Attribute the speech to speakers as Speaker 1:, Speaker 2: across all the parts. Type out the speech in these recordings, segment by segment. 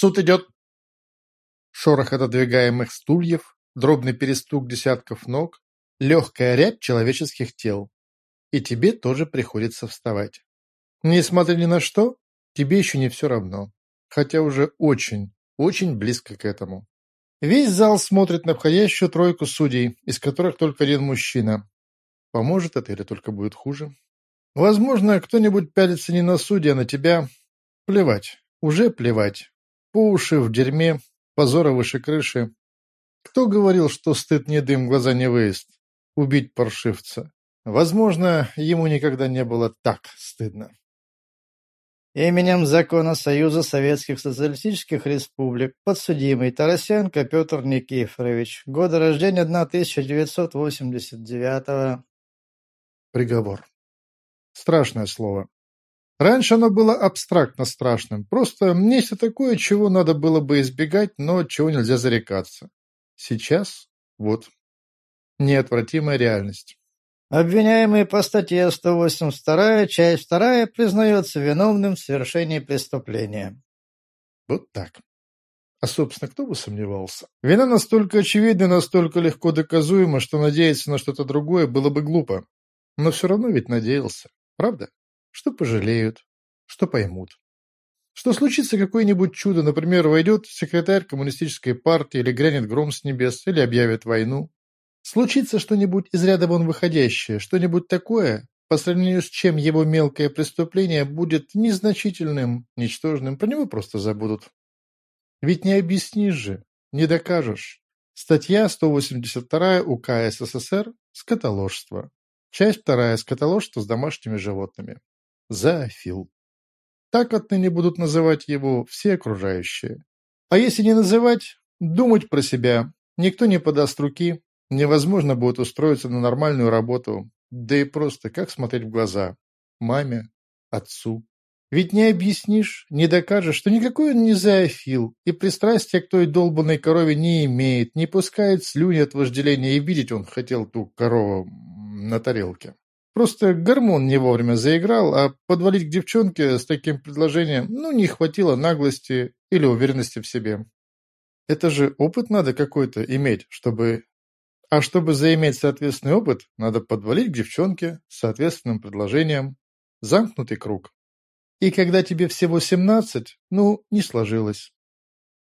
Speaker 1: Суд идет!» Шорох отодвигаемых стульев, дробный перестук десятков ног, легкая рябь человеческих тел. И тебе тоже приходится вставать. Несмотря ни на что, тебе еще не все равно. Хотя уже очень, очень близко к этому. Весь зал смотрит на входящую тройку судей, из которых только один мужчина. Поможет это или только будет хуже? Возможно, кто-нибудь пялится не на судья, а на тебя. Плевать. Уже плевать. По уши в дерьме, позора выше крыши. Кто говорил, что стыд не дым, глаза не выезд? Убить паршивца. Возможно, ему никогда не было так стыдно.
Speaker 2: Именем Закона Союза Советских Социалистических Республик подсудимый Тарасенко Петр Никифорович. Года рождения 1989
Speaker 1: Приговор. Страшное слово. Раньше оно было абстрактно страшным, просто нечто такое, чего надо было бы избегать, но чего нельзя зарекаться. Сейчас вот неотвратимая реальность.
Speaker 2: Обвиняемый по статье 182, часть 2, признается виновным в совершении преступления.
Speaker 1: Вот так. А, собственно, кто бы сомневался? Вина настолько очевидна, настолько легко доказуема, что надеяться на что-то другое было бы глупо. Но все равно ведь надеялся. Правда? Что пожалеют, что поймут. Что случится какое-нибудь чудо, например, войдет секретарь коммунистической партии или грянет гром с небес, или объявит войну, Случится что-нибудь из ряда вон выходящее, что-нибудь такое, по сравнению с чем его мелкое преступление будет незначительным, ничтожным, про него просто забудут. Ведь не объяснишь же, не докажешь. Статья 182 УК СССР «Скотоложство». Часть вторая «Скотоложство с домашними животными». Зоофил. Так отныне будут называть его все окружающие. А если не называть, думать про себя. Никто не подаст руки, Невозможно будет устроиться на нормальную работу, да и просто как смотреть в глаза маме, отцу. Ведь не объяснишь, не докажешь, что никакой он не зоофил, и пристрастия к той долбанной корове не имеет, не пускает слюни от вожделения, и видеть он хотел ту корову на тарелке. Просто гормон не вовремя заиграл, а подвалить к девчонке с таким предложением, ну, не хватило наглости или уверенности в себе. Это же опыт надо какой-то иметь, чтобы а чтобы заиметь соответственный опыт, надо подвалить к девчонке с соответственным предложением. Замкнутый круг. И когда тебе всего 17, ну, не сложилось.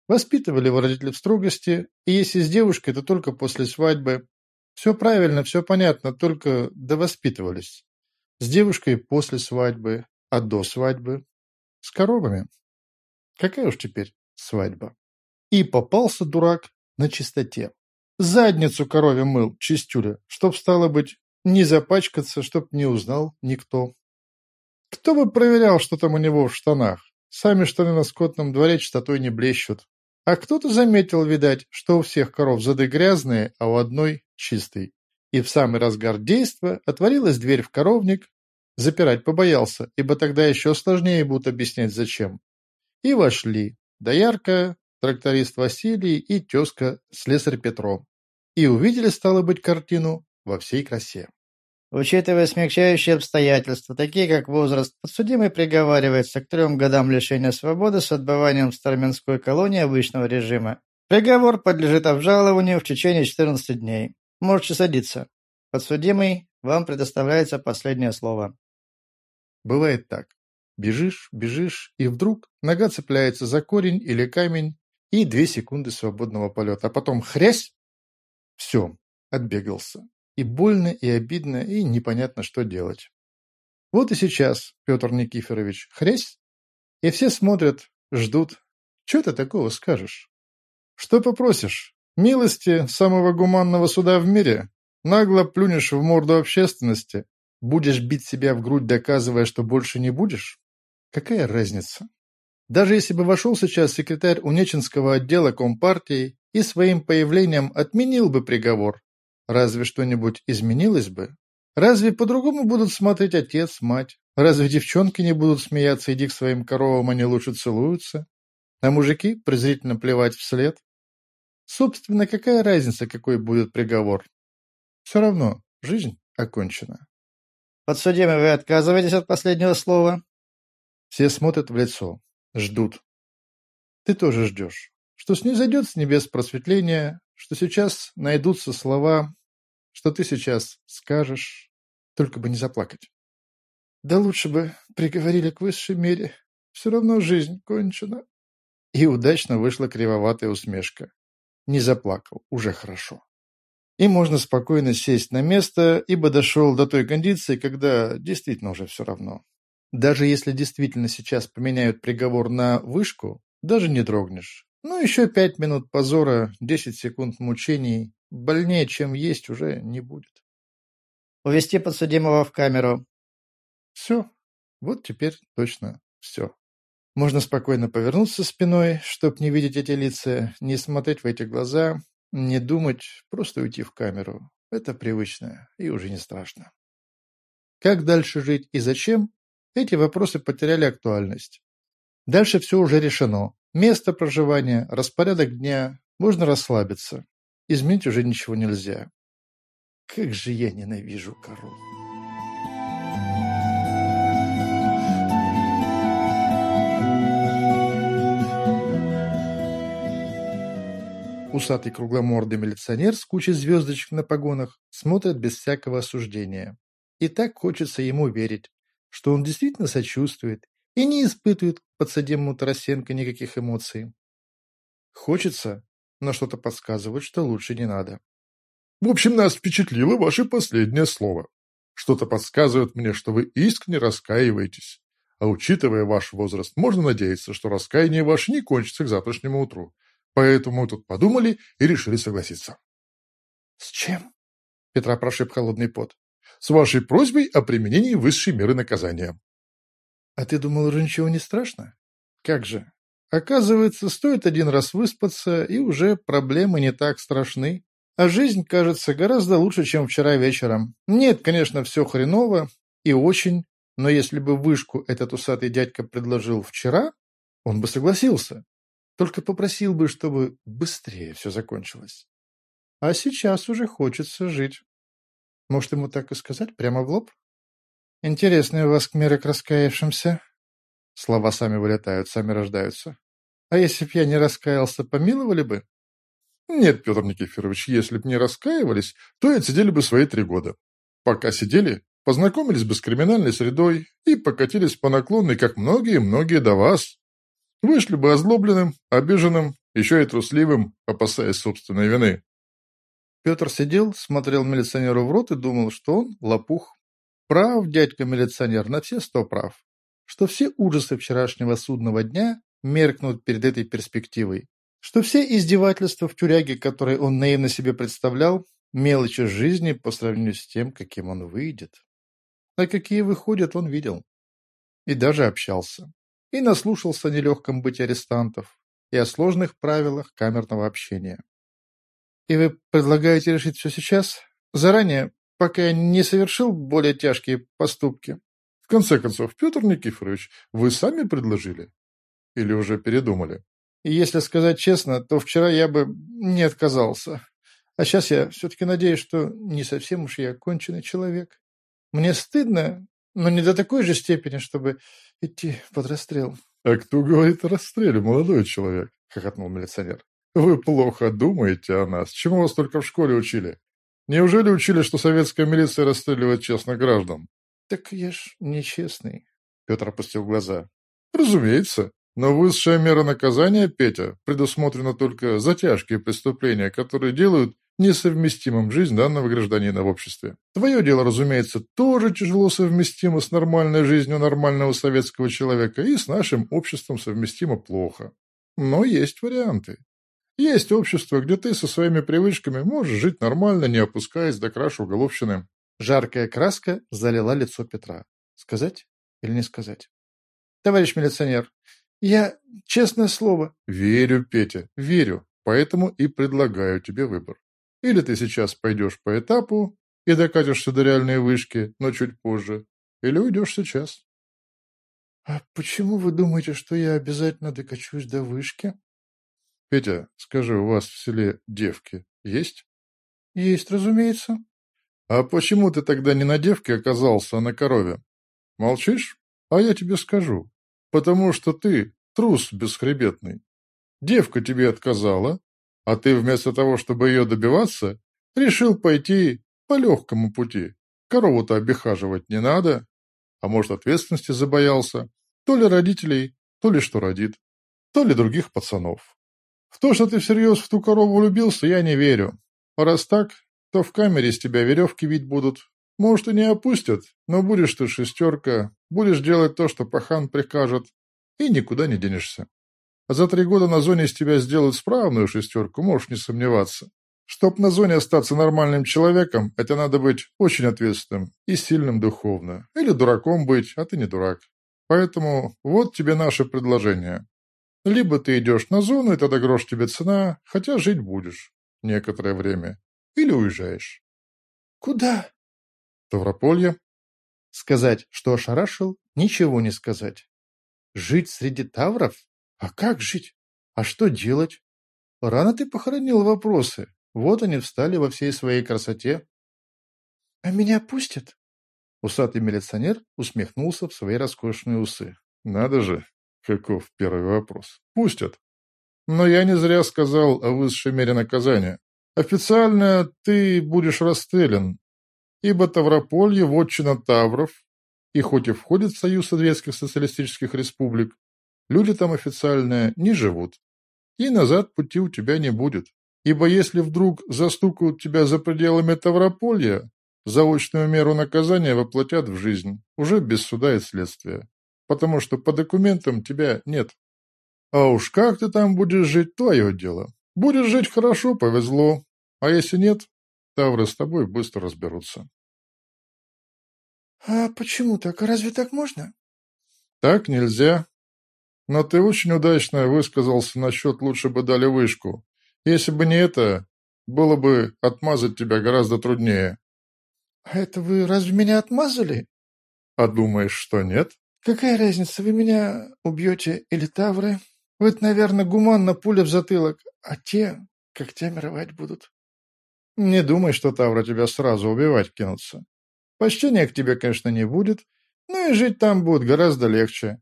Speaker 1: Воспитывали его родители в строгости, и если с девушкой, то только после свадьбы. Все правильно, все понятно, только довоспитывались. С девушкой после свадьбы, а до свадьбы. С коровами. Какая уж теперь свадьба. И попался дурак на чистоте. Задницу корове мыл, чистюля, чтоб, стало быть, не запачкаться, чтоб не узнал никто. Кто бы проверял, что там у него в штанах? Сами штаны на скотном дворе чистотой не блещут. А кто-то заметил, видать, что у всех коров зады грязные, а у одной чистый. И в самый разгар действа отворилась дверь в коровник. Запирать побоялся, ибо тогда еще сложнее будут объяснять зачем. И вошли доярка, тракторист Василий и тезка слесарь Петро. И увидели, стало быть, картину во всей красе.
Speaker 2: Учитывая смягчающие обстоятельства, такие как возраст, подсудимый приговаривается к трем годам лишения свободы с отбыванием в Старменской колонии обычного режима. Приговор подлежит обжалованию в течение 14 дней. Можете садиться. Подсудимый, вам предоставляется последнее слово.
Speaker 1: Бывает так. Бежишь, бежишь, и вдруг нога цепляется за корень или камень, и две секунды свободного полета, а потом хрясь! Все, отбегался. И больно, и обидно, и непонятно, что делать. Вот и сейчас, Петр Никифорович, хрясь, и все смотрят, ждут. Что ты такого скажешь? Что попросишь? Милости самого гуманного суда в мире? Нагло плюнешь в морду общественности? Будешь бить себя в грудь, доказывая, что больше не будешь? Какая разница? Даже если бы вошел сейчас секретарь Унеченского отдела Компартии и своим появлением отменил бы приговор, разве что-нибудь изменилось бы? Разве по-другому будут смотреть отец, мать? Разве девчонки не будут смеяться, иди к своим коровам, они лучше целуются? А мужики презрительно плевать вслед? Собственно, какая разница, какой будет приговор? Все равно, жизнь окончена.
Speaker 2: Подсудимый, вы отказываетесь от последнего слова?
Speaker 1: Все смотрят в лицо. Ждут. Ты тоже ждешь, что снизойдет с небес просветление, что сейчас найдутся слова, что ты сейчас скажешь, только бы не заплакать. Да лучше бы приговорили к высшей мере, все равно жизнь кончена. И удачно вышла кривоватая усмешка. Не заплакал, уже хорошо. И можно спокойно сесть на место, ибо дошел до той кондиции, когда действительно уже все равно. Даже если действительно сейчас поменяют приговор на вышку, даже не дрогнешь. Ну, еще пять минут позора, десять секунд мучений. Больнее, чем есть, уже не будет.
Speaker 2: Увести подсудимого в камеру.
Speaker 1: Все. Вот теперь точно все. Можно спокойно повернуться спиной, чтоб не видеть эти лица, не смотреть в эти глаза, не думать, просто уйти в камеру. Это привычно и уже не страшно. Как дальше жить и зачем? Эти вопросы потеряли актуальность. Дальше все уже решено. Место проживания, распорядок дня, можно расслабиться. Изменить уже ничего нельзя. Как же я ненавижу коров. Усатый кругломордый милиционер с кучей звездочек на погонах смотрит без всякого осуждения. И так хочется ему верить, что он действительно сочувствует и не испытывает к подсадимому Тарасенко никаких эмоций. Хочется, но что-то подсказывает, что лучше не надо.
Speaker 3: В общем, нас впечатлило ваше последнее слово. Что-то подсказывает мне, что вы искренне раскаиваетесь. А учитывая ваш возраст, можно надеяться, что раскаяние ваше не кончится к завтрашнему утру. Поэтому мы тут подумали и решили согласиться.
Speaker 1: — С чем? — Петра прошиб холодный пот.
Speaker 3: — С вашей просьбой о применении высшей меры наказания.
Speaker 1: — А ты думал, уже ничего не страшно? Как же? Оказывается, стоит один раз выспаться, и уже проблемы не так страшны. А жизнь кажется гораздо лучше, чем вчера вечером. Нет, конечно, все хреново и очень, но если бы вышку этот усатый дядька предложил вчера, он бы согласился. Только попросил бы, чтобы быстрее все закончилось. А сейчас уже хочется жить. Может, ему так и сказать, прямо в лоб? Интересный у вас к меры к раскаявшимся. Слова сами вылетают, сами рождаются. А если б я не раскаялся, помиловали бы?
Speaker 3: Нет, Петр Никифорович, если б не раскаивались, то и отсидели бы свои три года. Пока сидели, познакомились бы с криминальной средой и покатились по наклонной, как многие-многие до вас. Вышли бы озлобленным, обиженным, еще и трусливым, опасаясь собственной вины.
Speaker 1: Петр сидел, смотрел милиционеру в рот и думал, что он лопух. Прав, дядька-милиционер, на все сто прав. Что все ужасы вчерашнего судного дня меркнут перед этой перспективой. Что все издевательства в тюряге, которые он наивно себе представлял, мелочи жизни по сравнению с тем, каким он выйдет. А какие выходят, он видел. И даже общался и наслушался о нелегком быть арестантов и о сложных правилах камерного общения. И вы предлагаете решить все сейчас? Заранее, пока я не совершил более тяжкие поступки?
Speaker 3: В конце концов, Петр Никифорович, вы сами предложили? Или уже передумали?
Speaker 1: Если сказать честно, то вчера я бы не отказался. А сейчас я все-таки надеюсь, что не совсем уж я конченый человек. Мне стыдно, но не до такой же степени, чтобы идти под расстрел.
Speaker 3: — А кто говорит о расстреле, молодой человек? — хохотнул милиционер. — Вы плохо думаете о нас. Чему вас только в школе учили? Неужели учили, что советская милиция расстреливает честных граждан?
Speaker 1: — Так я ж нечестный. Петр опустил глаза.
Speaker 3: — Разумеется. Но высшая мера наказания, Петя, предусмотрена только за тяжкие преступления, которые делают несовместимым жизнь данного гражданина в обществе. Твое дело, разумеется, тоже тяжело совместимо с нормальной жизнью нормального советского человека и с нашим обществом совместимо плохо. Но есть варианты. Есть общество, где ты со своими привычками можешь жить нормально, не опускаясь до краш уголовщины.
Speaker 1: Жаркая краска залила лицо Петра. Сказать или не сказать? Товарищ милиционер, я, честное слово...
Speaker 3: Верю, Петя, верю. Поэтому и предлагаю тебе выбор. Или ты сейчас пойдешь по этапу и докатишься до реальной вышки, но чуть позже, или уйдешь сейчас.
Speaker 1: — А почему вы думаете, что я обязательно докачусь до вышки?
Speaker 3: — Петя, скажи, у вас в селе девки есть?
Speaker 1: — Есть, разумеется.
Speaker 3: — А почему ты тогда не на девке оказался, а на корове? Молчишь? А я тебе скажу. Потому что ты трус бесхребетный.
Speaker 1: Девка тебе отказала, а ты вместо того, чтобы ее добиваться, решил пойти по легкому пути. Корову-то обихаживать не надо. А может, ответственности забоялся. То ли родителей, то ли что родит, то ли других пацанов. В то, что ты всерьез в ту корову влюбился, я не верю. А раз так, то в камере с тебя веревки вить будут. Может, и не опустят, но будешь ты шестерка, будешь делать то, что пахан прикажет, и никуда не денешься. А за три года на зоне из тебя сделают справную шестерку, можешь не сомневаться. Чтоб на зоне остаться нормальным человеком, это надо быть очень ответственным и сильным духовно. Или дураком быть, а ты не дурак. Поэтому вот тебе наше предложение. Либо ты идешь на зону, и тогда грош тебе цена, хотя жить будешь некоторое время. Или уезжаешь.
Speaker 4: Куда?
Speaker 1: Ставрополье.
Speaker 5: Сказать, что ошарашил, ничего не сказать. Жить среди тавров? А как жить? А что делать? Рано ты похоронил вопросы. Вот они встали во всей своей красоте.
Speaker 4: — А меня пустят?
Speaker 5: Усатый милиционер усмехнулся в свои роскошные усы.
Speaker 1: — Надо же, каков первый вопрос. Пустят. Но я не зря сказал о высшей мере наказания. Официально ты будешь расстрелян, ибо Таврополье – вотчина Тавров, и хоть и входит в Союз Советских Социалистических Республик, люди там официально не живут. И назад пути у тебя не будет. Ибо если вдруг застукают тебя за пределами Таврополья, заочную меру наказания воплотят в жизнь, уже без суда и следствия. Потому что по документам тебя нет. А уж как ты там будешь жить, твое дело. Будешь жить хорошо, повезло. А если нет, Тавры с тобой быстро разберутся.
Speaker 4: А почему так? Разве так можно?
Speaker 1: Так нельзя. Но ты очень удачно высказался насчет «лучше бы дали вышку». Если бы не это, было бы отмазать тебя гораздо труднее.
Speaker 4: — А это вы разве меня отмазали?
Speaker 1: — А думаешь, что нет?
Speaker 4: — Какая разница, вы меня убьете или тавры? вы наверное, гуманно пуля в затылок, а те когтями рвать будут.
Speaker 5: — Не думай, что тавры тебя сразу убивать кинутся. Почтения к тебе, конечно, не будет, но и жить там будет гораздо легче.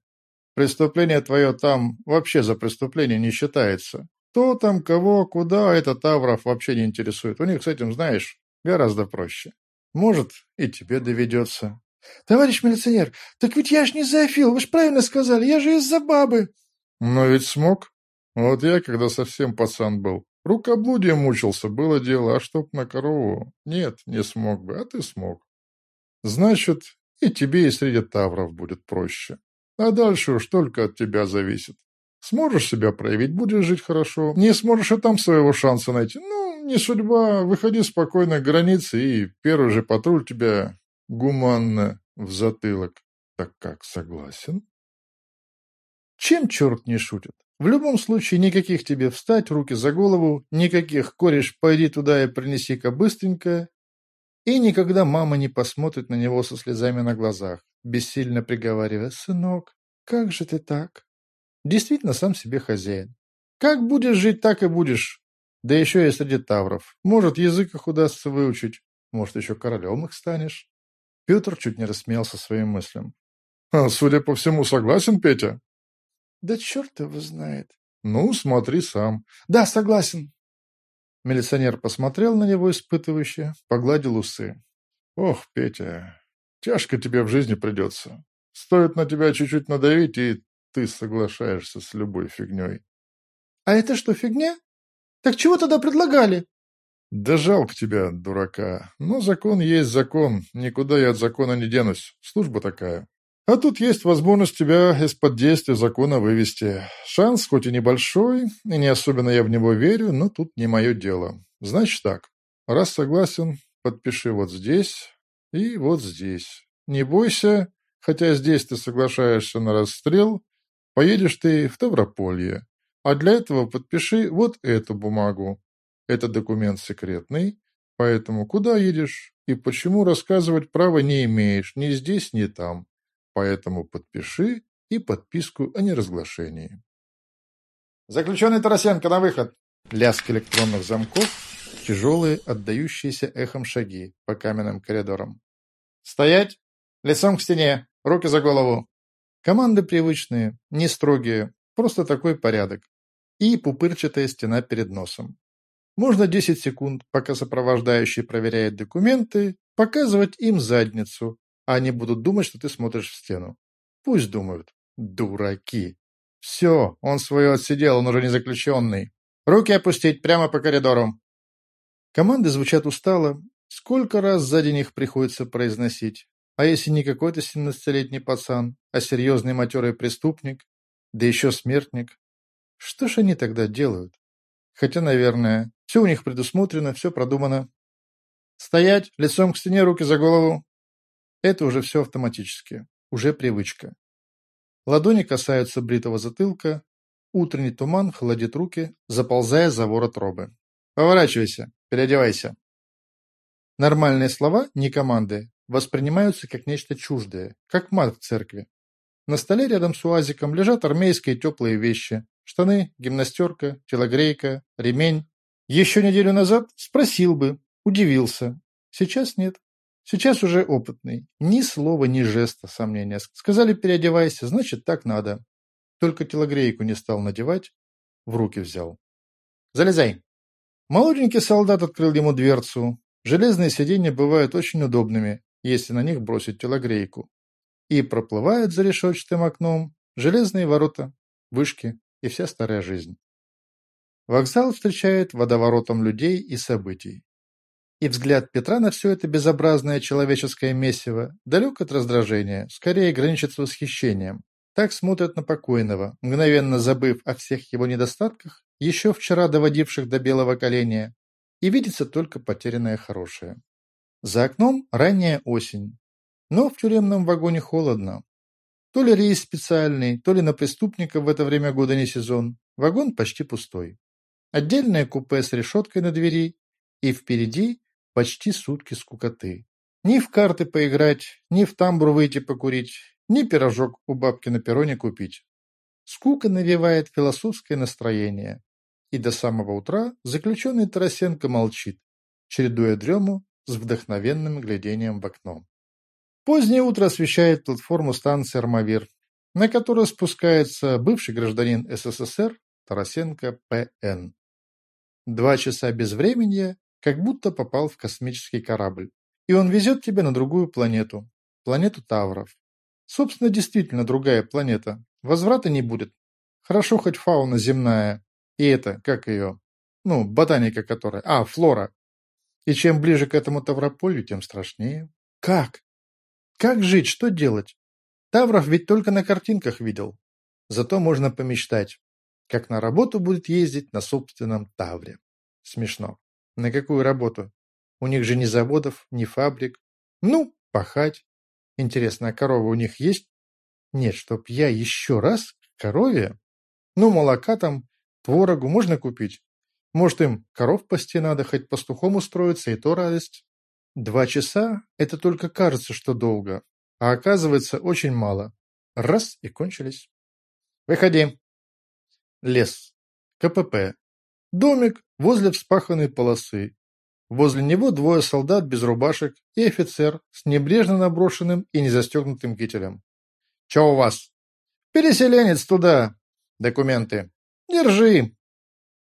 Speaker 5: Преступление твое там вообще за преступление не считается. Кто там, кого, куда, это Тавров вообще не интересует. У них с этим, знаешь, гораздо проще. Может, и тебе доведется.
Speaker 4: Товарищ милиционер, так ведь я ж не зоофил, вы ж правильно сказали, я же из-за бабы.
Speaker 1: Но ведь смог. Вот я, когда совсем пацан был, рукоблудием мучился, было дело, а чтоб на корову? Нет, не смог бы, а ты смог. Значит, и тебе и среди тавров будет проще. А дальше уж только от тебя зависит. Сможешь себя проявить, будешь жить хорошо. Не сможешь и там своего шанса найти. Ну, не судьба. Выходи спокойно к границе, и первый же патруль тебя гуманно в затылок. Так как, согласен?
Speaker 5: Чем черт не шутит? В любом случае, никаких тебе встать, руки за голову, никаких кореш, пойди туда и принеси-ка быстренько. И никогда мама не посмотрит на него со слезами на глазах, бессильно приговаривая, «Сынок, как же ты так?» Действительно сам себе хозяин. Как будешь жить, так и будешь. Да еще и среди тавров. Может, язык их удастся выучить. Может, еще королем их станешь. Петр чуть не рассмеялся своим мыслям.
Speaker 1: А, судя по всему, согласен, Петя?
Speaker 4: Да черт его знает.
Speaker 1: Ну, смотри сам.
Speaker 4: Да, согласен.
Speaker 5: Милиционер посмотрел на него испытывающе, погладил усы.
Speaker 1: Ох, Петя, тяжко тебе в жизни придется. Стоит на тебя чуть-чуть надавить, и ты соглашаешься с любой фигней.
Speaker 4: — А это что, фигня? Так чего тогда предлагали?
Speaker 1: — Да жалко тебя, дурака. Но закон есть закон. Никуда я от закона не денусь. Служба такая. А тут есть возможность тебя из-под действия закона вывести. Шанс хоть и небольшой, и не особенно я в него верю, но тут не мое дело. Значит так, раз согласен, подпиши вот здесь и вот здесь. Не бойся, хотя здесь ты соглашаешься на расстрел, Поедешь ты в Таврополье, а для этого подпиши вот эту бумагу. Это документ секретный, поэтому куда едешь и почему рассказывать права не имеешь ни здесь, ни там. Поэтому подпиши и подписку о неразглашении.
Speaker 5: Заключенный Тарасенко на выход. Лязг электронных замков, тяжелые, отдающиеся эхом шаги по каменным коридорам. Стоять! Лицом к стене, руки за голову. Команды привычные, не строгие, просто такой порядок.
Speaker 1: и пупырчатая стена перед носом. Можно 10 секунд, пока сопровождающий проверяет документы, показывать им задницу, а они будут думать, что ты смотришь в стену. Пусть думают. Дураки. Все, он свое отсидел, он уже не заключенный. Руки опустить прямо по коридору. Команды звучат устало. Сколько раз сзади них приходится произносить? А если не какой-то семнадцатилетний пацан, а серьезный матерый преступник, да еще смертник? Что ж они тогда делают? Хотя, наверное, все у них предусмотрено, все продумано. Стоять, лицом к стене, руки за голову. Это уже все автоматически, уже привычка. Ладони касаются бритого затылка, утренний туман холодит руки, заползая за ворот робы. Поворачивайся, переодевайся. Нормальные слова, не команды, воспринимаются как нечто чуждое, как мат в церкви. На столе рядом с уазиком лежат армейские теплые вещи. Штаны, гимнастерка, телогрейка, ремень. Еще неделю назад спросил бы, удивился. Сейчас нет. Сейчас уже опытный. Ни слова, ни жеста сомнения. Сказали переодевайся, значит так надо. Только телогрейку не стал надевать, в руки взял. Залезай. Молоденький солдат открыл ему дверцу. Железные сиденья бывают очень удобными, если на них бросить телогрейку. И проплывают за решетчатым окном железные ворота, вышки и вся старая жизнь. Вокзал встречает водоворотом людей и событий. И взгляд Петра на все это безобразное человеческое месиво далек от раздражения, скорее граничит с восхищением. Так смотрят на покойного, мгновенно забыв о всех его недостатках, еще вчера доводивших до белого коленя, и видится только потерянное хорошее. За окном ранняя осень, но в тюремном вагоне холодно. То ли рейс специальный, то ли на преступников в это время года не сезон. Вагон почти пустой. Отдельное купе с решеткой на двери, и впереди почти сутки скукоты. Ни в карты поиграть, ни в тамбур выйти покурить, ни пирожок у бабки на перроне купить. Скука навевает философское настроение. И до самого утра заключенный Тарасенко молчит, чередуя дрему с вдохновенным глядением в окно. Позднее утро освещает платформу станции «Армавир», на которую спускается бывший гражданин СССР Тарасенко П.Н. Два часа без времени, как будто попал в космический корабль. И он везет тебя на другую планету, планету Тавров. Собственно, действительно другая планета. Возврата не будет. Хорошо хоть фауна земная. И это, как ее? Ну, ботаника которая. А, флора. И чем ближе к этому Таврополю, тем страшнее. Как? Как жить, что делать? Тавров ведь только на картинках видел. Зато можно помечтать, как на работу будет ездить на собственном Тавре. Смешно. На какую работу? У них же ни заводов, ни фабрик. Ну, пахать. Интересно, а коровы у них есть? Нет, чтоб я еще раз к корове? Ну, молока там, творогу можно купить. Может, им коров пасти надо, хоть пастухом устроиться, и то радость. Два часа – это только кажется, что долго, а оказывается очень мало. Раз – и кончились. Выходи. Лес. КПП. Домик возле вспаханной полосы. Возле него двое солдат без рубашек и офицер с небрежно наброшенным и незастегнутым кителем. «Че у вас?» «Переселенец туда!» «Документы!» «Держи!»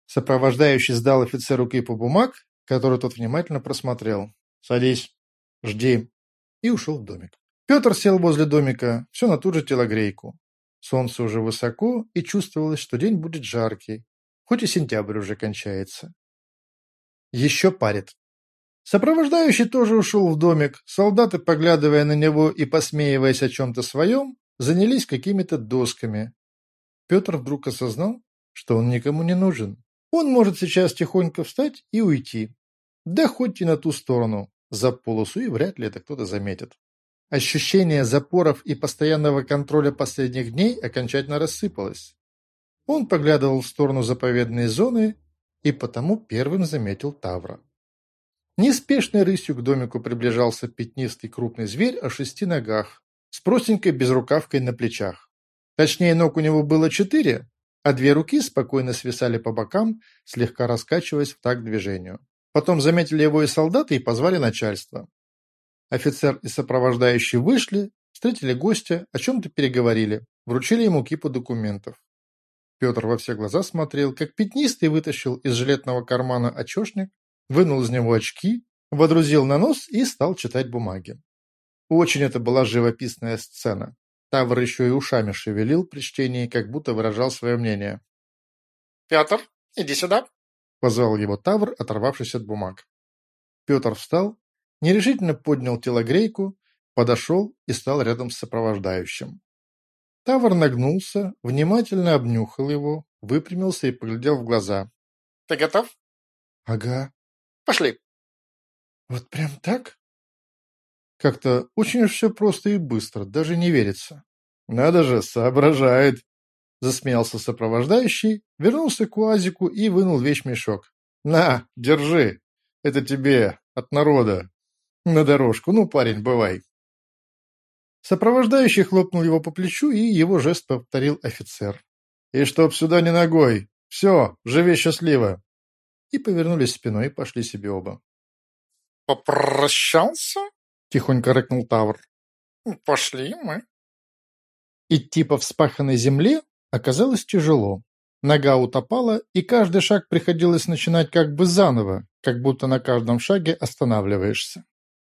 Speaker 1: Сопровождающий сдал офицеру кипу бумаг, который тот внимательно просмотрел. Садись, жди. И ушел в домик. Петр сел возле домика, все на ту же телогрейку. Солнце уже высоко, и чувствовалось, что день будет жаркий, хоть и сентябрь уже кончается. Еще парит. Сопровождающий тоже ушел в домик. Солдаты, поглядывая на него и посмеиваясь о чем-то своем, занялись какими-то досками. Петр вдруг осознал, что он никому не нужен. Он может сейчас тихонько встать и уйти. Да хоть и на ту сторону, за полосу, и вряд ли это кто-то заметит. Ощущение запоров и постоянного контроля последних дней окончательно рассыпалось. Он поглядывал в сторону заповедной зоны и потому первым заметил Тавра. Неспешной рысью к домику приближался пятнистый крупный зверь о шести ногах, с простенькой безрукавкой на плечах. Точнее, ног у него было четыре, а две руки спокойно свисали по бокам, слегка раскачиваясь в такт движению. Потом заметили его и солдаты и позвали начальство. Офицер и сопровождающий вышли, встретили гостя, о чем-то переговорили, вручили ему кипу документов. Петр во все глаза смотрел, как пятнистый вытащил из жилетного кармана очешник, вынул из него очки, водрузил на нос и стал читать бумаги. Очень это была живописная сцена. Тавр еще и ушами шевелил при чтении, как будто выражал свое мнение.
Speaker 2: «Петр, иди сюда!»
Speaker 1: — позвал его Тавр, оторвавшись от бумаг. Петр встал, нерешительно поднял телогрейку, подошел и стал рядом с сопровождающим. Тавр нагнулся, внимательно обнюхал его, выпрямился и поглядел в глаза.
Speaker 2: «Ты готов?»
Speaker 1: «Ага».
Speaker 2: «Пошли».
Speaker 1: «Вот прям так?» Как-то очень уж все просто и быстро, даже не верится. «Надо же, соображает!» Засмеялся сопровождающий, вернулся к УАЗику и вынул вещмешок. «На, держи! Это тебе, от народа! На дорожку, ну, парень, бывай!» Сопровождающий хлопнул его по плечу, и его жест повторил офицер. «И чтоб сюда не ногой! Все, живи счастливо!» И повернулись спиной и пошли себе оба.
Speaker 2: «Попрощался?»
Speaker 1: — тихонько рыкнул Тавр.
Speaker 2: «Пошли мы».
Speaker 1: Идти по вспаханной земле оказалось тяжело. Нога утопала, и каждый шаг приходилось начинать как бы заново, как будто на каждом шаге останавливаешься.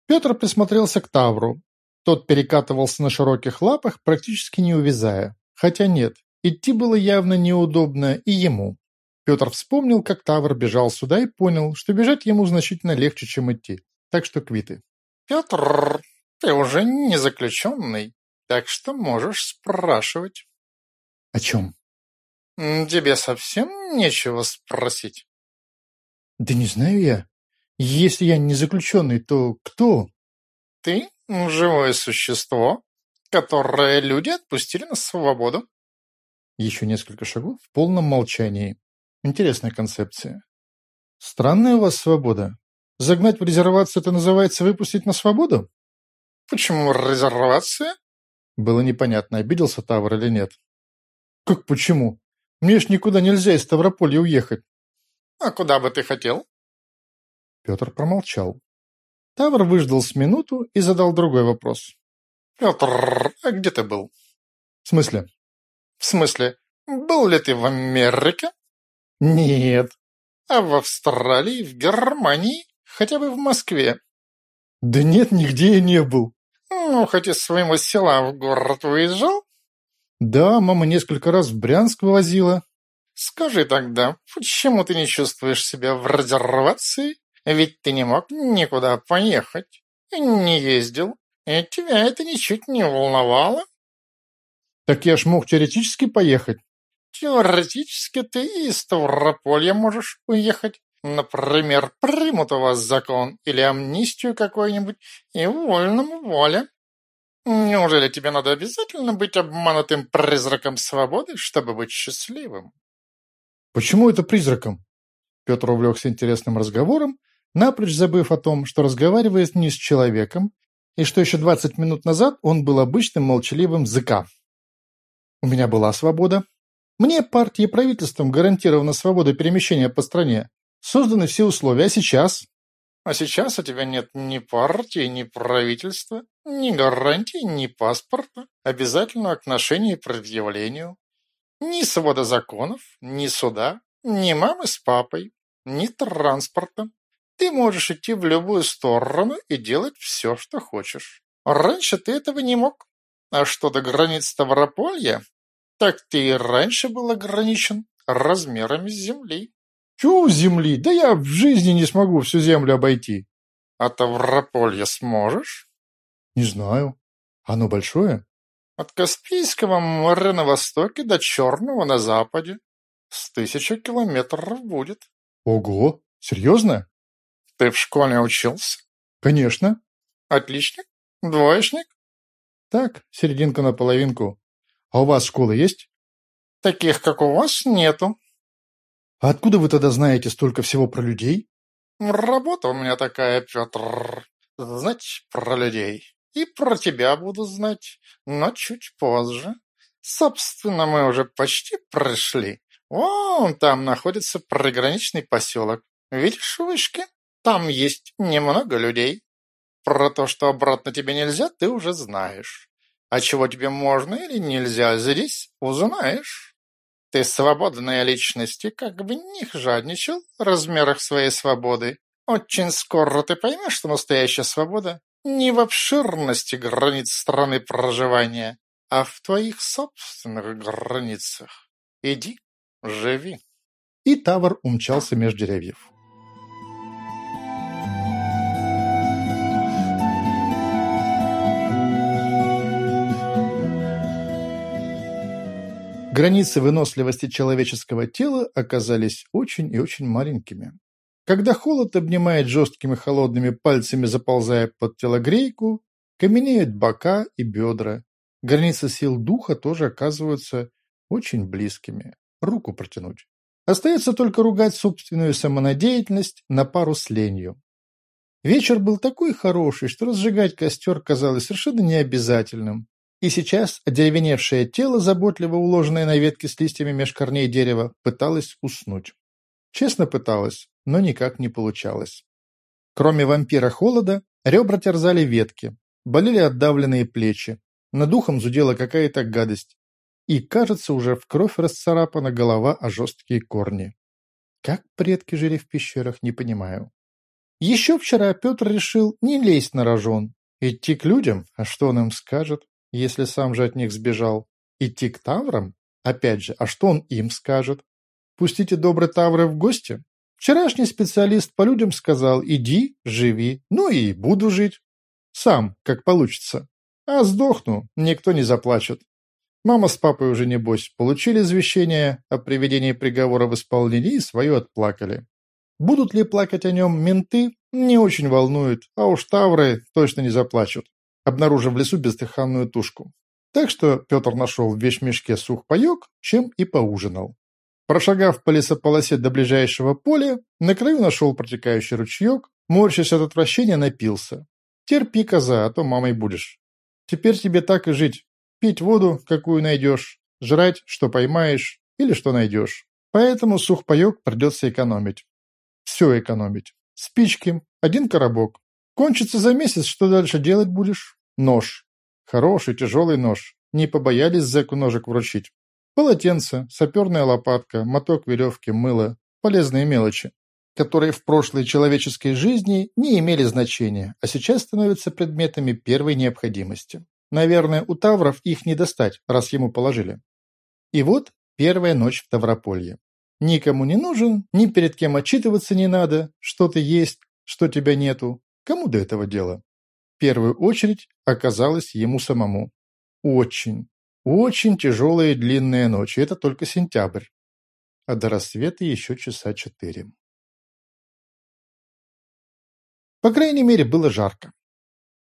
Speaker 1: Петр присмотрелся к Тавру. Тот перекатывался на широких лапах, практически не увязая. Хотя нет, идти было явно неудобно и ему. Петр вспомнил, как Тавр бежал сюда и понял, что бежать ему значительно легче, чем идти. Так что квиты.
Speaker 2: «Петр, ты уже не заключенный, так что можешь спрашивать».
Speaker 1: «О чем?»
Speaker 2: «Тебе совсем нечего спросить».
Speaker 1: «Да не знаю я. Если я не заключенный, то кто?»
Speaker 2: «Ты живое существо, которое люди отпустили на свободу».
Speaker 1: Еще несколько шагов в полном молчании. Интересная концепция. Странная у вас свобода. Загнать в резервацию это называется выпустить на свободу?
Speaker 2: Почему резервация?
Speaker 1: Было непонятно, обиделся Тавр или нет. Как почему? Мне ж никуда нельзя из Ставрополья уехать.
Speaker 2: А куда бы ты хотел?
Speaker 1: Петр промолчал. Тавр выждал с минуту и задал другой вопрос.
Speaker 2: Петр, а где ты был?
Speaker 1: В смысле?
Speaker 2: В смысле, был ли ты в Америке?
Speaker 1: Нет.
Speaker 2: А в Австралии, в Германии? Хотя бы в Москве.
Speaker 1: Да нет, нигде я не был.
Speaker 2: Ну, хоть из своего села в город выезжал?
Speaker 1: Да, мама несколько раз в Брянск вывозила.
Speaker 2: Скажи тогда, почему ты не чувствуешь себя в резервации? Ведь ты не мог никуда поехать. Не ездил. И тебя это ничуть не волновало.
Speaker 1: Так я ж мог теоретически поехать.
Speaker 2: Теоретически ты из Ставрополья можешь уехать. Например, примут у вас закон или амнистию какой-нибудь, и вольному воля. Неужели тебе надо обязательно быть обманутым призраком свободы, чтобы быть счастливым?
Speaker 1: Почему это призраком? Петр увлекся интересным разговором, напрочь забыв о том, что разговаривает не с человеком, и что еще двадцать минут назад он был обычным молчаливым ЗК. У меня была свобода. Мне партией и правительством гарантирована свобода перемещения по стране. Созданы все условия, а сейчас?
Speaker 2: А сейчас у тебя нет ни партии, ни правительства, ни гарантий, ни паспорта, обязательного к ношению и предъявлению. Ни свода законов, ни суда, ни мамы с папой, ни транспорта. Ты можешь идти в любую сторону и делать все, что хочешь. Раньше ты этого не мог. А что до границ Ставрополья, так ты и раньше был ограничен размерами земли.
Speaker 1: Чего земли? Да я в жизни не смогу всю землю обойти.
Speaker 2: А Таврополье сможешь?
Speaker 1: Не знаю. Оно большое?
Speaker 2: От Каспийского моря на востоке до Черного на западе. С тысячи километров будет.
Speaker 1: Ого, серьезно?
Speaker 2: Ты в школе учился?
Speaker 1: Конечно.
Speaker 2: Отличник? Двоечник?
Speaker 1: Так, серединка на половинку. А у вас школы есть?
Speaker 2: Таких, как у вас, нету.
Speaker 1: А откуда вы тогда знаете столько всего про людей?
Speaker 2: Работа у меня такая, Петр. Знать про людей. И про тебя буду знать, но чуть позже. Собственно, мы уже почти пришли. Вон там находится приграничный поселок. Видишь вышки? Там есть немного людей. Про то, что обратно тебе нельзя, ты уже знаешь. А чего тебе можно или нельзя здесь, узнаешь. Ты свободная личность и как бы них жадничал в размерах своей свободы. Очень скоро ты поймешь, что настоящая свобода не в обширности границ страны проживания, а в твоих собственных границах. Иди, живи.
Speaker 1: И Тавр умчался меж деревьев. Границы выносливости человеческого тела оказались очень и очень маленькими. Когда холод обнимает жесткими холодными пальцами, заползая под телогрейку, каменеют бока и бедра. Границы сил духа тоже оказываются очень близкими. Руку протянуть. Остается только ругать собственную самонадеятельность на пару с ленью. Вечер был такой хороший, что разжигать костер казалось совершенно необязательным. И сейчас одеревеневшее тело, заботливо уложенное на ветке с листьями меж корней дерева, пыталось уснуть. Честно пыталась, но никак не получалось. Кроме вампира холода, ребра терзали ветки, болели отдавленные плечи, над духом зудела какая-то гадость, и, кажется, уже в кровь расцарапана голова о жесткие корни. Как предки жили в пещерах, не понимаю. Еще вчера Петр решил не лезть на рожон, идти к людям, а что он им скажет? Если сам же от них сбежал? Идти к таврам? Опять же, а что он им скажет? Пустите добрые тавры в гости? Вчерашний специалист по людям сказал «иди, живи, ну и буду жить». Сам, как получится. А сдохну, никто не заплачет. Мама с папой уже, небось, получили извещение о приведении приговора в исполнение и свое отплакали. Будут ли плакать о нем менты, не очень волнует, а уж тавры точно не заплачут обнаружив в лесу бездыханную тушку. Так что Петр нашел в вещмешке сухпайок, чем и поужинал. Прошагав по лесополосе до ближайшего поля, на краю нашел протекающий ручеек, морщась от отвращения, напился. Терпи, коза, а то мамой будешь. Теперь тебе так и жить. Пить воду, какую найдешь, жрать, что поймаешь или что найдешь. Поэтому сухпайок придется экономить. Все экономить. Спички, один коробок, Кончится за месяц, что дальше делать будешь? Нож. Хороший, тяжелый нож. Не побоялись зэку ножик вручить. Полотенце, саперная лопатка, моток веревки, мыло. Полезные мелочи, которые в прошлой человеческой жизни не имели значения, а сейчас становятся предметами первой необходимости. Наверное, у Тавров их не достать, раз ему положили. И вот первая ночь в Таврополье. Никому не нужен, ни перед кем отчитываться не надо, что ты есть, что тебя нету. Кому до этого дела? В первую очередь оказалось ему самому. Очень, очень тяжелая и длинная ночь, и это только сентябрь. А до рассвета еще часа четыре. По крайней мере, было жарко.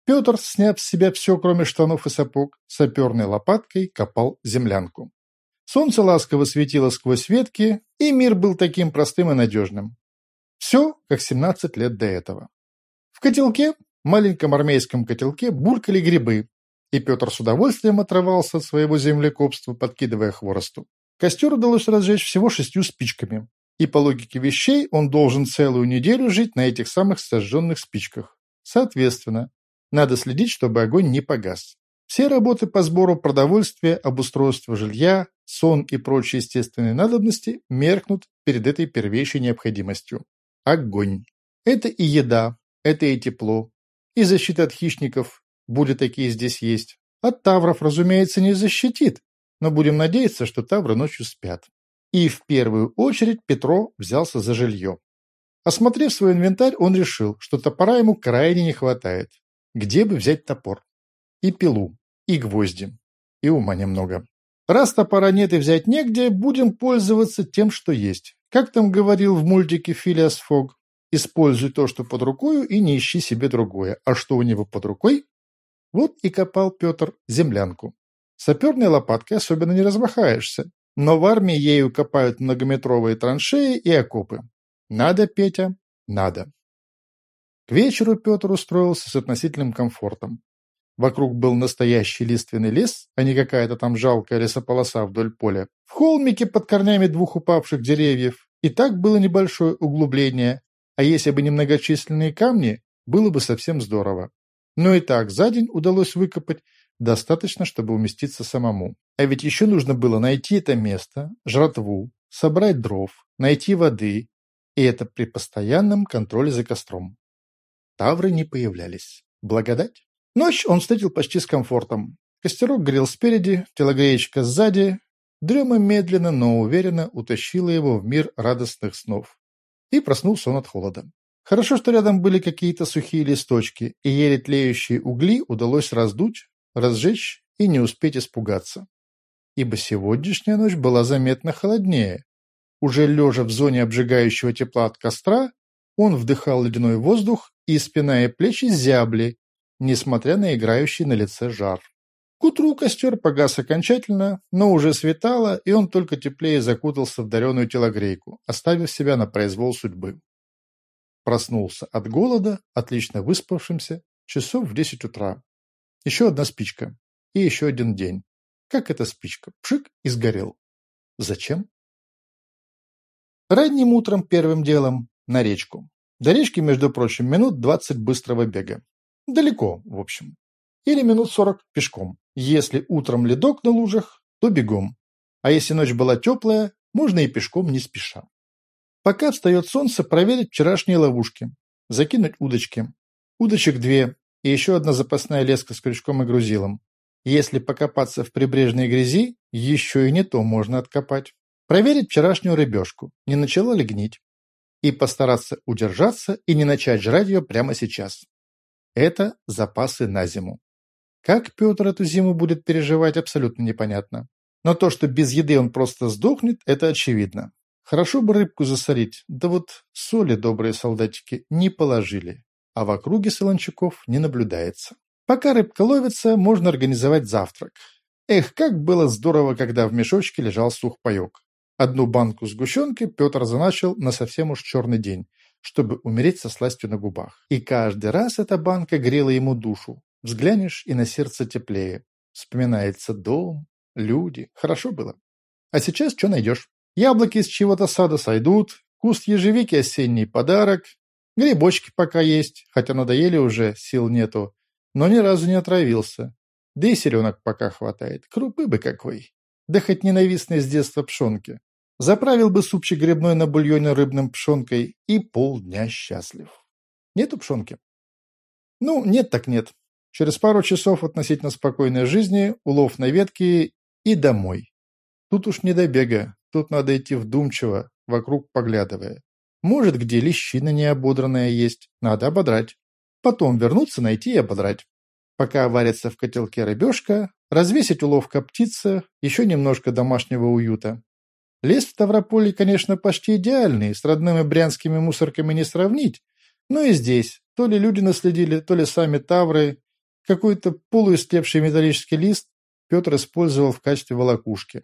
Speaker 1: Петр, сняв с себя все, кроме штанов и сапог, саперной лопаткой копал землянку. Солнце ласково светило сквозь ветки, и мир был таким простым и надежным. Все, как 17 лет до этого. В котелке, маленьком армейском котелке, булькали грибы, и Петр с удовольствием отрывался от своего землекопства, подкидывая хворосту. Костер удалось разжечь всего шестью спичками, и по логике вещей он должен целую неделю жить на этих самых сожженных спичках. Соответственно, надо следить, чтобы огонь не погас. Все работы по сбору продовольствия, обустройству жилья, сон и прочие естественные надобности меркнут перед этой первейшей необходимостью. Огонь. Это и еда, это и тепло. И защита от хищников, будет такие здесь есть. От тавров, разумеется, не защитит, но будем надеяться, что тавры ночью спят. И в первую очередь Петро взялся за жилье. Осмотрев свой инвентарь, он решил, что топора ему крайне не хватает. Где бы взять топор? И пилу, и гвозди, и ума немного. Раз топора нет и взять негде, будем пользоваться тем, что есть. Как там говорил в мультике Филиас Фог, Используй то, что под рукою, и не ищи себе другое. А что у него под рукой? Вот и копал Петр землянку. Саперной лопаткой особенно не размахаешься, но в армии ею копают многометровые траншеи и окопы. Надо, Петя, надо. К вечеру Петр устроился с относительным комфортом. Вокруг был настоящий лиственный лес, а не какая-то там жалкая лесополоса вдоль поля. В холмике под корнями двух упавших деревьев и так было небольшое углубление, а если бы не многочисленные камни, было бы совсем здорово. Но и так за день удалось выкопать Достаточно, чтобы уместиться самому. А ведь еще нужно было найти это место, жратву, собрать дров, найти воды, и это при постоянном контроле за костром. Тавры не появлялись. Благодать. Ночь он встретил почти с комфортом. Костерок грел спереди, телогреечка сзади. Дрема медленно, но уверенно утащила его в мир радостных снов. И проснулся он от холода. Хорошо, что рядом были какие-то сухие листочки, и еле тлеющие угли удалось раздуть, разжечь и не успеть испугаться. Ибо сегодняшняя ночь была заметно холоднее. Уже лежа в зоне обжигающего тепла от костра, он вдыхал ледяной воздух, и спина и плечи зябли, несмотря на играющий на лице жар. К утру костер погас окончательно, но уже светало, и он только теплее закутался в дареную телогрейку, оставив себя на произвол судьбы. Проснулся от голода, отлично выспавшимся, часов в десять утра. Еще одна спичка. И еще один день. Как эта спичка? Пшик и сгорел. Зачем? Ранним утром первым делом на речку. До речки, между прочим, минут двадцать быстрого бега. Далеко, в общем. Или минут сорок пешком. Если утром ледок на лужах, то бегом. А если ночь была теплая, можно и пешком не спеша. Пока встает солнце, проверить вчерашние ловушки. Закинуть удочки. Удочек две, и еще одна запасная леска с крючком и грузилом. Если покопаться в прибрежной грязи, еще и не то можно откопать. Проверить вчерашнюю рыбешку, не начала ли гнить. И постараться удержаться и не начать жрать ее прямо сейчас. Это запасы на зиму. Как Петр эту зиму будет переживать, абсолютно непонятно. Но то, что без еды он просто сдохнет, это очевидно. Хорошо бы рыбку засолить, да вот соли добрые солдатики не положили а в округе солончаков не наблюдается. Пока рыбка ловится, можно организовать завтрак. Эх, как было здорово, когда в мешочке лежал сухпайок. Одну банку сгущенки Петр заначил на совсем уж черный день, чтобы умереть со сластью на губах. И каждый раз эта банка грела ему душу. Взглянешь, и на сердце теплее. Вспоминается дом, люди. Хорошо было. А сейчас что найдешь? Яблоки из чего-то сада сойдут, куст ежевики осенний подарок, Грибочки пока есть, хотя надоели уже, сил нету. Но ни разу не отравился. Да и селенок пока хватает. Крупы бы какой. Да хоть ненавистной с детства пшенки. Заправил бы супчик грибной на бульоне рыбным пшенкой и полдня счастлив. Нету пшенки? Ну, нет так нет. Через пару часов относительно спокойной жизни, улов на ветки и домой. Тут уж не до бега, тут надо идти вдумчиво, вокруг поглядывая. Может, где лещина неободранная есть, надо ободрать. Потом вернуться, найти и ободрать. Пока варится в котелке рыбешка, развесить уловка птица, еще немножко домашнего уюта. Лес в Ставрополе, конечно, почти идеальный, с родными брянскими мусорками не сравнить, но и здесь то ли люди наследили, то ли сами тавры. Какой-то полуистлевший металлический лист Петр использовал в качестве волокушки.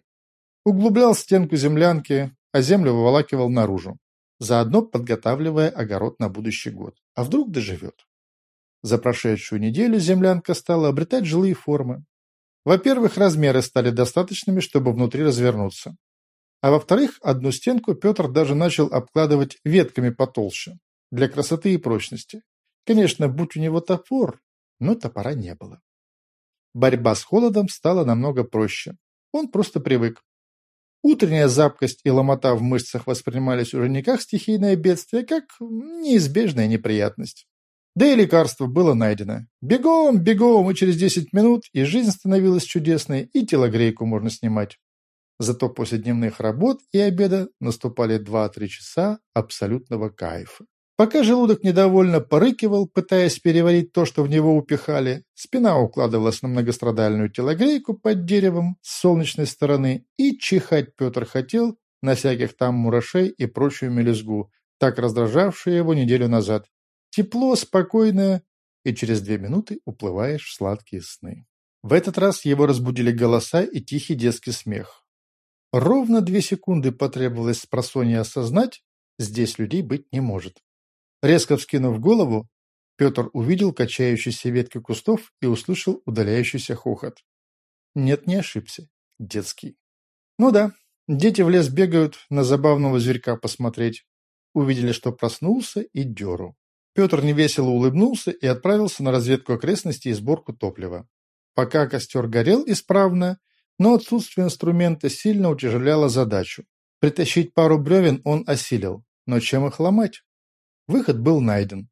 Speaker 1: Углублял стенку землянки, а землю выволакивал наружу заодно подготавливая огород на будущий год. А вдруг доживет? За прошедшую неделю землянка стала обретать жилые формы. Во-первых, размеры стали достаточными, чтобы внутри развернуться. А во-вторых, одну стенку Петр даже начал обкладывать ветками потолще, для красоты и прочности. Конечно, будь у него топор, но топора не было. Борьба с холодом стала намного проще. Он просто привык. Утренняя запкость и ломота в мышцах воспринимались уже не как стихийное бедствие, а как неизбежная неприятность. Да и лекарство было найдено. Бегом, бегом, и через 10 минут и жизнь становилась чудесной, и телогрейку можно снимать. Зато после дневных работ и обеда наступали 2-3 часа абсолютного кайфа. Пока желудок недовольно порыкивал, пытаясь переварить то, что в него упихали, спина укладывалась на многострадальную телогрейку под деревом с солнечной стороны, и чихать Петр хотел на всяких там мурашей и прочую мелюзгу, так раздражавшую его неделю назад. Тепло, спокойное, и через две минуты уплываешь в сладкие сны. В этот раз его разбудили голоса и тихий детский смех. Ровно две секунды потребовалось с просонья осознать, здесь людей быть не может. Резко вскинув голову, Петр увидел качающиеся ветки кустов и услышал удаляющийся хохот. Нет, не ошибся. Детский. Ну да, дети в лес бегают на забавного зверька посмотреть. Увидели, что проснулся и деру. Петр невесело улыбнулся и отправился на разведку окрестностей и сборку топлива. Пока костер горел исправно, но отсутствие инструмента сильно утяжеляло задачу. Притащить пару бревен он осилил, но чем их ломать? Выход был найден.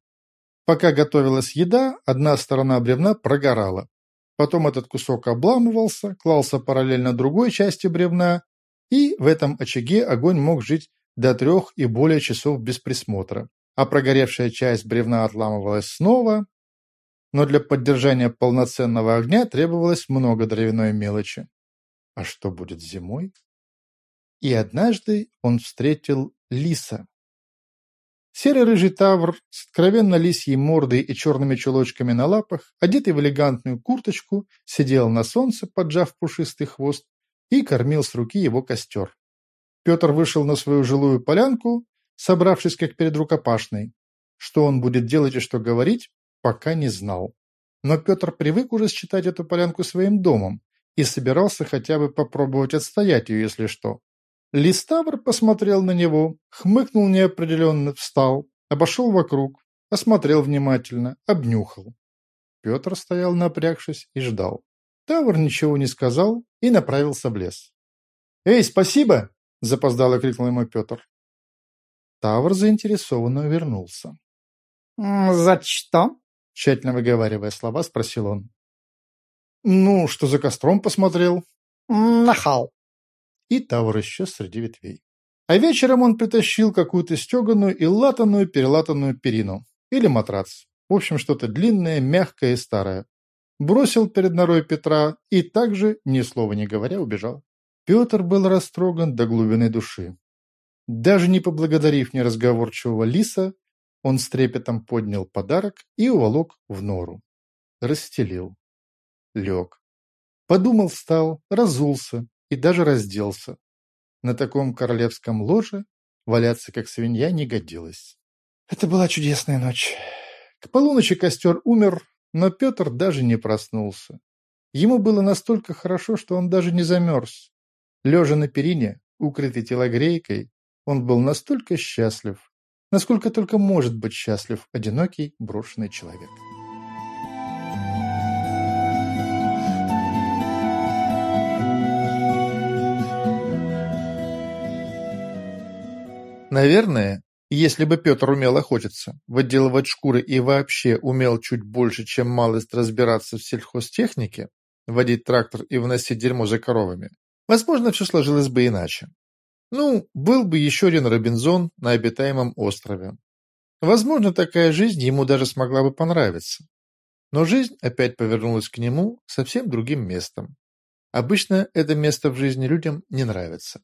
Speaker 1: Пока готовилась еда, одна сторона бревна прогорала. Потом этот кусок обламывался, клался параллельно другой части бревна, и в этом очаге огонь мог жить до трех и более часов без присмотра. А прогоревшая часть бревна отламывалась снова, но для поддержания полноценного огня требовалось много дровяной мелочи. А что будет зимой? И однажды он встретил лиса. Серый рыжий тавр с откровенно лисьей мордой и черными чулочками на лапах, одетый в элегантную курточку, сидел на солнце, поджав пушистый хвост, и кормил с руки его костер. Петр вышел на свою жилую полянку, собравшись как перед рукопашной. Что он будет делать и что говорить, пока не знал. Но Петр привык уже считать эту полянку своим домом и собирался хотя бы попробовать отстоять ее, если что. Листавр посмотрел на него, хмыкнул неопределенно, встал, обошел вокруг, осмотрел внимательно, обнюхал. Петр стоял напрягшись и ждал. Тавр ничего не сказал и направился в лес. «Эй, спасибо!» – запоздало крикнул ему Петр. Тавр заинтересованно вернулся.
Speaker 2: «За что?»
Speaker 1: – тщательно выговаривая слова, спросил он. «Ну, что за костром посмотрел?»
Speaker 2: «Нахал!»
Speaker 1: И Тавр исчез среди ветвей. А вечером он притащил какую-то стеганую и латаную перелатанную перину. Или матрац. В общем, что-то длинное, мягкое и старое. Бросил перед норой Петра и также, ни слова не говоря, убежал. Петр был растроган до глубины души. Даже не поблагодарив неразговорчивого лиса, он с трепетом поднял подарок и уволок в нору. Расстелил. Лег. Подумал, встал, разулся, и даже разделся. На таком королевском ложе валяться как свинья не годилось. Это была чудесная ночь. К полуночи костер умер, но Петр даже не проснулся. Ему было настолько хорошо, что он даже не замерз. Лежа на перине, укрытый телогрейкой, он был настолько счастлив, насколько только может быть счастлив одинокий брошенный человек. Наверное, если бы Петр умел охотиться, выделывать шкуры и вообще умел чуть больше, чем малость разбираться в сельхозтехнике, водить трактор и вносить дерьмо за коровами, возможно, все сложилось бы иначе. Ну, был бы еще один Робинзон на обитаемом острове. Возможно, такая жизнь ему даже смогла бы понравиться. Но жизнь опять повернулась к нему совсем другим местом. Обычно это место в жизни людям не нравится.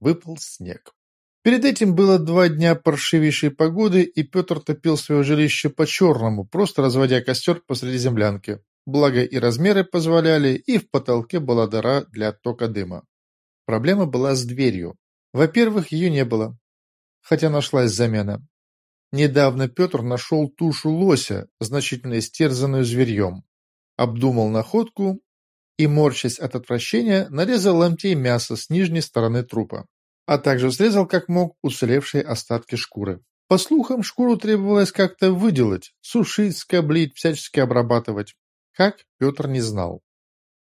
Speaker 1: Выпал снег. Перед этим было два дня паршивейшей погоды, и Петр топил свое жилище по-черному, просто разводя костер посреди землянки. Благо и размеры позволяли, и в потолке была дыра для оттока дыма. Проблема была с дверью. Во-первых, ее не было, хотя нашлась замена. Недавно Петр нашел тушу лося, значительно истерзанную зверьем. Обдумал находку и, морщась от отвращения, нарезал ломтей мяса с нижней стороны трупа а также срезал как мог уцелевшие остатки шкуры. По слухам, шкуру требовалось как-то выделать, сушить, скоблить, всячески обрабатывать. Как, Петр не знал.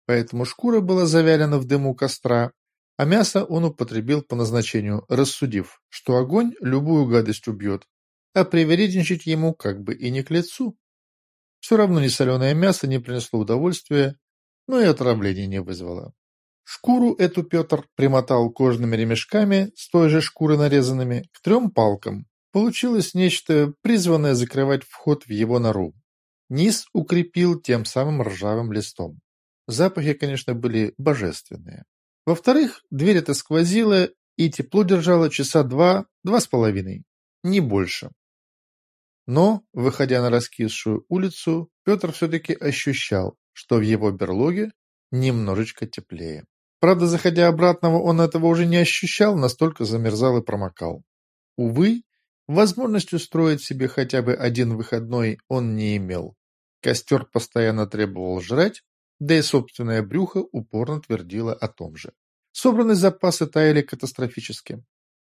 Speaker 1: Поэтому шкура была завялена в дыму костра, а мясо он употребил по назначению, рассудив, что огонь любую гадость убьет, а привередничать ему как бы и не к лицу. Все равно несоленое мясо не принесло удовольствия, но и отравления не вызвало. Шкуру эту Петр примотал кожными ремешками, с той же шкуры нарезанными, к трем палкам. Получилось нечто, призванное закрывать вход в его нору. Низ укрепил тем самым ржавым листом. Запахи, конечно, были божественные. Во-вторых, дверь эта сквозила и тепло держала часа два, два с половиной, не больше. Но, выходя на раскисшую улицу, Петр все-таки ощущал, что в его берлоге немножечко теплее. Правда, заходя обратно, он этого уже не ощущал, настолько замерзал и промокал. Увы, возможность устроить себе хотя бы один выходной он не имел. Костер постоянно требовал жрать, да и собственное брюхо упорно твердило о том же. Собранные запасы таяли катастрофически.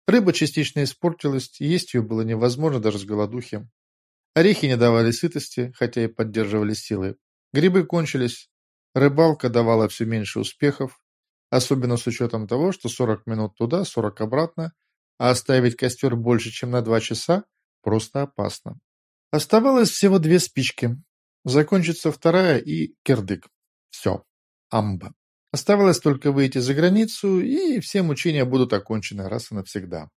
Speaker 1: Рыба частично испортилась, есть ее было невозможно даже с голодухи. Орехи не давали сытости, хотя и поддерживали силы. Грибы кончились, Рыбалка давала все меньше успехов, особенно с учетом того, что 40 минут туда, 40 обратно, а оставить костер больше, чем на два часа, просто опасно. Оставалось всего две спички. Закончится вторая и кирдык. Все. Амба. Оставалось только выйти за границу, и все мучения будут окончены раз и навсегда.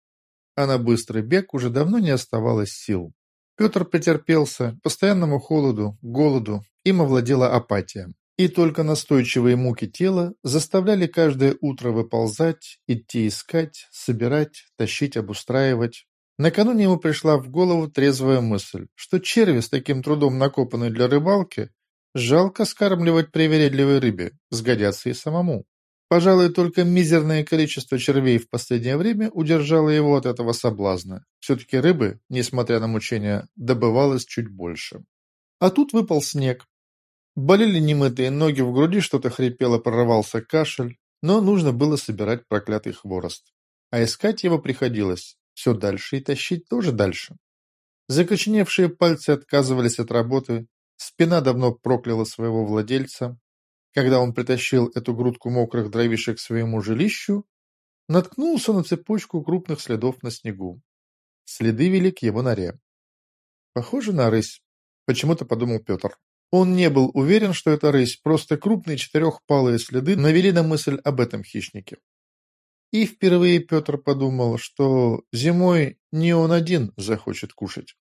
Speaker 1: А на быстрый бег уже давно не оставалось сил. Петр потерпелся, постоянному холоду, голоду, им овладела апатия. И только настойчивые муки тела заставляли каждое утро выползать, идти искать, собирать, тащить, обустраивать. Накануне ему пришла в голову трезвая мысль, что черви с таким трудом накопанные для рыбалки, жалко скармливать привередливой рыбе, сгодятся и самому. Пожалуй, только мизерное количество червей в последнее время удержало его от этого соблазна. Все-таки рыбы, несмотря на мучения, добывалось чуть больше. А тут выпал снег, Болели немытые ноги, в груди что-то хрипело, прорывался кашель, но нужно было собирать проклятый хворост. А искать его приходилось все дальше и тащить тоже дальше. Закоченевшие пальцы отказывались от работы, спина давно прокляла своего владельца. Когда он притащил эту грудку мокрых дровишек к своему жилищу, наткнулся на цепочку крупных следов на снегу. Следы вели к его норе. Похоже на рысь, почему-то подумал Петр. Он не был уверен, что это рысь, просто крупные четырехпалые следы навели на мысль об этом хищнике. И впервые Петр подумал, что зимой не он один захочет кушать.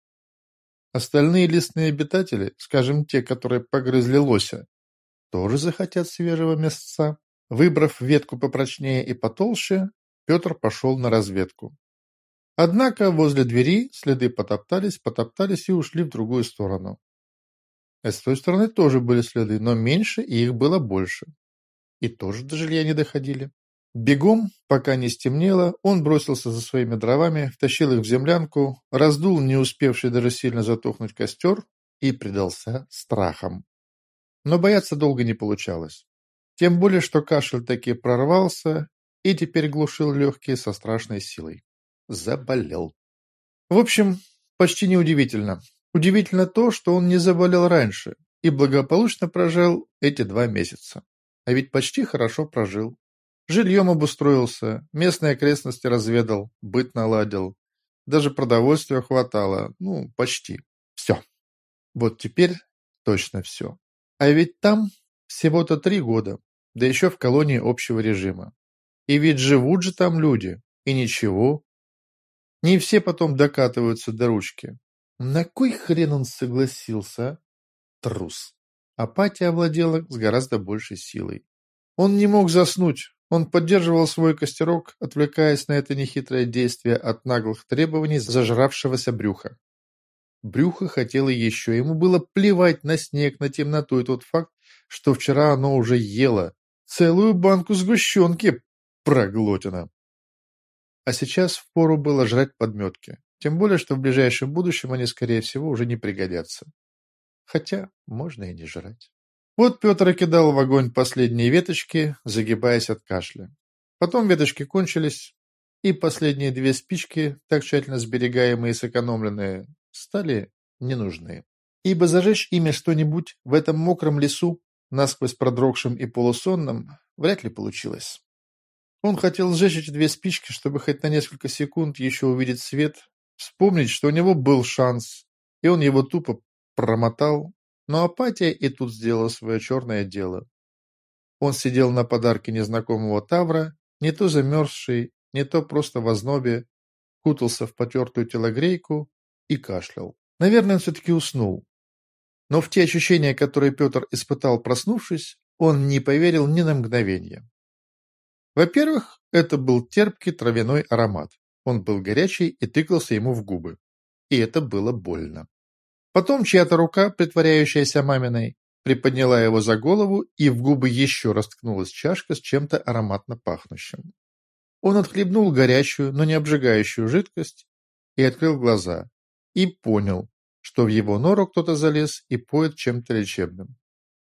Speaker 1: Остальные лесные обитатели, скажем, те, которые погрызли лося, тоже захотят свежего мясца. Выбрав ветку попрочнее и потолще, Петр пошел на разведку. Однако возле двери следы потоптались, потоптались и ушли в другую сторону. А с той стороны тоже были следы, но меньше, и их было больше. И тоже до жилья не доходили. Бегом, пока не стемнело, он бросился за своими дровами, втащил их в землянку, раздул не успевший даже сильно затухнуть костер и предался страхам. Но бояться долго не получалось. Тем более, что кашель таки прорвался и теперь глушил легкие со страшной силой. Заболел. В общем, почти неудивительно. Удивительно то, что он не заболел раньше и благополучно прожил эти два месяца. А ведь почти хорошо прожил. Жильем обустроился, местные окрестности разведал, быт наладил. Даже продовольствия хватало, ну, почти. Все. Вот теперь точно все. А ведь там всего-то три года, да еще в колонии общего режима. И ведь живут же там люди, и ничего. Не все потом докатываются до ручки. На кой хрен он согласился? Трус. Апатия овладела с гораздо большей силой. Он не мог заснуть. Он поддерживал свой костерок, отвлекаясь на это нехитрое действие от наглых требований зажравшегося брюха. Брюхо хотело еще. Ему было плевать на снег, на темноту и тот факт, что вчера оно уже ело. Целую банку сгущенки проглотено. А сейчас впору было жрать подметки. Тем более, что в ближайшем будущем они, скорее всего, уже не пригодятся. Хотя можно и не жрать. Вот Петр кидал в огонь последние веточки, загибаясь от кашля. Потом веточки кончились, и последние две спички, так тщательно сберегаемые и сэкономленные, стали ненужны. Ибо зажечь ими что-нибудь в этом мокром лесу, насквозь продрогшем и полусонном, вряд ли получилось. Он хотел сжечь эти две спички, чтобы хоть на несколько секунд еще увидеть свет, Вспомнить, что у него был шанс, и он его тупо промотал, но апатия и тут сделала свое черное дело. Он сидел на подарке незнакомого Тавра, не то замерзший, не то просто в ознобе, кутался в потертую телогрейку и кашлял. Наверное, он все-таки уснул. Но в те ощущения, которые Петр испытал, проснувшись, он не поверил ни на мгновение. Во-первых, это был терпкий травяной аромат. Он был горячий и тыкался ему в губы. И это было больно. Потом чья-то рука, притворяющаяся маминой, приподняла его за голову, и в губы еще раз ткнулась чашка с чем-то ароматно пахнущим. Он отхлебнул горячую, но не обжигающую жидкость и открыл глаза. И понял, что в его нору кто-то залез и поет чем-то лечебным.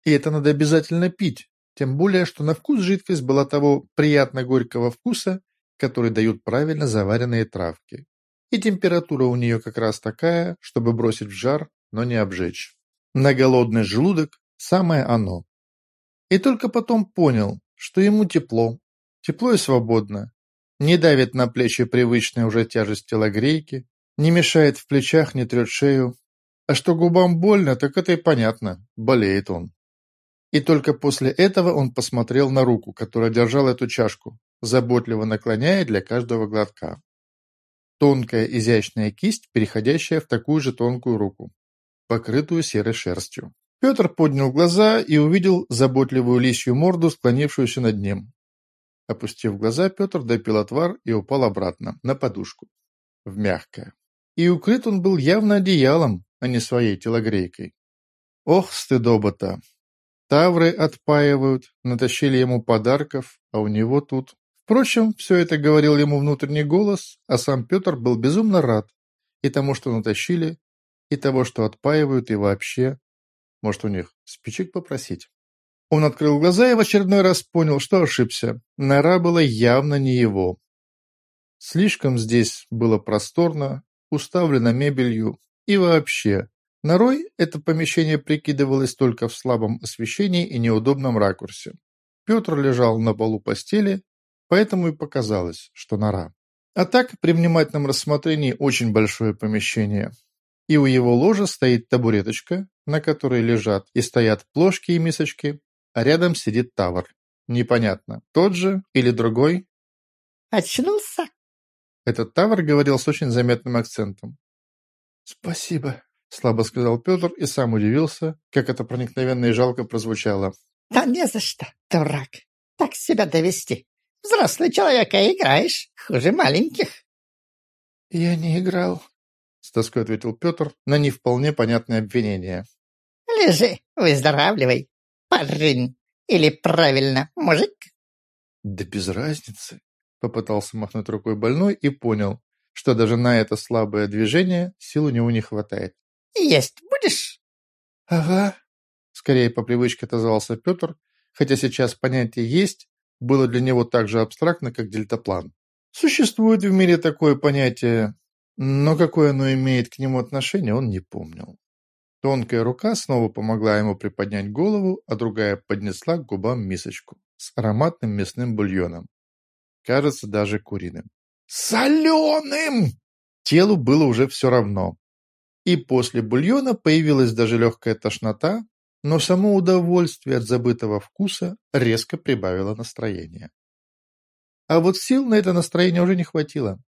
Speaker 1: И это надо обязательно пить, тем более, что на вкус жидкость была того приятно горького вкуса, которые дают правильно заваренные травки. И температура у нее как раз такая, чтобы бросить в жар, но не обжечь. На голодный желудок самое оно. И только потом понял, что ему тепло. Тепло и свободно. Не давит на плечи привычная уже тяжесть телогрейки, не мешает в плечах, не трет шею. А что губам больно, так это и понятно. Болеет он. И только после этого он посмотрел на руку, которая держала эту чашку, заботливо наклоняя для каждого глотка. Тонкая изящная кисть, переходящая в такую же тонкую руку, покрытую серой шерстью. Петр поднял глаза и увидел заботливую лисью морду, склонившуюся над ним. Опустив глаза, Петр допил отвар и упал обратно, на подушку. В мягкое. И укрыт он был явно одеялом, а не своей телогрейкой. Ох, стыдоба-то! Тавры отпаивают, натащили ему подарков, а у него тут Впрочем, все это говорил ему внутренний голос, а сам Петр был безумно рад и тому, что натащили, и того, что отпаивают, и вообще. Может, у них спичек попросить? Он открыл глаза и в очередной раз понял, что ошибся. Нора была явно не его. Слишком здесь было просторно, уставлено мебелью, и вообще. Норой это помещение прикидывалось только в слабом освещении и неудобном ракурсе. Петр лежал на полу постели Поэтому и показалось, что нора. А так, при внимательном рассмотрении, очень большое помещение. И у его ложа стоит табуреточка, на которой лежат и стоят плошки и мисочки, а рядом сидит тавр. Непонятно, тот же или другой?
Speaker 6: «Очнулся?»
Speaker 1: Этот тавр говорил с очень заметным акцентом. «Спасибо», — слабо сказал Петр и сам удивился, как это проникновенно и жалко прозвучало.
Speaker 6: «Да не за что, дурак, так себя довести. Взрослый человек, а играешь хуже маленьких.
Speaker 1: Я не играл, с тоской ответил Петр на не вполне понятное обвинение.
Speaker 6: Лежи, выздоравливай, парень. Или правильно, мужик?
Speaker 1: Да без разницы. Попытался махнуть рукой больной и понял, что даже на это слабое движение сил у него не хватает.
Speaker 6: «Есть будешь?»
Speaker 1: «Ага», — скорее по привычке отозвался Петр, хотя сейчас понятие «есть» было для него так же абстрактно, как дельтаплан. Существует в мире такое понятие, но какое оно имеет к нему отношение, он не помнил. Тонкая рука снова помогла ему приподнять голову, а другая поднесла к губам мисочку с ароматным мясным бульоном. Кажется, даже куриным. «Соленым!» Телу было уже все равно. И после бульона появилась даже легкая тошнота, но само удовольствие от забытого вкуса резко прибавило настроение. А вот сил на это настроение уже не хватило.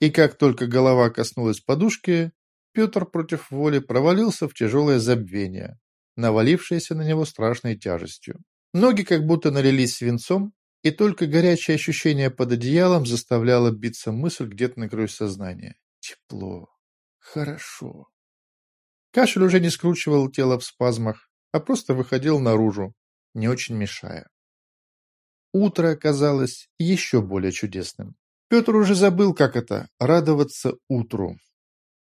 Speaker 1: И как только голова коснулась подушки, Петр против воли провалился в тяжелое забвение, навалившееся на него страшной тяжестью. Ноги как будто налились свинцом, и только горячее ощущение под одеялом заставляло биться мысль где-то на краю сознания. Тепло. Хорошо. Кашель уже не скручивал тело в спазмах, а просто выходил наружу, не очень мешая. Утро оказалось еще более чудесным. Петр уже забыл, как это – радоваться утру.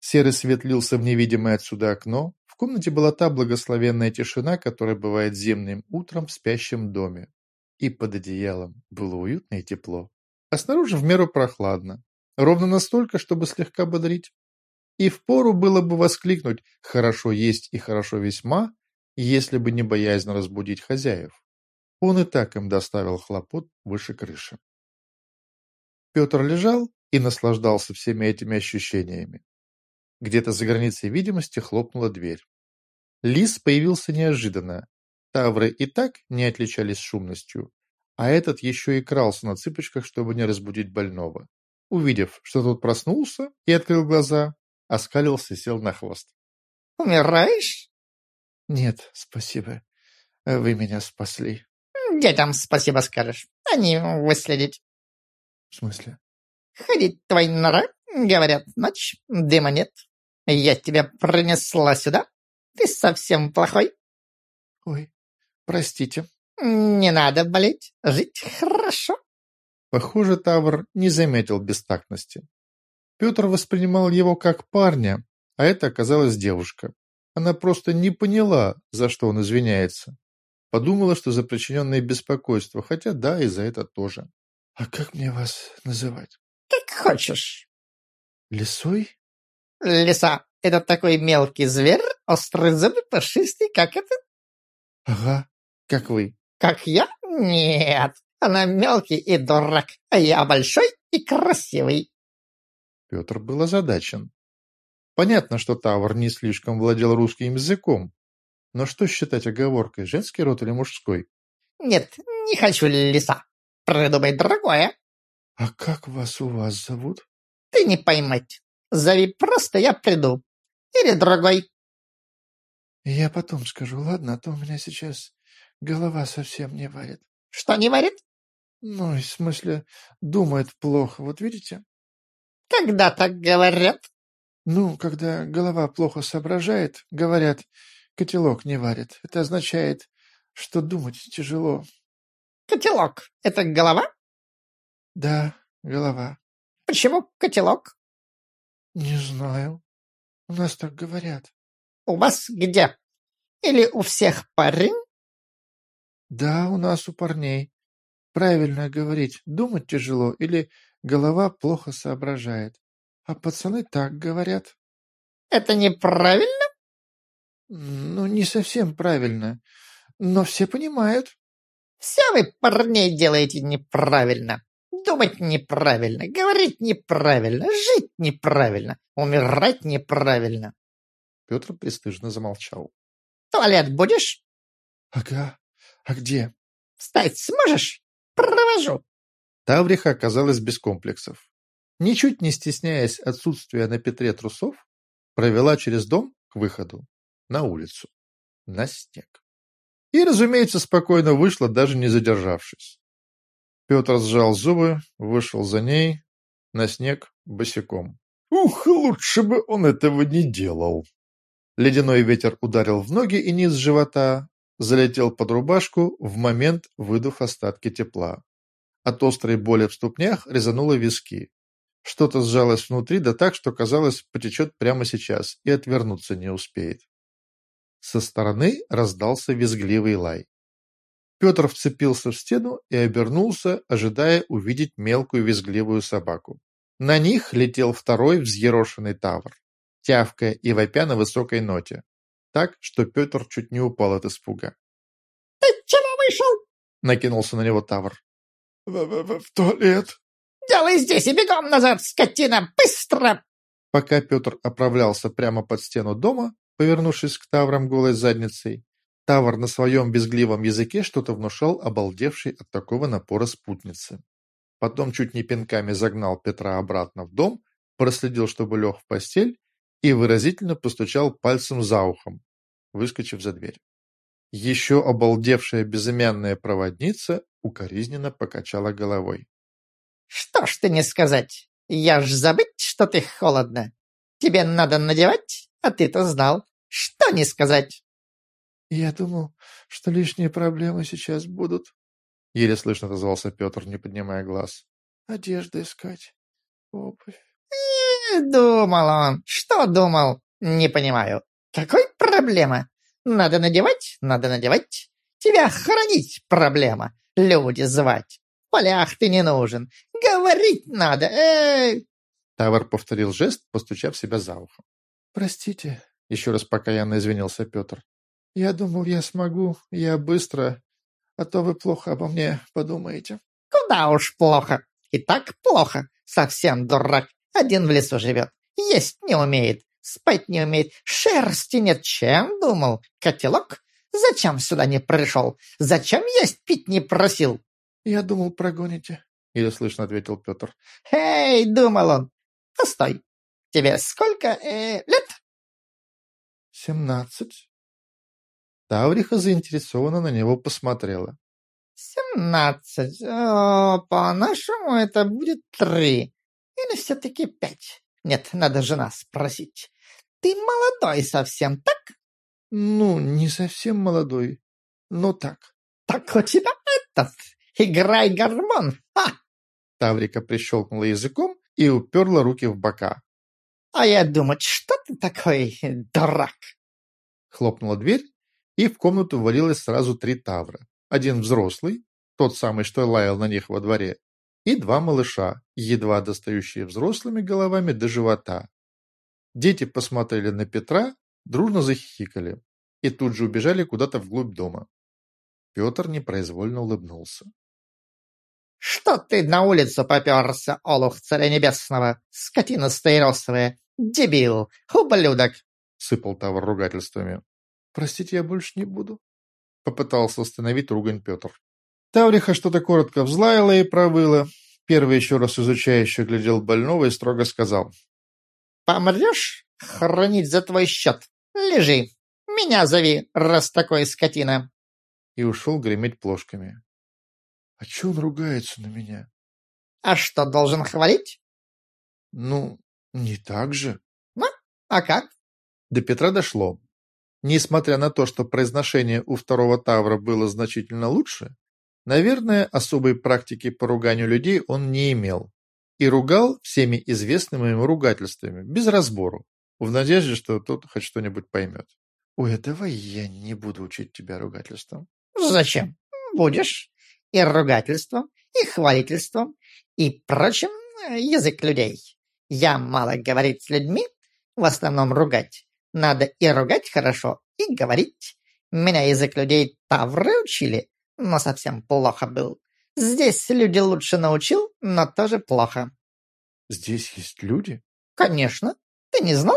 Speaker 1: Серый свет лился в невидимое отсюда окно. В комнате была та благословенная тишина, которая бывает зимним утром в спящем доме. И под одеялом было уютно и тепло. А снаружи в меру прохладно. Ровно настолько, чтобы слегка бодрить. И впору было бы воскликнуть «хорошо есть и хорошо весьма», если бы не боязнь разбудить хозяев. Он и так им доставил хлопот выше крыши. Петр лежал и наслаждался всеми этими ощущениями. Где-то за границей видимости хлопнула дверь. Лис появился неожиданно. Тавры и так не отличались шумностью, а этот еще и крался на цыпочках, чтобы не разбудить больного. Увидев, что тот проснулся и открыл глаза, оскалился и сел на хвост.
Speaker 6: «Умираешь?»
Speaker 1: «Нет, спасибо. Вы меня спасли».
Speaker 6: «Детям спасибо скажешь. Они выследить».
Speaker 1: «В смысле?»
Speaker 6: «Ходить твои нора, говорят, ночь, дыма нет. Я тебя принесла сюда. Ты совсем плохой».
Speaker 1: «Ой, простите».
Speaker 6: «Не надо болеть. Жить хорошо».
Speaker 1: Похоже, Тавр не заметил бестактности. Петр воспринимал его как парня, а это оказалась девушка. Она просто не поняла, за что он извиняется. Подумала, что за причиненное беспокойство, хотя да, и за это тоже. «А как мне вас называть?»
Speaker 6: «Как хочешь».
Speaker 1: «Лисой?»
Speaker 6: «Лиса — это такой мелкий зверь, острый зубы, пушистый, как это?»
Speaker 1: «Ага, как вы».
Speaker 6: Как я? Нет, она мелкий и дурак, а я большой и красивый.
Speaker 1: Петр был озадачен. Понятно, что Тавр не слишком владел русским языком, но что считать оговоркой, женский род или мужской?
Speaker 6: Нет, не хочу лиса. Придумай другое.
Speaker 1: А как вас у вас зовут?
Speaker 6: Ты не поймать. Зови просто, я приду. Или другой.
Speaker 1: Я потом скажу, ладно, а то у меня сейчас голова совсем не варит.
Speaker 6: Что не варит?
Speaker 1: Ну, в смысле, думает плохо, вот видите?
Speaker 6: Когда так говорят?
Speaker 1: Ну, когда голова плохо соображает, говорят, котелок не варит. Это означает, что думать тяжело.
Speaker 6: Котелок — это голова?
Speaker 1: Да, голова.
Speaker 6: Почему котелок?
Speaker 1: Не знаю. У нас так говорят.
Speaker 6: У вас где? Или у всех парень?
Speaker 1: Да, у нас у парней. Правильно говорить, думать тяжело или голова плохо соображает. А пацаны так говорят.
Speaker 6: Это неправильно?
Speaker 1: Ну, не совсем правильно. Но все понимают.
Speaker 6: Все вы парней делаете неправильно. Думать неправильно, говорить неправильно, жить неправильно, умирать неправильно.
Speaker 1: Петр престижно замолчал.
Speaker 6: Туалет будешь?
Speaker 1: Ага. А где?
Speaker 6: Встать сможешь? Провожу.
Speaker 1: Тавриха оказалась без комплексов. Ничуть не стесняясь отсутствия на Петре трусов, провела через дом к выходу, на улицу, на снег. И, разумеется, спокойно вышла, даже не задержавшись. Петр сжал зубы, вышел за ней, на снег босиком. Ух, лучше бы он этого не делал. Ледяной ветер ударил в ноги и низ живота, залетел под рубашку, в момент выдув остатки тепла. От острой боли в ступнях резануло виски. Что-то сжалось внутри, да так, что казалось, потечет прямо сейчас и отвернуться не успеет. Со стороны раздался визгливый лай. Петр вцепился в стену и обернулся, ожидая увидеть мелкую визгливую собаку. На них летел второй взъерошенный тавр тявкая и вопя на высокой ноте, так, что Петр чуть не упал от испуга.
Speaker 6: «Ты чего вышел?»
Speaker 1: — накинулся на него Тавр. В, в, «В туалет».
Speaker 6: «Делай здесь и бегом назад, скотина! Быстро!»
Speaker 1: Пока Петр оправлялся прямо под стену дома, повернувшись к Таврам голой задницей, Тавр на своем безгливом языке что-то внушал обалдевшей от такого напора спутницы. Потом чуть не пинками загнал Петра обратно в дом, проследил, чтобы лег в постель и выразительно постучал пальцем за ухом, выскочив за дверь. Еще обалдевшая безымянная проводница укоризненно покачала головой.
Speaker 6: «Что ж ты не сказать? Я ж забыть, что ты холодно. Тебе надо надевать, а ты-то знал. Что не сказать?»
Speaker 1: «Я думал, что лишние проблемы сейчас будут», — еле слышно отозвался Петр, не поднимая глаз. «Одежду искать, обувь».
Speaker 6: Думал он. Что думал? Не понимаю. Какой проблема? Надо надевать, надо надевать. Тебя хранить проблема. Люди звать. В полях ты не нужен. Говорить надо. Эй!
Speaker 1: Тавр повторил жест, постучав себя за ухом. «Простите», — еще раз покаянно извинился Петр. «Я думал, я смогу, я быстро, а то вы плохо обо мне подумаете».
Speaker 6: «Куда уж плохо. И так плохо. Совсем дурак. Один в лесу живет, есть не умеет, спать не умеет, шерсти нет. Чем думал? Котелок? Зачем сюда не пришел? Зачем есть пить не просил?
Speaker 1: Я думал, прогоните, еле слышно ответил Петр.
Speaker 6: Эй, думал он. Постой, тебе сколько э, лет?
Speaker 1: Семнадцать. Тавриха заинтересованно на него посмотрела.
Speaker 6: «Семнадцать. По-нашему это будет три. Или все-таки пять? Нет, надо жена спросить. Ты молодой совсем, так?
Speaker 1: Ну, не совсем молодой, но так.
Speaker 6: Так у тебя этот, играй гормон, ха!
Speaker 1: Таврика прищелкнула языком и уперла руки в бока.
Speaker 6: А я думать, что ты такой дурак?
Speaker 1: Хлопнула дверь, и в комнату ввалилось сразу три тавра. Один взрослый, тот самый, что лаял на них во дворе, и два малыша, едва достающие взрослыми головами до живота. Дети посмотрели на Петра, дружно захихикали и тут же убежали куда-то вглубь дома. Петр непроизвольно улыбнулся.
Speaker 6: «Что ты на улицу поперся, олух царя небесного, скотина стаиросовая, дебил, ублюдок!»
Speaker 1: — сыпал Тавр ругательствами. «Простите, я больше не буду», — попытался остановить ругань Петр. Тавриха что-то коротко взлаяла и провыла. Первый еще раз изучающе глядел больного и строго сказал.
Speaker 6: «Помрешь? Хранить за твой счет. Лежи. Меня зови, раз такой скотина!»
Speaker 1: И ушел греметь плошками. А че он ругается на меня?
Speaker 6: А что, должен хвалить?
Speaker 1: Ну, не так же.
Speaker 6: Ну, а как?
Speaker 1: До Петра дошло. Несмотря на то, что произношение у второго Тавра было значительно лучше, наверное, особой практики по руганию людей он не имел. И ругал всеми известными ему ругательствами, без разбору, в надежде, что тот хоть что-нибудь поймет. «Ой, а давай я не буду учить тебя ругательствам».
Speaker 6: «Зачем? Будешь и ругательством, и хвалительством, и прочим язык людей. Я мало говорить с людьми, в основном ругать. Надо и ругать хорошо, и говорить. Меня язык людей тавры учили, но совсем плохо был. Здесь люди лучше научил, но тоже плохо.
Speaker 1: Здесь есть люди?
Speaker 6: Конечно. Ты не знал?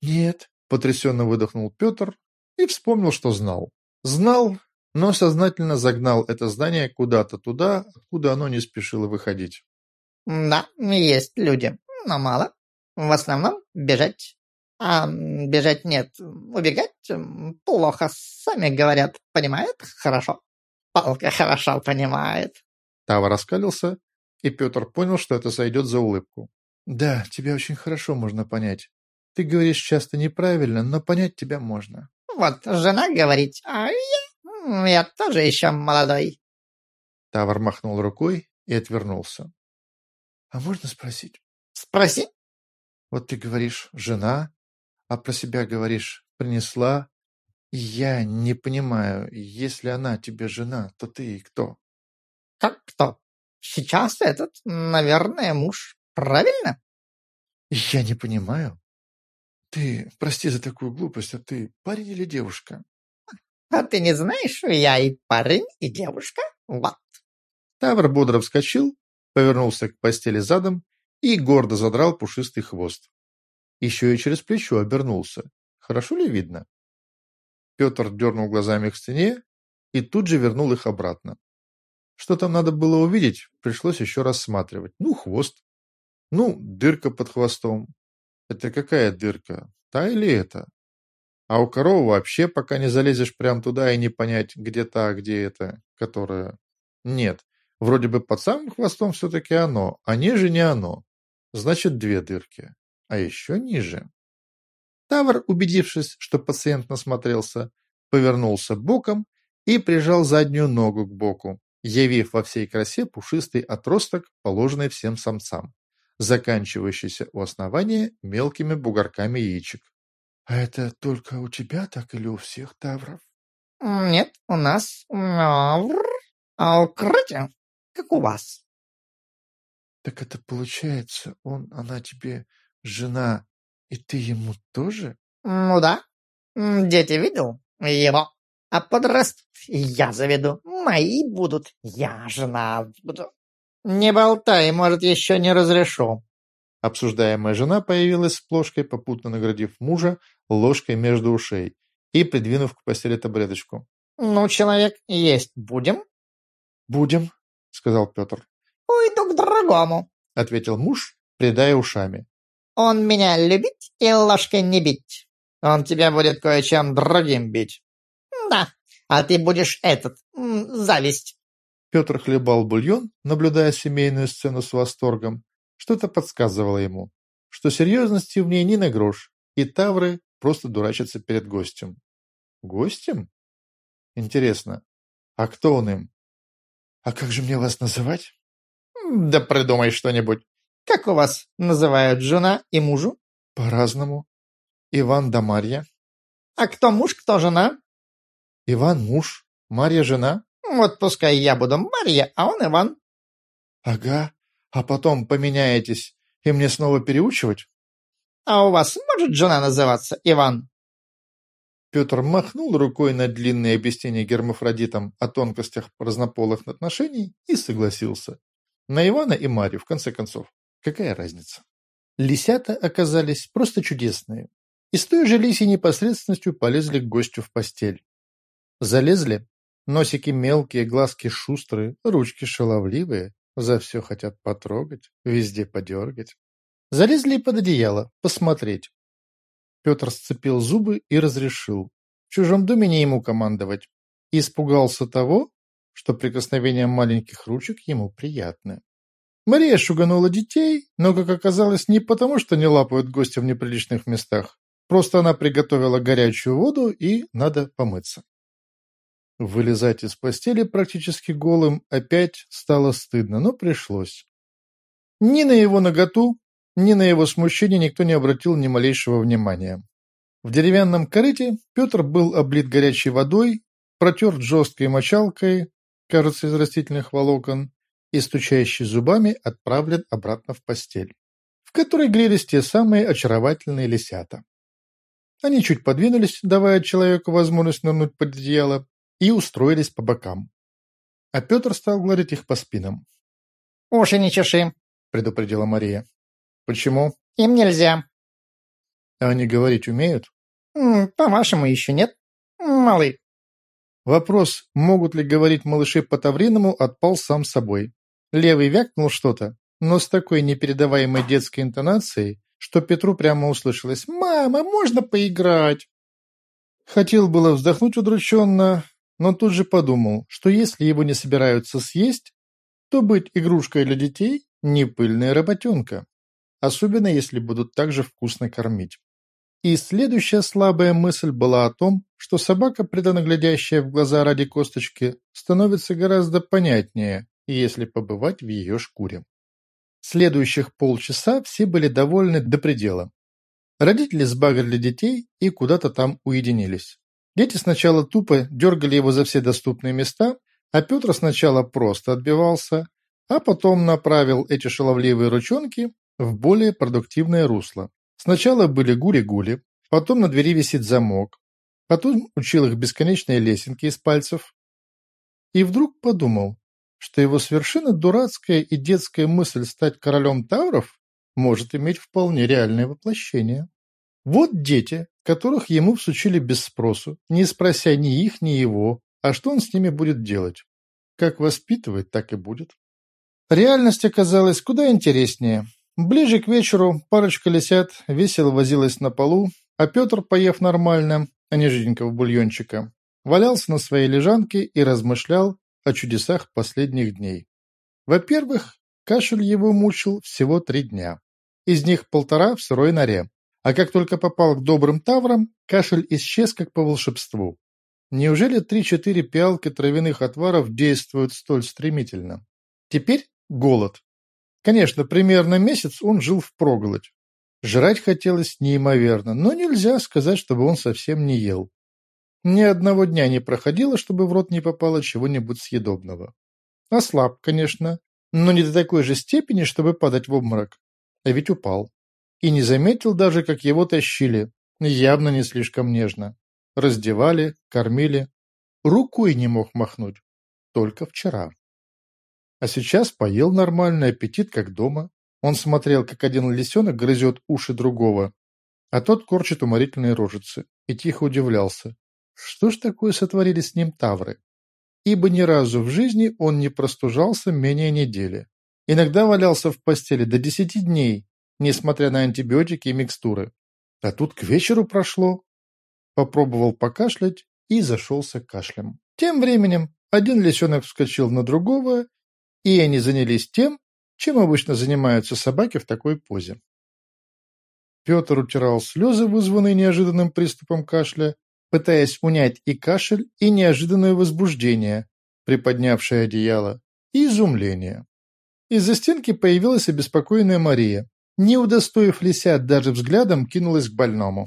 Speaker 1: Нет, потрясенно выдохнул Петр и вспомнил, что знал. Знал, но сознательно загнал это здание куда-то туда, откуда оно не спешило выходить.
Speaker 6: Да, есть люди, но мало. В основном бежать. А бежать нет, убегать плохо, сами говорят, понимает хорошо. Палка хорошо понимает.
Speaker 1: Тава раскалился, и Петр понял, что это сойдет за улыбку. «Да, тебя очень хорошо можно понять. Ты говоришь часто неправильно, но понять тебя можно».
Speaker 6: «Вот жена говорит, а я я тоже еще молодой.
Speaker 1: Тавр махнул рукой и отвернулся. А можно спросить?
Speaker 6: Спроси.
Speaker 1: Вот ты говоришь «жена», а про себя говоришь «принесла». Я не понимаю, если она тебе жена, то ты кто?
Speaker 6: Как кто? Сейчас этот, наверное, муж. Правильно?
Speaker 1: Я не понимаю. Ты, прости за такую глупость, а ты парень или девушка?
Speaker 6: А ты не знаешь, я и парень, и девушка? Вот.
Speaker 1: Тавр бодро вскочил, повернулся к постели задом и гордо задрал пушистый хвост. Еще и через плечо обернулся. Хорошо ли видно? Петр дернул глазами к стене и тут же вернул их обратно. Что там надо было увидеть, пришлось еще рассматривать. Ну, хвост. Ну, дырка под хвостом. Это какая дырка? Та или это? А у коровы вообще пока не залезешь прям туда и не понять, где та, где это, которая... Нет, вроде бы под самым хвостом все-таки оно, а ниже не оно. Значит, две дырки. А еще ниже. Тавр, убедившись, что пациент насмотрелся, повернулся боком и прижал заднюю ногу к боку, явив во всей красе пушистый отросток, положенный всем самцам, заканчивающийся у основания мелкими бугорками яичек. А это только у тебя так или у всех тавров?
Speaker 6: Нет, у нас навр, а укрытие, как у вас.
Speaker 1: Так это получается, он, она тебе жена, и ты ему тоже?
Speaker 6: Ну да. Дети видел? Его. А подрастут, я заведу. Мои будут, я жена буду. Не болтай, может, еще не разрешу.
Speaker 1: Обсуждаемая жена появилась с плошкой, попутно наградив мужа ложкой между ушей и придвинув к постели табуреточку.
Speaker 6: «Ну, человек, есть будем?»
Speaker 1: «Будем», — сказал Петр.
Speaker 6: «Уйду к другому», —
Speaker 1: ответил муж, придая ушами.
Speaker 6: «Он меня любить и ложкой не бить. Он тебя будет кое-чем другим бить». «Да, а ты будешь этот, зависть».
Speaker 1: Петр хлебал бульон, наблюдая семейную сцену с восторгом, что-то подсказывало ему, что серьезности в ней ни на грош, и тавры просто дурачатся перед гостем. Гостем? Интересно, а кто он им? А как же мне вас называть?
Speaker 6: Да придумай что-нибудь. Как у вас называют жена и мужу?
Speaker 1: По-разному. Иван да Марья.
Speaker 6: А кто муж, кто жена?
Speaker 1: Иван муж, Марья жена.
Speaker 6: Вот пускай я буду Марья, а он Иван.
Speaker 1: Ага, а потом поменяетесь, и мне снова переучивать?
Speaker 6: А у вас может жена называться Иван?
Speaker 1: Петр махнул рукой на длинные объяснения гермафродитам о тонкостях разнополых отношений и согласился. На Ивана и Марию, в конце концов, какая разница? Лисята оказались просто чудесные. И с той же лисей непосредственностью полезли к гостю в постель. Залезли, носики мелкие, глазки шустрые, ручки шаловливые, за все хотят потрогать, везде подергать. Залезли под одеяло, посмотреть, Петр сцепил зубы и разрешил. В чужом доме не ему командовать. И испугался того, что прикосновения маленьких ручек ему приятны. Мария шуганула детей, но, как оказалось, не потому, что не лапают гостя в неприличных местах. Просто она приготовила горячую воду и надо помыться. Вылезать из постели практически голым опять стало стыдно, но пришлось. Ни на его наготу, ни на его смущение никто не обратил ни малейшего внимания. В деревянном корыте Петр был облит горячей водой, протерт жесткой мочалкой, кажется, из растительных волокон, и, стучащий зубами, отправлен обратно в постель, в которой грелись те самые очаровательные лисята. Они чуть подвинулись, давая человеку возможность нырнуть под одеяло, и устроились по бокам. А Петр стал гладить их по спинам.
Speaker 6: «Уши не чеши», —
Speaker 1: предупредила Мария. Почему?
Speaker 6: Им нельзя.
Speaker 1: А они говорить умеют?
Speaker 6: По-вашему, еще нет. Малый.
Speaker 1: Вопрос, могут ли говорить малыши по-тавриному, отпал сам собой. Левый вякнул что-то, но с такой непередаваемой детской интонацией, что Петру прямо услышалось «Мама, можно поиграть?» Хотел было вздохнуть удрученно, но тут же подумал, что если его не собираются съесть, то быть игрушкой для детей – не пыльная работенка особенно если будут также вкусно кормить. И следующая слабая мысль была о том, что собака, преданно глядящая в глаза ради косточки, становится гораздо понятнее, если побывать в ее шкуре. Следующих полчаса все были довольны до предела. Родители сбагрили детей и куда-то там уединились. Дети сначала тупо дергали его за все доступные места, а Петр сначала просто отбивался, а потом направил эти шаловливые ручонки в более продуктивное русло. Сначала были гули-гули, потом на двери висит замок, потом учил их бесконечные лесенки из пальцев. И вдруг подумал, что его совершенно дурацкая и детская мысль стать королем Тавров может иметь вполне реальное воплощение. Вот дети, которых ему всучили без спросу, не спрося ни их, ни его, а что он с ними будет делать. Как воспитывать, так и будет. Реальность оказалась куда интереснее. Ближе к вечеру парочка лисят весело возилась на полу, а Петр, поев нормально, а не жиденького бульончика, валялся на своей лежанке и размышлял о чудесах последних дней. Во-первых, кашель его мучил всего три дня. Из них полтора в сырой норе. А как только попал к добрым таврам, кашель исчез как по волшебству. Неужели три-четыре пиалки травяных отваров действуют столь стремительно? Теперь голод. Конечно, примерно месяц он жил впроголодь. Жрать хотелось неимоверно, но нельзя сказать, чтобы он совсем не ел. Ни одного дня не проходило, чтобы в рот не попало чего-нибудь съедобного. Ослаб, конечно, но не до такой же степени, чтобы падать в обморок. А ведь упал. И не заметил даже, как его тащили, явно не слишком нежно. Раздевали, кормили. Рукой не мог махнуть. Только вчера. А сейчас поел нормально, аппетит как дома. Он смотрел, как один лисенок грызет уши другого, а тот корчит уморительные рожицы, и тихо удивлялся. Что ж такое сотворили с ним тавры? Ибо ни разу в жизни он не простужался менее недели. Иногда валялся в постели до десяти дней, несмотря на антибиотики и микстуры. А тут к вечеру прошло. Попробовал покашлять и зашелся кашлем. Тем временем один лисенок вскочил на другого и они занялись тем, чем обычно занимаются собаки в такой позе. Петр утирал слезы, вызванные неожиданным приступом кашля, пытаясь унять и кашель, и неожиданное возбуждение, приподнявшее одеяло, и изумление. Из-за стенки появилась обеспокоенная Мария. Не удостоив лисят даже взглядом, кинулась к больному.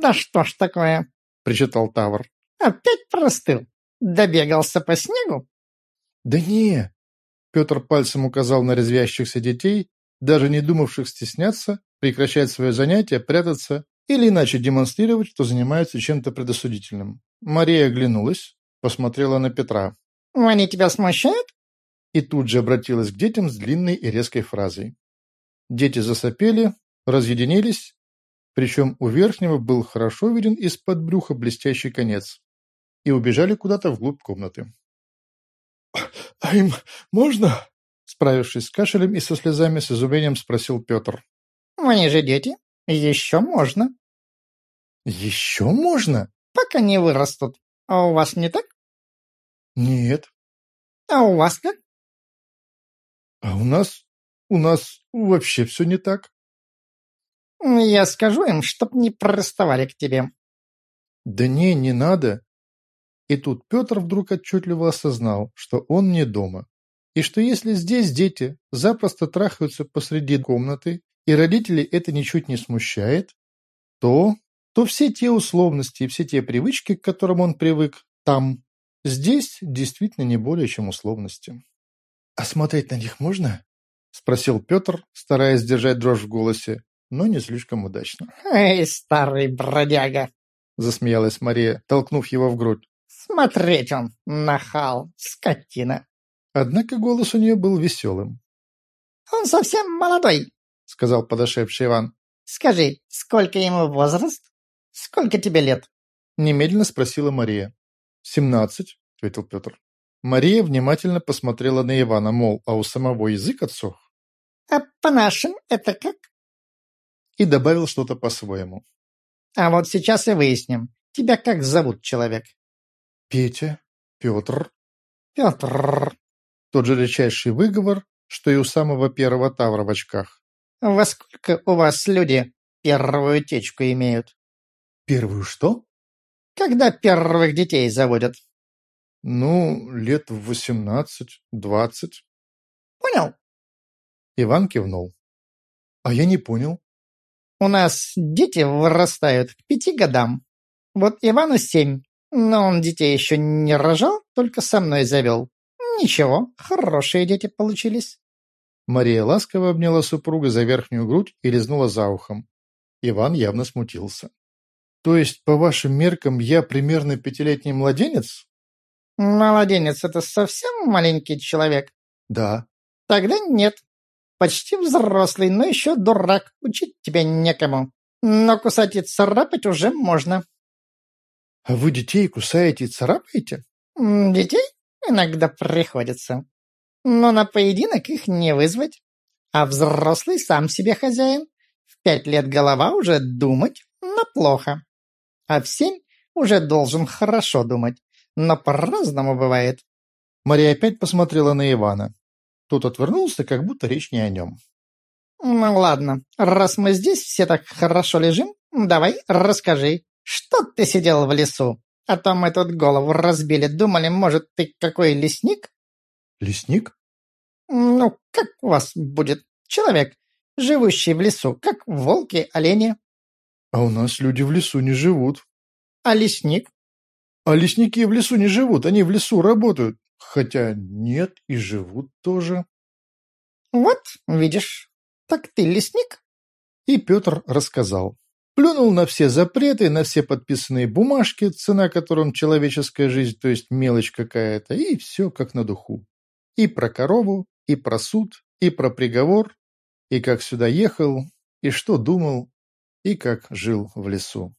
Speaker 6: «Да что ж такое?» — причитал Тавр. «Опять простыл? Добегался по снегу?
Speaker 1: «Да не!» Петр пальцем указал на резвящихся детей, даже не думавших стесняться, прекращать свое занятие, прятаться или иначе демонстрировать, что занимается чем-то предосудительным. Мария оглянулась, посмотрела на Петра.
Speaker 6: «Они тебя смущают?»
Speaker 1: И тут же обратилась к детям с длинной и резкой фразой. Дети засопели, разъединились, причем у верхнего был хорошо виден из-под брюха блестящий конец, и убежали куда-то вглубь комнаты. «А им можно?» Справившись с кашлем и со слезами, с изумлением спросил Петр.
Speaker 6: «Они же дети. Еще можно».
Speaker 1: «Еще можно?»
Speaker 6: «Пока не вырастут. А у вас не так?»
Speaker 1: «Нет».
Speaker 6: «А у вас как?»
Speaker 1: «А у нас... у нас вообще все не так».
Speaker 6: «Я скажу им, чтоб не приставали к тебе».
Speaker 1: «Да не, не надо». И тут Петр вдруг отчетливо осознал, что он не дома. И что если здесь дети запросто трахаются посреди комнаты, и родителей это ничуть не смущает, то, то все те условности и все те привычки, к которым он привык там, здесь действительно не более чем условности. «А смотреть на них можно?» – спросил Петр, стараясь держать дрожь в голосе, но не слишком удачно.
Speaker 6: «Эй, старый бродяга!»
Speaker 1: – засмеялась Мария, толкнув его в грудь.
Speaker 6: «Смотреть он, нахал, скотина!»
Speaker 1: Однако голос у нее был веселым.
Speaker 6: «Он совсем молодой», —
Speaker 1: сказал подошедший Иван.
Speaker 6: «Скажи, сколько ему возраст? Сколько тебе лет?»
Speaker 1: Немедленно спросила Мария. «Семнадцать», — ответил Петр. Мария внимательно посмотрела на Ивана, мол, а у самого язык отсох.
Speaker 6: «А по-нашим это как?»
Speaker 1: И добавил что-то по-своему.
Speaker 6: «А вот сейчас и выясним. Тебя как зовут, человек?»
Speaker 1: «Петя. Петр».
Speaker 6: «Петр»,
Speaker 1: тот же редчайший выговор, что и у самого первого тавра в очках.
Speaker 6: «Во сколько у вас люди первую течку имеют?»
Speaker 1: «Первую что?»
Speaker 6: «Когда первых детей заводят?»
Speaker 1: «Ну, лет в восемнадцать, двадцать».
Speaker 6: «Понял?»
Speaker 1: Иван кивнул. «А я не понял».
Speaker 6: «У нас дети вырастают к пяти годам. Вот Ивану семь, но он детей еще не рожал, только со мной завел. «Ничего, хорошие дети получились».
Speaker 1: Мария ласково обняла супруга за верхнюю грудь и лизнула за ухом. Иван явно смутился. «То есть, по вашим меркам, я примерно пятилетний младенец?»
Speaker 6: «Младенец — это совсем маленький человек?»
Speaker 1: «Да».
Speaker 6: «Тогда нет. Почти взрослый, но еще дурак. Учить тебя некому. Но кусать и царапать уже можно».
Speaker 1: «А вы детей кусаете и царапаете?»
Speaker 6: «Детей? Иногда приходится. Но на поединок их не вызвать. А взрослый сам себе хозяин. В пять лет голова уже думать, но плохо. А в семь уже должен хорошо думать. Но по-разному бывает.
Speaker 1: Мария опять посмотрела на Ивана. Тот отвернулся, как будто речь не о нем.
Speaker 6: «Ну ладно, раз мы здесь все так хорошо лежим, давай расскажи, что ты сидел в лесу?» А то мы тут голову разбили, думали, может, ты какой лесник?
Speaker 1: Лесник?
Speaker 6: Ну, как у вас будет человек, живущий в лесу, как волки, олени?
Speaker 1: А у нас люди в лесу не живут.
Speaker 6: А лесник?
Speaker 1: А лесники в лесу не живут, они в лесу работают. Хотя нет, и живут тоже.
Speaker 6: Вот, видишь, так ты лесник?
Speaker 1: И Петр рассказал. Плюнул на все запреты, на все подписанные бумажки, цена которым человеческая жизнь, то есть мелочь какая-то, и все как на духу. И про корову, и про суд, и про приговор, и как сюда ехал, и что думал, и как жил в лесу.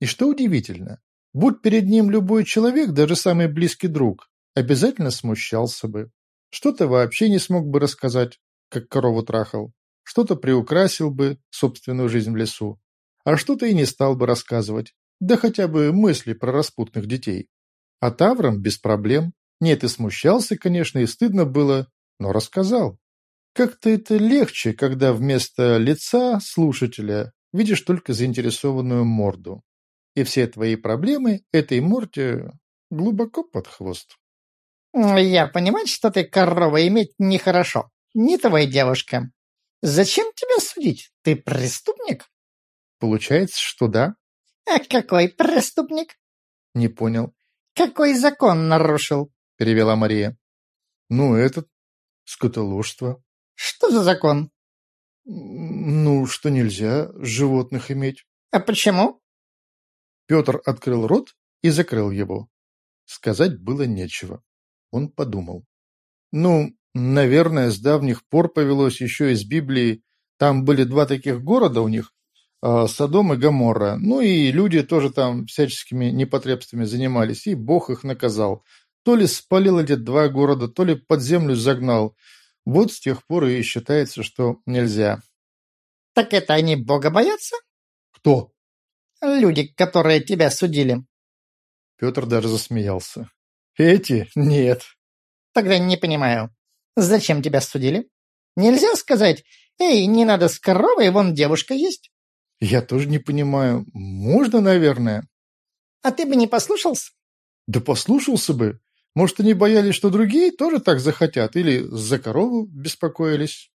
Speaker 1: И что удивительно, будь перед ним любой человек, даже самый близкий друг, обязательно смущался бы. Что-то вообще не смог бы рассказать, как корову трахал, что-то приукрасил бы собственную жизнь в лесу, а что-то и не стал бы рассказывать, да хотя бы мысли про распутных детей. А Тавром без проблем. Нет, и смущался, конечно, и стыдно было, но рассказал. Как-то это легче, когда вместо лица слушателя видишь только заинтересованную морду. И все твои проблемы этой морде глубоко под хвост.
Speaker 6: «Я понимаю, что ты корова иметь нехорошо. Не твоя девушка. Зачем тебя судить? Ты преступник?»
Speaker 1: Получается, что да?
Speaker 6: А какой преступник?
Speaker 1: Не понял.
Speaker 6: Какой закон нарушил?
Speaker 1: Перевела Мария. Ну, этот. Скотоложство.
Speaker 6: Что за закон?
Speaker 1: Ну, что нельзя животных иметь.
Speaker 6: А почему?
Speaker 1: Петр открыл рот и закрыл его. Сказать было нечего. Он подумал. Ну, наверное, с давних пор повелось еще из Библии. Там были два таких города у них, а, Содом и Гоморра. Ну и люди тоже там всяческими непотребствами занимались, и Бог их наказал. То ли спалил эти два города, то ли под землю загнал. Вот с тех пор и считается, что нельзя.
Speaker 6: Так это они Бога боятся?
Speaker 1: Кто?
Speaker 6: Люди, которые тебя судили.
Speaker 1: Петр даже засмеялся. Эти? Нет.
Speaker 6: Тогда не понимаю. Зачем тебя судили? Нельзя сказать, эй, не надо с коровой, вон девушка есть.
Speaker 1: Я тоже не понимаю. Можно, наверное.
Speaker 6: А ты бы не послушался?
Speaker 1: Да послушался бы. Может, они боялись, что другие тоже так захотят, или за корову беспокоились?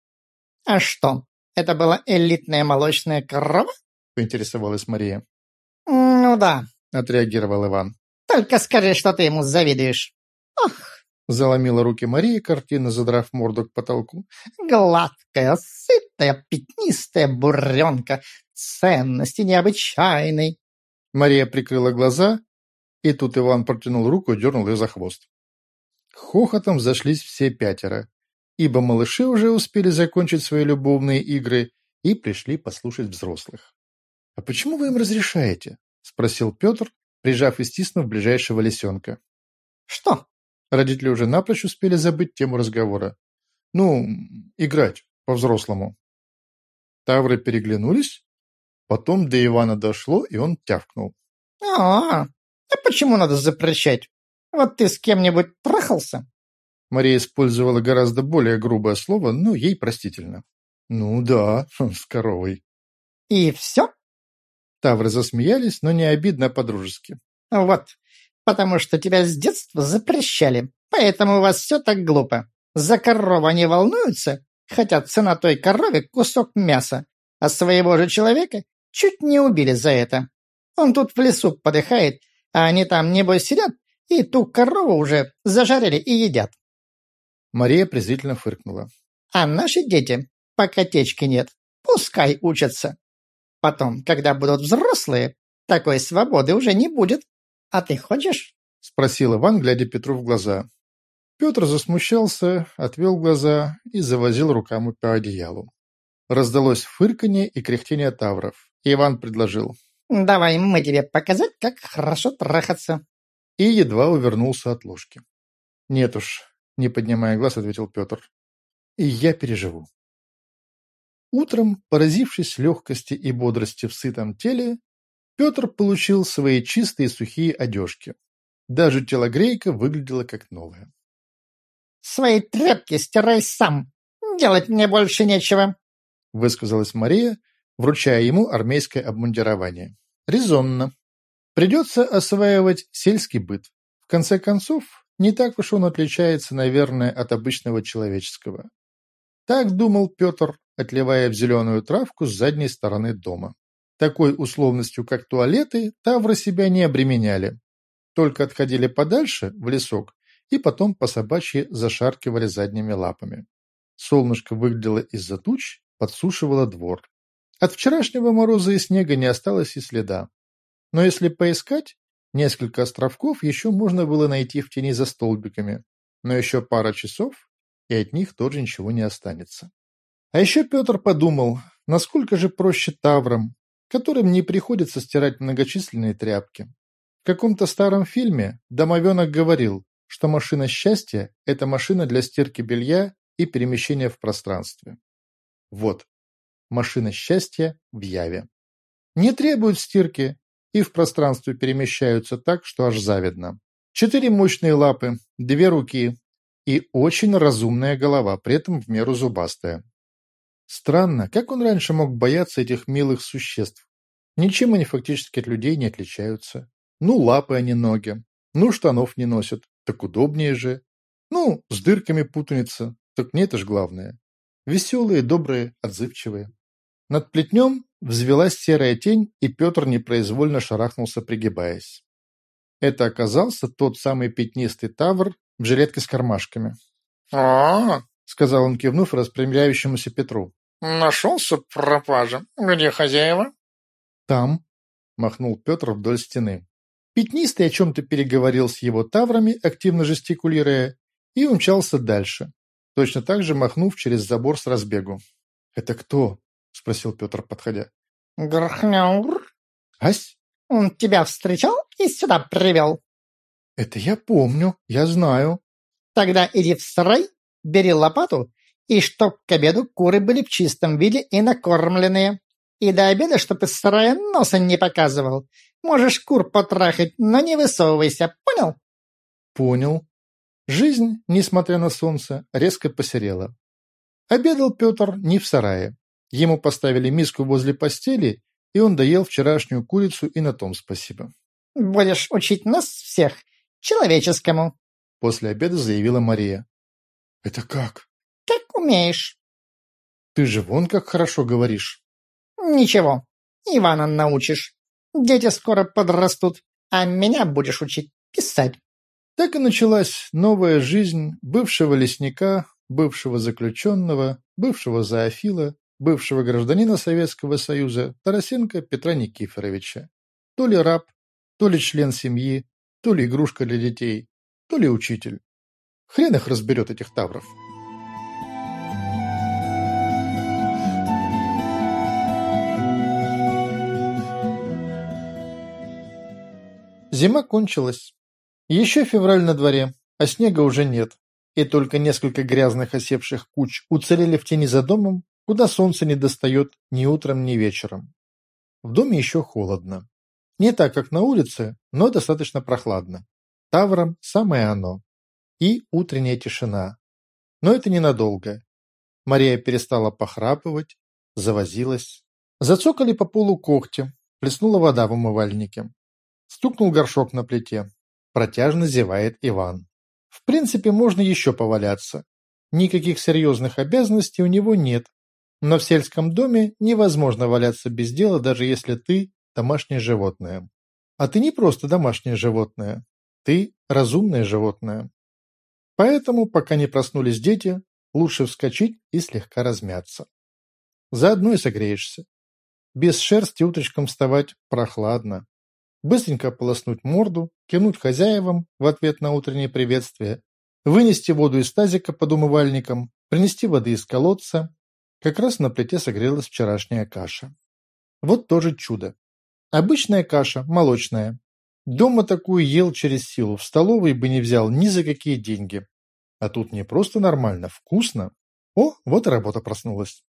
Speaker 6: А что, это была элитная молочная корова?
Speaker 1: Поинтересовалась Мария.
Speaker 6: Ну да,
Speaker 1: отреагировал Иван.
Speaker 6: Только скажи, что ты ему завидуешь. Ох,
Speaker 1: Заломила руки Мария, картина задрав морду к потолку.
Speaker 6: Гладкая, сытая, пятнистая буренка. Ценности необычайной.
Speaker 1: Мария прикрыла глаза, и тут Иван протянул руку и дернул ее за хвост. Хохотом зашлись все пятеро, ибо малыши уже успели закончить свои любовные игры и пришли послушать взрослых. «А почему вы им разрешаете?» – спросил Петр, прижав и стиснув ближайшего лисенка.
Speaker 6: «Что?»
Speaker 1: Родители уже напрочь успели забыть тему разговора. Ну, играть по-взрослому. Тавры переглянулись, потом до Ивана дошло, и он тявкнул.
Speaker 6: «А, -а, а почему надо запрещать? Вот ты с кем-нибудь трахался?»
Speaker 1: Мария использовала гораздо более грубое слово, но ей простительно. «Ну да, с коровой».
Speaker 6: «И все?»
Speaker 1: Тавры засмеялись, но не обидно, по-дружески.
Speaker 6: «Вот, потому что тебя с детства запрещали, поэтому у вас все так глупо. За корову они волнуются, хотя цена той корове – кусок мяса, а своего же человека чуть не убили за это. Он тут в лесу подыхает, а они там, небось, сидят и ту корову уже зажарили и едят.
Speaker 1: Мария презрительно фыркнула.
Speaker 6: А наши дети, пока течки нет, пускай учатся. Потом, когда будут взрослые, такой свободы уже не будет. «А ты хочешь?»
Speaker 1: — спросил Иван, глядя Петру в глаза. Петр засмущался, отвел глаза и завозил руками по одеялу. Раздалось фырканье и кряхтение тавров. Иван предложил.
Speaker 6: «Давай мы тебе показать, как хорошо трахаться».
Speaker 1: И едва увернулся от ложки. «Нет уж», — не поднимая глаз, ответил Петр. «И я переживу». Утром, поразившись легкости и бодрости в сытом теле, Петр получил свои чистые сухие одежки. Даже телогрейка выглядела как новая.
Speaker 6: «Свои тряпки стирай сам. Делать мне больше нечего», —
Speaker 1: высказалась Мария, вручая ему армейское обмундирование. «Резонно. Придется осваивать сельский быт. В конце концов, не так уж он отличается, наверное, от обычного человеческого». Так думал Петр, отливая в зеленую травку с задней стороны дома. Такой условностью, как туалеты, тавры себя не обременяли. Только отходили подальше, в лесок, и потом по собачьи зашаркивали задними лапами. Солнышко выглядело из-за туч, подсушивало двор. От вчерашнего мороза и снега не осталось и следа. Но если поискать, несколько островков еще можно было найти в тени за столбиками. Но еще пара часов, и от них тоже ничего не останется. А еще Петр подумал, насколько же проще таврам, которым не приходится стирать многочисленные тряпки. В каком-то старом фильме домовенок говорил, что машина счастья – это машина для стирки белья и перемещения в пространстве. Вот, машина счастья в Яве. Не требуют стирки и в пространстве перемещаются так, что аж завидно. Четыре мощные лапы, две руки и очень разумная голова, при этом в меру зубастая. Странно, как он раньше мог бояться этих милых существ? Ничем они фактически от людей не отличаются. Ну, лапы они ноги. Ну, штанов не носят. Так удобнее же. Ну, с дырками путаница. Так не это ж главное. Веселые, добрые, отзывчивые. Над плетнем взвелась серая тень, и Петр непроизвольно шарахнулся, пригибаясь. Это оказался тот самый пятнистый тавр в жилетке с кармашками.
Speaker 7: «О, —
Speaker 1: сказал он, кивнув распрямляющемуся Петру.
Speaker 7: «Нашелся пропажа. Где хозяева?»
Speaker 1: «Там», — махнул Петр вдоль стены. Пятнистый о чем-то переговорил с его таврами, активно жестикулируя, и умчался дальше, точно так же махнув через забор с разбегу. «Это кто?» — спросил Петр, подходя.
Speaker 6: «Грхняур,
Speaker 1: «Ась?»
Speaker 6: он тебя встречал и сюда привел.
Speaker 1: «Это я помню, я знаю».
Speaker 6: Тогда иди в сарай, бери лопату, и чтоб к обеду куры были в чистом виде и накормленные. И до обеда, чтоб из сарая носа не показывал. Можешь кур потрахать, но не высовывайся, понял?
Speaker 1: Понял. Жизнь, несмотря на солнце, резко посерела. Обедал Петр не в сарае. Ему поставили миску возле постели, и он доел вчерашнюю курицу, и на том спасибо.
Speaker 6: Будешь учить нас всех человеческому.
Speaker 1: После обеда заявила Мария. «Это как?»
Speaker 6: Как умеешь.
Speaker 1: «Ты же вон как хорошо говоришь».
Speaker 6: Ничего, Ивана научишь. Дети скоро подрастут, а меня будешь учить писать.
Speaker 1: Так и началась новая жизнь бывшего лесника, бывшего заключенного, бывшего зоофила, бывшего гражданина Советского Союза Тарасенко Петра Никифоровича. То ли раб, то ли член семьи, то ли игрушка для детей, то ли учитель. Хрен их разберет, этих тавров. Зима кончилась. Еще февраль на дворе, а снега уже нет. И только несколько грязных осевших куч уцелели в тени за домом, куда солнце не достает ни утром, ни вечером. В доме еще холодно. Не так, как на улице, но достаточно прохладно. Тавром самое оно. И утренняя тишина. Но это ненадолго. Мария перестала похрапывать, завозилась. Зацокали по полу когти, плеснула вода в умывальнике. Стукнул горшок на плите. Протяжно зевает Иван. В принципе, можно еще поваляться. Никаких серьезных обязанностей у него нет. Но в сельском доме невозможно валяться без дела, даже если ты домашнее животное. А ты не просто домашнее животное. Ты разумное животное. Поэтому, пока не проснулись дети, лучше вскочить и слегка размяться. Заодно и согреешься. Без шерсти утречком вставать прохладно быстренько полоснуть морду, кинуть хозяевам в ответ на утреннее приветствие, вынести воду из тазика под умывальником, принести воды из колодца. Как раз на плите согрелась вчерашняя каша. Вот тоже чудо. Обычная каша, молочная. Дома такую ел через силу, в столовой бы не взял ни за какие деньги. А тут не просто нормально, вкусно. О, вот и работа проснулась.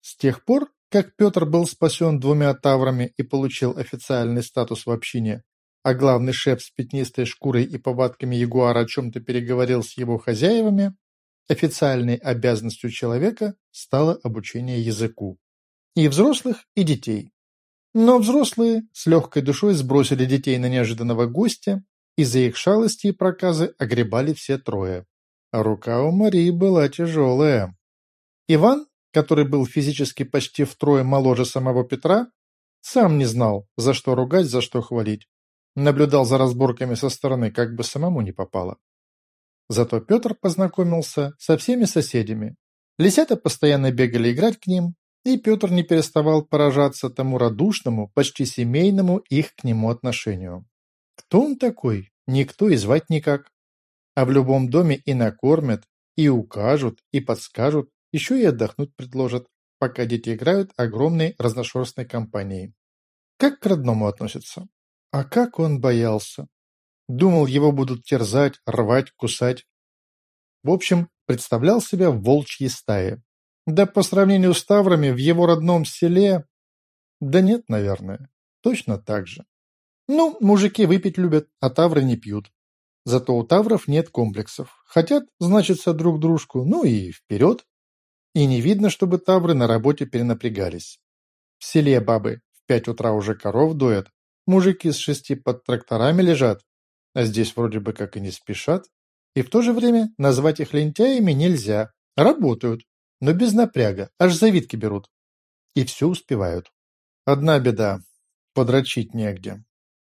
Speaker 1: С тех пор как Петр был спасен двумя таврами и получил официальный статус в общине, а главный шеф с пятнистой шкурой и повадками ягуара о чем-то переговорил с его хозяевами, официальной обязанностью человека стало обучение языку. И взрослых, и детей. Но взрослые с легкой душой сбросили детей на неожиданного гостя, и за их шалости и проказы огребали все трое. Рука у Марии была тяжелая. Иван который был физически почти втрое моложе самого Петра, сам не знал, за что ругать, за что хвалить. Наблюдал за разборками со стороны, как бы самому не попало. Зато Петр познакомился со всеми соседями. Лисята постоянно бегали играть к ним, и Петр не переставал поражаться тому радушному, почти семейному их к нему отношению. Кто он такой? Никто и звать никак. А в любом доме и накормят, и укажут, и подскажут, еще и отдохнуть предложат, пока дети играют огромной разношерстной компанией. Как к родному относятся? А как он боялся? Думал, его будут терзать, рвать, кусать. В общем, представлял себя в волчьей стае. Да по сравнению с таврами в его родном селе... Да нет, наверное. Точно так же. Ну, мужики выпить любят, а тавры не пьют. Зато у тавров нет комплексов. Хотят, значится, друг дружку, ну и вперед. И не видно, чтобы тавры на работе перенапрягались. В селе бабы в пять утра уже коров доят, мужики с шести под тракторами лежат, а здесь вроде бы как и не спешат. И в то же время назвать их лентяями нельзя. Работают, но без напряга, аж завидки берут. И все успевают. Одна беда – подрочить негде.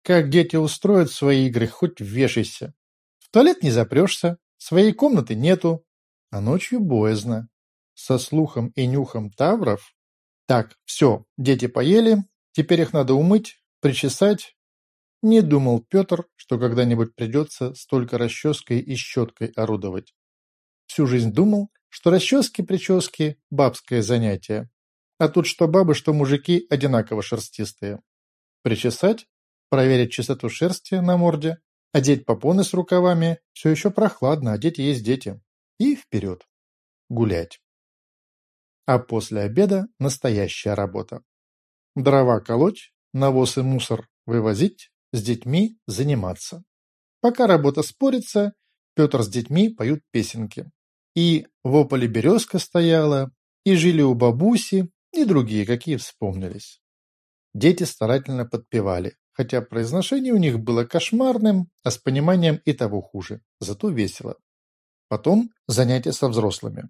Speaker 1: Как дети устроят свои игры, хоть вешайся. В туалет не запрешься, своей комнаты нету, а ночью боязно со слухом и нюхом тавров. Так, все, дети поели, Теперь их надо умыть, причесать. Не думал Петр, что когда-нибудь придется столько расческой и щеткой орудовать. Всю жизнь думал, что расчески-прически – бабское занятие. А тут что бабы, что мужики одинаково шерстистые. Причесать, проверить чистоту шерсти на морде, одеть попоны с рукавами, все еще прохладно, а дети есть дети. И вперед. Гулять. А после обеда настоящая работа. Дрова колоть, навоз и мусор вывозить, с детьми заниматься. Пока работа спорится, Петр с детьми поют песенки. И в ополе березка стояла, и жили у бабуси, и другие, какие вспомнились. Дети старательно подпевали, хотя произношение у них было кошмарным, а с пониманием и того хуже, зато весело. Потом занятия со взрослыми.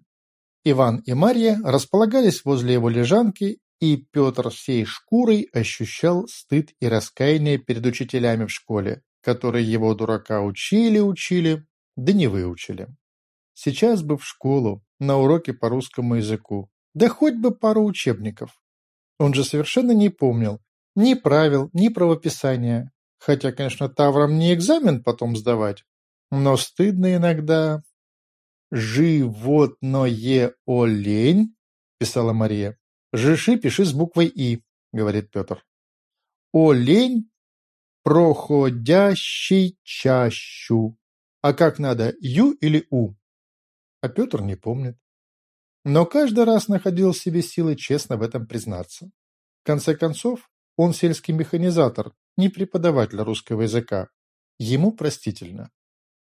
Speaker 1: Иван и Марья располагались возле его лежанки, и Петр всей шкурой ощущал стыд и раскаяние перед учителями в школе, которые его дурака учили-учили, да не выучили. Сейчас бы в школу, на уроки по русскому языку, да хоть бы пару учебников. Он же совершенно не помнил ни правил, ни правописания. Хотя, конечно, таврам не экзамен потом сдавать, но стыдно иногда. «Животное олень», – писала Мария. «Жиши пиши с буквой «и», – говорит Петр. «Олень, проходящий чащу». А как надо, «ю» или «у»? А Петр не помнит но каждый раз находил в себе силы честно в этом признаться. В конце концов, он сельский механизатор, не преподаватель русского языка. Ему простительно.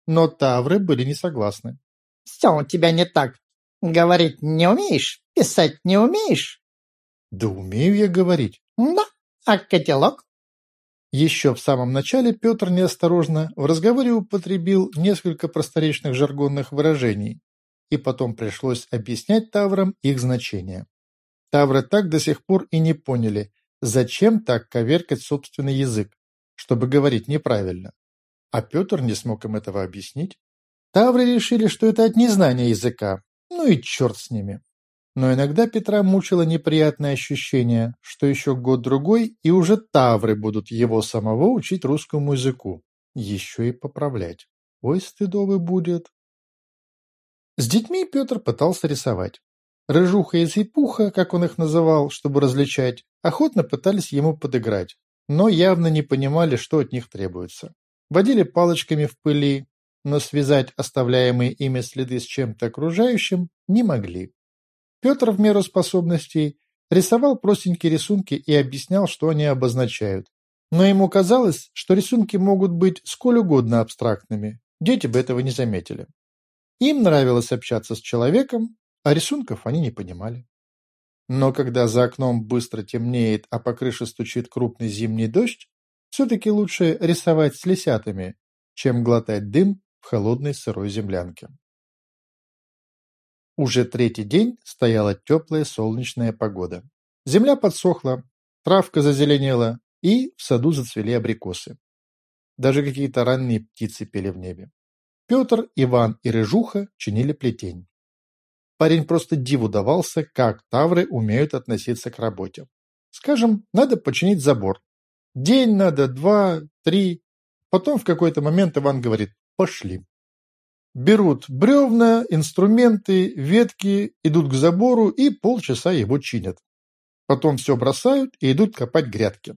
Speaker 1: Но тавры были не согласны.
Speaker 6: «Все у тебя не так. Говорить не умеешь? Писать не умеешь?»
Speaker 1: «Да умею я говорить».
Speaker 6: «Да? А котелок?»
Speaker 1: Еще в самом начале Петр неосторожно в разговоре употребил несколько просторечных жаргонных выражений, и потом пришлось объяснять таврам их значение. Тавры так до сих пор и не поняли, зачем так коверкать собственный язык, чтобы говорить неправильно. А Петр не смог им этого объяснить. Тавры решили, что это от незнания языка, ну и черт с ними. Но иногда Петра мучило неприятное ощущение, что еще год-другой, и уже тавры будут его самого учить русскому языку. Еще и поправлять. Ой, стыдовый будет. С детьми Петр пытался рисовать. Рыжуха и Зипуха, как он их называл, чтобы различать, охотно пытались ему подыграть, но явно не понимали, что от них требуется. Водили палочками в пыли, но связать оставляемые ими следы с чем-то окружающим не могли. Петр в меру способностей рисовал простенькие рисунки и объяснял, что они обозначают. Но ему казалось, что рисунки могут быть сколь угодно абстрактными, дети бы этого не заметили. Им нравилось общаться с человеком, а рисунков они не понимали. Но когда за окном быстро темнеет, а по крыше стучит крупный зимний дождь, все-таки лучше рисовать с лисятами, чем глотать дым в холодной сырой землянке. Уже третий день стояла теплая солнечная погода. Земля подсохла, травка зазеленела, и в саду зацвели абрикосы. Даже какие-то ранние птицы пели в небе. Петр, Иван и Рыжуха чинили плетень. Парень просто диву давался, как тавры умеют относиться к работе. Скажем, надо починить забор. День надо, два, три. Потом в какой-то момент Иван говорит «пошли». Берут бревна, инструменты, ветки, идут к забору и полчаса его чинят. Потом все бросают и идут копать грядки.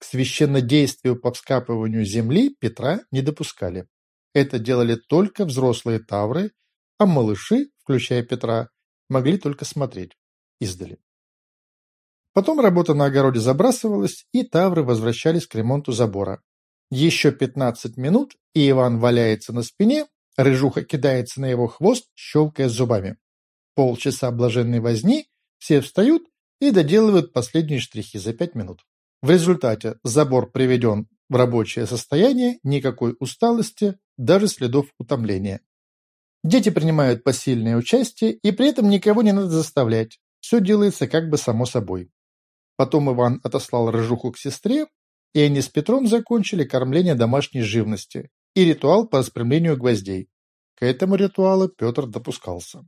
Speaker 1: К священнодействию по вскапыванию земли Петра не допускали. Это делали только взрослые тавры, а малыши, включая Петра, могли только смотреть издали. Потом работа на огороде забрасывалась, и тавры возвращались к ремонту забора. Еще 15 минут, и Иван валяется на спине, рыжуха кидается на его хвост, щелкая зубами. Полчаса блаженной возни, все встают и доделывают последние штрихи за 5 минут. В результате забор приведен в рабочее состояние, никакой усталости, даже следов утомления. Дети принимают посильное участие, и при этом никого не надо заставлять. Все делается как бы само собой. Потом Иван отослал рыжуху к сестре, и они с Петром закончили кормление домашней живности и ритуал по распрямлению гвоздей. К этому ритуалу Петр допускался.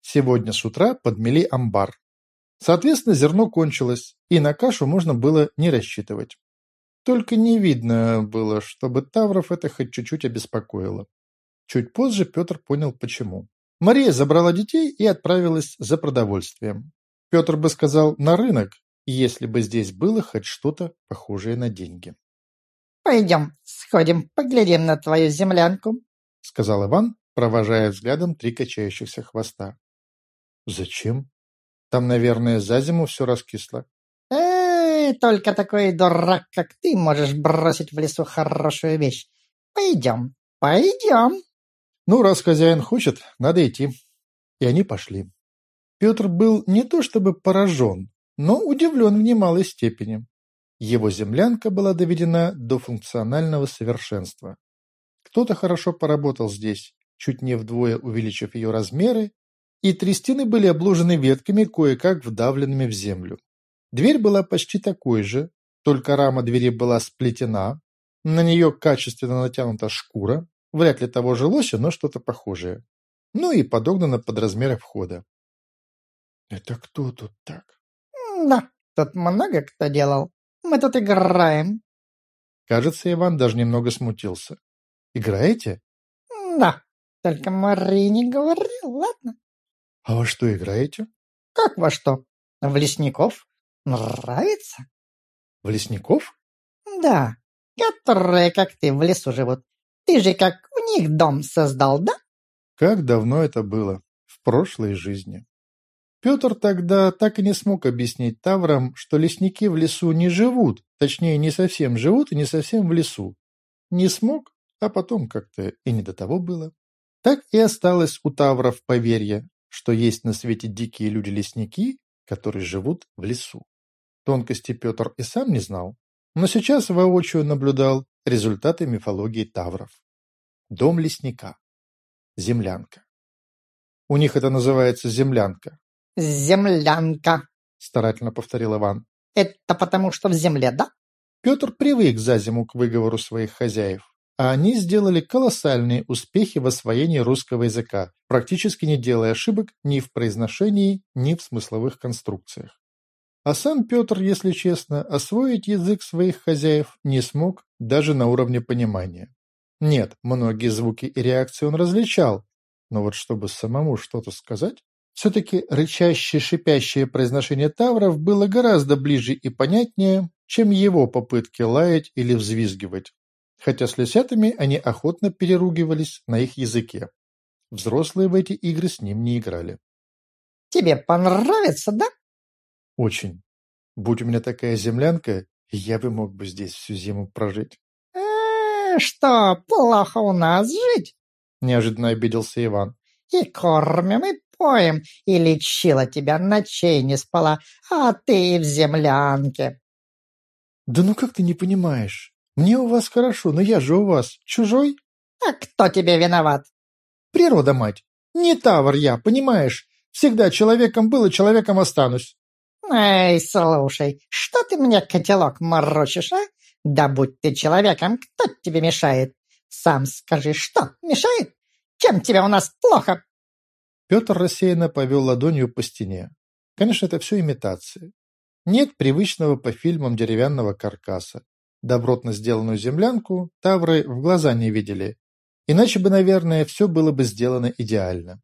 Speaker 1: Сегодня с утра подмели амбар. Соответственно, зерно кончилось, и на кашу можно было не рассчитывать. Только не видно было, чтобы Тавров это хоть чуть-чуть обеспокоило. Чуть позже Петр понял, почему. Мария забрала детей и отправилась за продовольствием. Петр бы сказал «на рынок», если бы здесь было хоть что-то похожее на деньги.
Speaker 6: «Пойдем, сходим, поглядим на твою землянку», —
Speaker 1: сказал Иван, провожая взглядом три качающихся хвоста. «Зачем? Там, наверное, за зиму все раскисло».
Speaker 6: «Эй, только такой дурак, как ты, можешь бросить в лесу хорошую вещь. Пойдем, пойдем».
Speaker 1: Ну, раз хозяин хочет, надо идти. И они пошли. Петр был не то чтобы поражен, но удивлен в немалой степени. Его землянка была доведена до функционального совершенства. Кто-то хорошо поработал здесь, чуть не вдвое увеличив ее размеры, и три стены были обложены ветками, кое-как вдавленными в землю. Дверь была почти такой же, только рама двери была сплетена, на нее качественно натянута шкура, вряд ли того же лося, но что-то похожее. Ну и подогнано под размеры входа. «Это кто тут так?»
Speaker 6: «Да, тут много кто делал. Мы тут играем».
Speaker 1: Кажется, Иван даже немного смутился. «Играете?»
Speaker 6: «Да, только Мария не говорил, ладно?»
Speaker 1: «А во что играете?»
Speaker 6: «Как во что? В лесников? Нравится?»
Speaker 1: «В лесников?»
Speaker 6: «Да, которые, как ты, в лесу живут. Ты же как у них дом создал, да?»
Speaker 1: Как давно это было? В прошлой жизни. Петр тогда так и не смог объяснить таврам, что лесники в лесу не живут, точнее, не совсем живут и не совсем в лесу. Не смог, а потом как-то и не до того было. Так и осталось у тавров поверье, что есть на свете дикие люди-лесники, которые живут в лесу. Тонкости Петр и сам не знал, но сейчас воочию наблюдал результаты мифологии тавров. Дом лесника. Землянка. У них это называется землянка,
Speaker 6: «Землянка», —
Speaker 1: старательно повторил Иван.
Speaker 6: «Это потому, что в земле, да?»
Speaker 1: Петр привык за зиму к выговору своих хозяев, а они сделали колоссальные успехи в освоении русского языка, практически не делая ошибок ни в произношении, ни в смысловых конструкциях. А сам Петр, если честно, освоить язык своих хозяев не смог даже на уровне понимания. Нет, многие звуки и реакции он различал, но вот чтобы самому что-то сказать, все-таки рычащее-шипящее произношение тавров было гораздо ближе и понятнее, чем его попытки лаять или взвизгивать, хотя с лисятами они охотно переругивались на их языке. Взрослые в эти игры с ним не играли.
Speaker 6: «Тебе понравится, да?»
Speaker 1: «Очень. Будь у меня такая землянка, я бы мог бы здесь всю зиму прожить».
Speaker 6: «Э, что, плохо у нас жить?»
Speaker 1: Неожиданно обиделся Иван.
Speaker 6: «И кормим, и поем, и лечила тебя, ночей не спала, а ты в землянке.
Speaker 1: Да ну как ты не понимаешь? Мне у вас хорошо, но я же у вас чужой.
Speaker 6: А кто тебе виноват?
Speaker 1: Природа, мать. Не тавр я, понимаешь? Всегда человеком был и человеком останусь.
Speaker 6: Эй, слушай, что ты мне котелок морочишь, а? Да будь ты человеком, кто тебе мешает? Сам скажи, что мешает? Чем тебе у нас плохо?
Speaker 1: Петр рассеянно повел ладонью по стене. Конечно, это все имитация. Нет привычного по фильмам деревянного каркаса. Добротно сделанную землянку тавры в глаза не видели. Иначе бы, наверное, все было бы сделано идеально.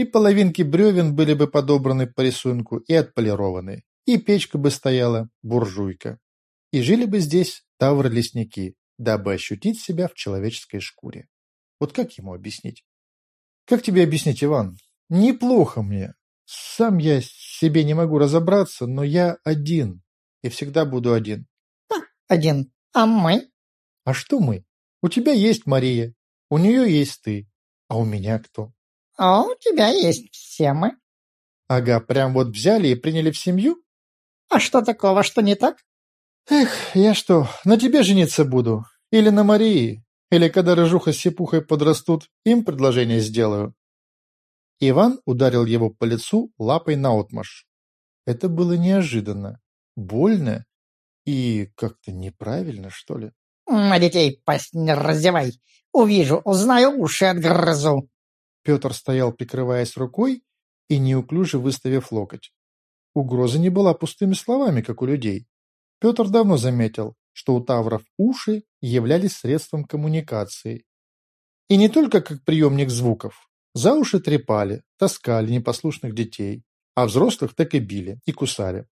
Speaker 1: И половинки бревен были бы подобраны по рисунку и отполированы. И печка бы стояла, буржуйка. И жили бы здесь тавры-лесники, дабы ощутить себя в человеческой шкуре. Вот как ему объяснить? Как тебе объяснить, Иван? Неплохо мне. Сам я себе не могу разобраться, но я один. И всегда буду один.
Speaker 6: А, один. А мы?
Speaker 1: А что мы? У тебя есть Мария. У нее есть ты. А у меня кто?
Speaker 6: А у тебя есть все мы.
Speaker 1: Ага, прям вот взяли и приняли в семью?
Speaker 6: А что такого, что не так?
Speaker 1: Эх, я что, на тебе жениться буду? Или на Марии? Или когда Рыжуха с Сипухой подрастут, им предложение сделаю. Иван ударил его по лицу лапой наотмашь. Это было неожиданно, больно и как-то неправильно, что ли.
Speaker 6: «На детей пасть не раздевай! Увижу, узнаю, уши отгрызу!»
Speaker 1: Петр стоял, прикрываясь рукой и неуклюже выставив локоть. угроза не была пустыми словами, как у людей. Петр давно заметил, что у тавров уши являлись средством коммуникации. И не только как приемник звуков. За уши трепали, таскали непослушных детей, а взрослых так и били и кусали.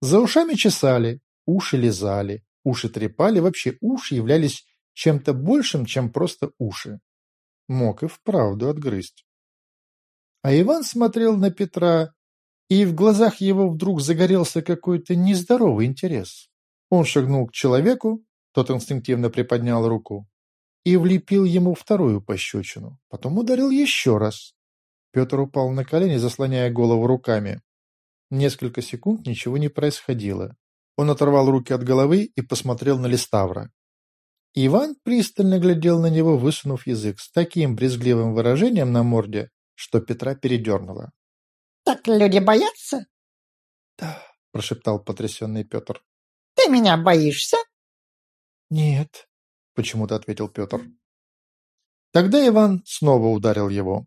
Speaker 1: За ушами чесали, уши лизали, уши трепали, вообще уши являлись чем-то большим, чем просто уши. Мог и вправду отгрызть. А Иван смотрел на Петра, и в глазах его вдруг загорелся какой-то нездоровый интерес. Он шагнул к человеку, тот инстинктивно приподнял руку и влепил ему вторую пощечину, потом ударил еще раз. Петр упал на колени, заслоняя голову руками. Несколько секунд ничего не происходило. Он оторвал руки от головы и посмотрел на Листавра. Иван пристально глядел на него, высунув язык, с таким брезгливым выражением на морде, что Петра передернуло.
Speaker 6: «Так люди боятся?»
Speaker 1: «Да», — прошептал потрясенный Петр.
Speaker 6: Ты меня боишься?
Speaker 1: Нет, почему-то ответил Петр. Тогда Иван снова ударил его.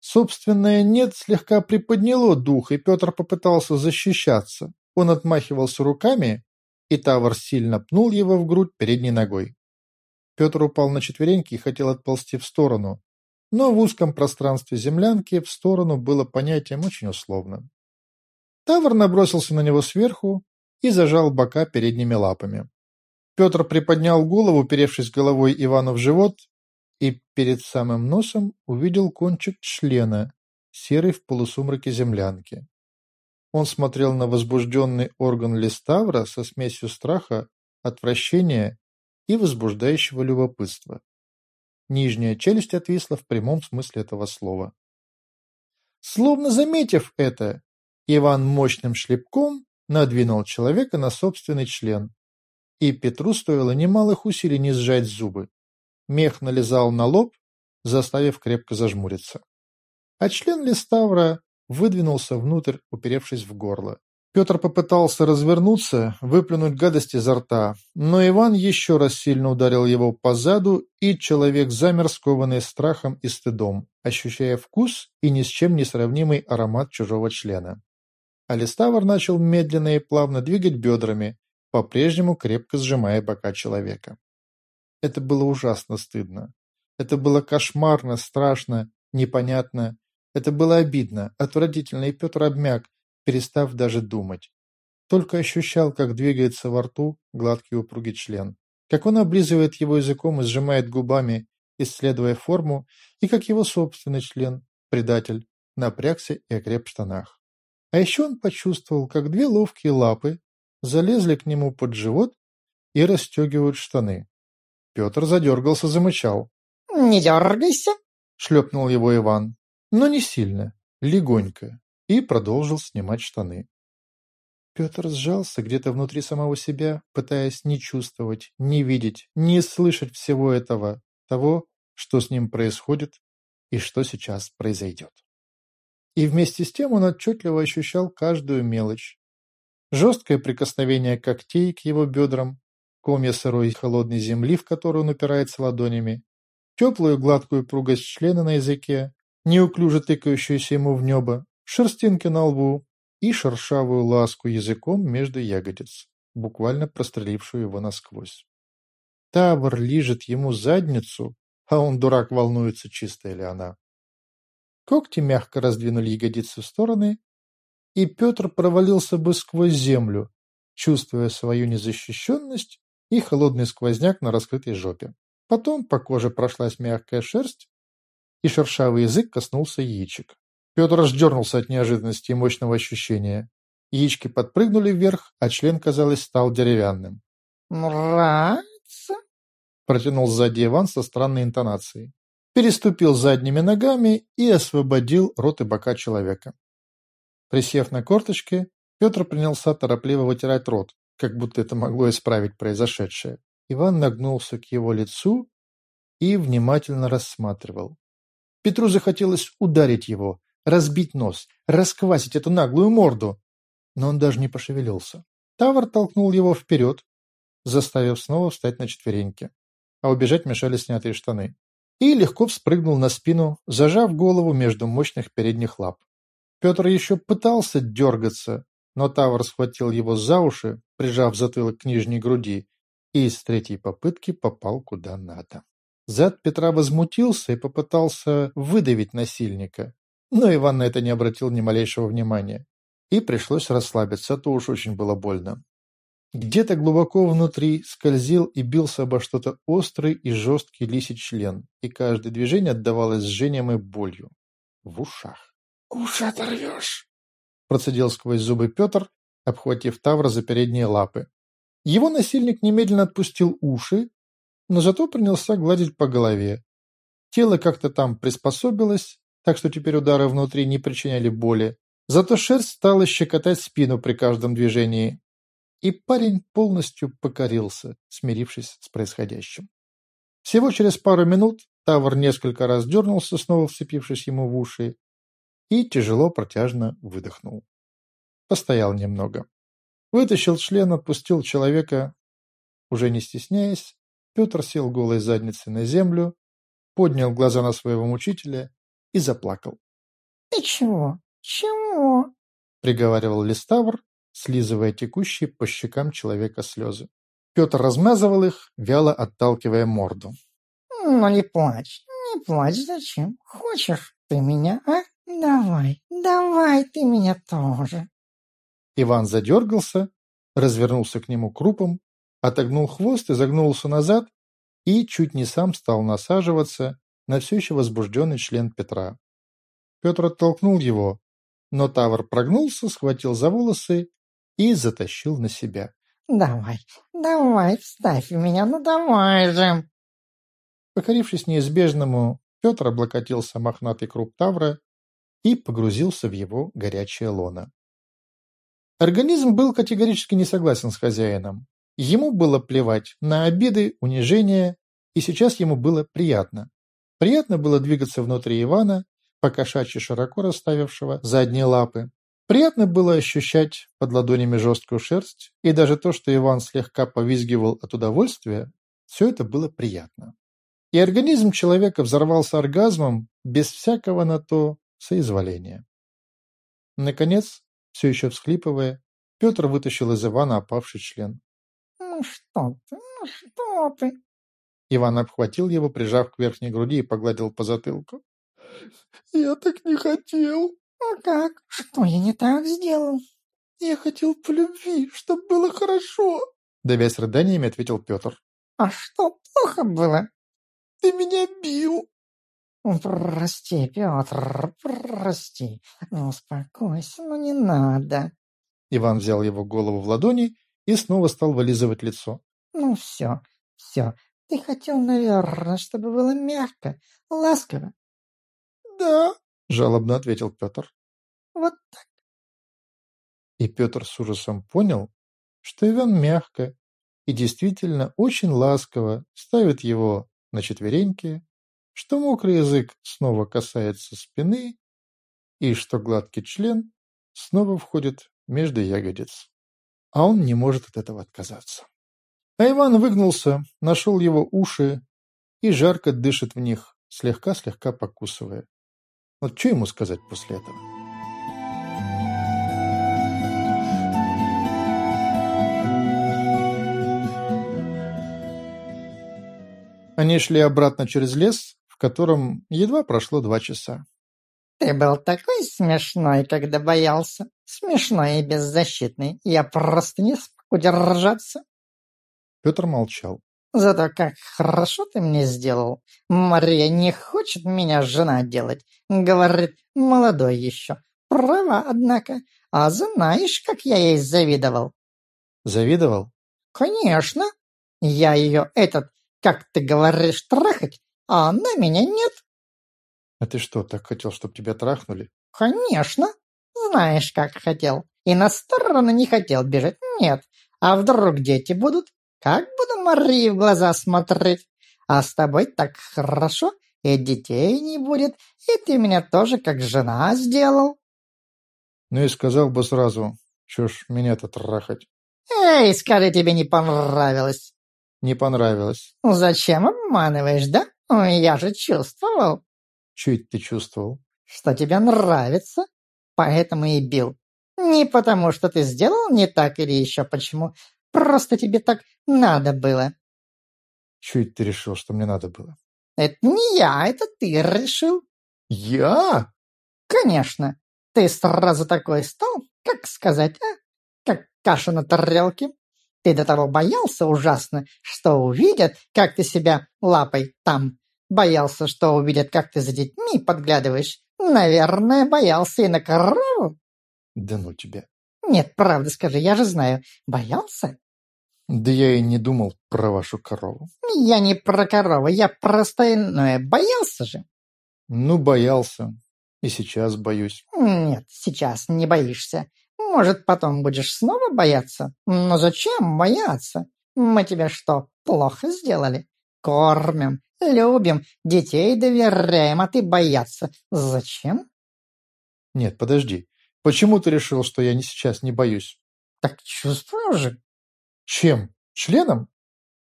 Speaker 1: Собственное «нет» слегка приподняло дух, и Петр попытался защищаться. Он отмахивался руками, и Тавр сильно пнул его в грудь передней ногой. Петр упал на четвереньки и хотел отползти в сторону, но в узком пространстве землянки в сторону было понятием очень условным. Тавр набросился на него сверху, и зажал бока передними лапами. Петр приподнял голову, перевшись головой Ивану в живот, и перед самым носом увидел кончик члена, серый в полусумраке землянки. Он смотрел на возбужденный орган Листавра со смесью страха, отвращения и возбуждающего любопытства. Нижняя челюсть отвисла в прямом смысле этого слова. Словно заметив это, Иван мощным шлепком надвинул человека на собственный член. И Петру стоило немалых усилий не сжать зубы. Мех налезал на лоб, заставив крепко зажмуриться. А член Листавра выдвинулся внутрь, уперевшись в горло. Петр попытался развернуться, выплюнуть гадость изо рта, но Иван еще раз сильно ударил его по заду, и человек замер, скованный страхом и стыдом, ощущая вкус и ни с чем не сравнимый аромат чужого члена. Алиставр начал медленно и плавно двигать бедрами, по-прежнему крепко сжимая бока человека. Это было ужасно стыдно. Это было кошмарно, страшно, непонятно. Это было обидно, отвратительно, и Петр обмяк, перестав даже думать. Только ощущал, как двигается во рту гладкий упругий член, как он облизывает его языком и сжимает губами, исследуя форму, и как его собственный член, предатель, напрягся и окреп в штанах. А еще он почувствовал, как две ловкие лапы залезли к нему под живот и расстегивают штаны. Петр задергался, замычал.
Speaker 6: «Не дергайся!»
Speaker 1: — шлепнул его Иван. Но не сильно, легонько, и продолжил снимать штаны. Петр сжался где-то внутри самого себя, пытаясь не чувствовать, не видеть, не слышать всего этого, того, что с ним происходит и что сейчас произойдет. И вместе с тем он отчетливо ощущал каждую мелочь. Жесткое прикосновение когтей к его бедрам, комья сырой и холодной земли, в которую он упирается ладонями, теплую гладкую пругость члена на языке, неуклюже тыкающуюся ему в небо, шерстинки на лбу и шершавую ласку языком между ягодиц, буквально прострелившую его насквозь. Табор лижет ему задницу, а он, дурак, волнуется, чистая ли она. Когти мягко раздвинули ягодицы в стороны, и Петр провалился бы сквозь землю, чувствуя свою незащищенность и холодный сквозняк на раскрытой жопе. Потом по коже прошлась мягкая шерсть, и шершавый язык коснулся яичек. Петр аж от неожиданности и мощного ощущения. Яички подпрыгнули вверх, а член, казалось, стал деревянным.
Speaker 6: «Нравится?»
Speaker 1: — протянул сзади Иван со странной интонацией переступил задними ногами и освободил рот и бока человека. Присев на корточки, Петр принялся торопливо вытирать рот, как будто это могло исправить произошедшее. Иван нагнулся к его лицу и внимательно рассматривал. Петру захотелось ударить его, разбить нос, расквасить эту наглую морду, но он даже не пошевелился. Тавр толкнул его вперед, заставив снова встать на четвереньки, а убежать мешали снятые штаны и легко вспрыгнул на спину, зажав голову между мощных передних лап. Петр еще пытался дергаться, но Тавр схватил его за уши, прижав затылок к нижней груди, и с третьей попытки попал куда надо. Зад Петра возмутился и попытался выдавить насильника, но Иван на это не обратил ни малейшего внимания. И пришлось расслабиться, а то уж очень было больно. Где-то глубоко внутри скользил и бился обо что-то острый и жесткий лисий член, и каждое движение отдавалось жжением и болью. В ушах.
Speaker 6: «Уши оторвешь!»
Speaker 1: Процедил сквозь зубы Петр, обхватив Тавра за передние лапы. Его насильник немедленно отпустил уши, но зато принялся гладить по голове. Тело как-то там приспособилось, так что теперь удары внутри не причиняли боли. Зато шерсть стала щекотать спину при каждом движении. И парень полностью покорился, смирившись с происходящим. Всего через пару минут Тавр несколько раз дернулся, снова вцепившись ему в уши, и тяжело протяжно выдохнул. Постоял немного. Вытащил член, отпустил человека. Уже не стесняясь, Петр сел голой задницей на землю, поднял глаза на своего мучителя и заплакал.
Speaker 6: — Ты чего? Чего?
Speaker 1: — приговаривал Листавр, слизывая текущие по щекам человека слезы. Петр размазывал их, вяло отталкивая морду.
Speaker 6: «Ну не плачь, не плачь, зачем? Хочешь ты меня, а? Давай, давай ты меня тоже».
Speaker 1: Иван задергался, развернулся к нему крупом, отогнул хвост и загнулся назад и чуть не сам стал насаживаться на все еще возбужденный член Петра. Петр оттолкнул его, но Тавр прогнулся, схватил за волосы и затащил на себя.
Speaker 6: «Давай, давай, вставь меня, ну давай же!»
Speaker 1: Покорившись неизбежному, Петр облокотился мохнатый круп Тавра и погрузился в его горячее лоно. Организм был категорически не согласен с хозяином. Ему было плевать на обиды, унижения, и сейчас ему было приятно. Приятно было двигаться внутри Ивана, покошачьи широко расставившего задние лапы, Приятно было ощущать под ладонями жесткую шерсть, и даже то, что Иван слегка повизгивал от удовольствия, все это было приятно. И организм человека взорвался оргазмом без всякого на то соизволения. Наконец, все еще всхлипывая, Петр вытащил из Ивана опавший член.
Speaker 6: «Ну что ты, ну что ты?»
Speaker 1: Иван обхватил его, прижав к верхней груди и погладил по затылку.
Speaker 3: «Я так не хотел!»
Speaker 6: «А как? Что я не так сделал?»
Speaker 3: «Я хотел по любви, чтобы было хорошо», —
Speaker 1: давясь рыданиями, ответил Петр.
Speaker 6: «А что плохо было?»
Speaker 3: «Ты меня бил».
Speaker 6: «Прости, Петр, прости. Ну, успокойся, ну не надо».
Speaker 1: Иван взял его голову в ладони и снова стал вылизывать лицо.
Speaker 6: «Ну все, все. Ты хотел, наверное, чтобы было мягко, ласково».
Speaker 3: «Да», —
Speaker 1: жалобно ответил Петр.
Speaker 6: «Вот так».
Speaker 1: И Петр с ужасом понял, что Иван мягко и действительно очень ласково ставит его на четвереньки, что мокрый язык снова касается спины и что гладкий член снова входит между ягодиц. А он не может от этого отказаться. А Иван выгнулся, нашел его уши и жарко дышит в них, слегка-слегка покусывая. Вот что ему сказать после этого? Они шли обратно через лес, в котором едва прошло два часа.
Speaker 6: «Ты был такой смешной, когда боялся. Смешной и беззащитный. Я просто не смог удержаться».
Speaker 1: Петр молчал.
Speaker 6: Зато как хорошо ты мне сделал. Мария не хочет меня жена делать. Говорит, молодой еще. Права, однако. А знаешь, как я ей завидовал?
Speaker 1: Завидовал?
Speaker 6: Конечно. Я ее этот, как ты говоришь, трахать, а она меня нет.
Speaker 1: А ты что, так хотел, чтобы тебя трахнули?
Speaker 6: Конечно. Знаешь, как хотел. И на сторону не хотел бежать. Нет. А вдруг дети будут? Как буду Марии в глаза смотреть? А с тобой так хорошо, и детей не будет, и ты меня тоже как жена сделал.
Speaker 1: Ну и сказал бы сразу, что ж меня-то трахать.
Speaker 6: Эй, скажи, тебе не понравилось?
Speaker 1: Не понравилось.
Speaker 6: Ну зачем обманываешь, да? Я же чувствовал.
Speaker 1: Чуть ты чувствовал?
Speaker 6: Что тебе нравится, поэтому и бил. Не потому, что ты сделал не так или еще почему. Просто тебе так надо было.
Speaker 1: Чуть ты решил, что мне надо было?
Speaker 6: Это не я, это ты решил.
Speaker 1: Я?
Speaker 6: Конечно. Ты сразу такой стал, как сказать, а? Как каша на тарелке. Ты до того боялся ужасно, что увидят, как ты себя лапой там. Боялся, что увидят, как ты за детьми подглядываешь. Наверное, боялся и на корову.
Speaker 1: Да ну тебя.
Speaker 6: Нет, правда скажи, я же знаю. Боялся?
Speaker 1: Да я и не думал про вашу корову.
Speaker 6: Я не про корову, я про остальное. Боялся же.
Speaker 1: Ну, боялся. И сейчас боюсь.
Speaker 6: Нет, сейчас не боишься. Может, потом будешь снова бояться? Но зачем бояться? Мы тебе что, плохо сделали? Кормим, любим, детей доверяем, а ты бояться. Зачем?
Speaker 1: Нет, подожди. Почему ты решил, что я не сейчас не боюсь?
Speaker 6: Так чувствую же.
Speaker 1: Чем? Членом?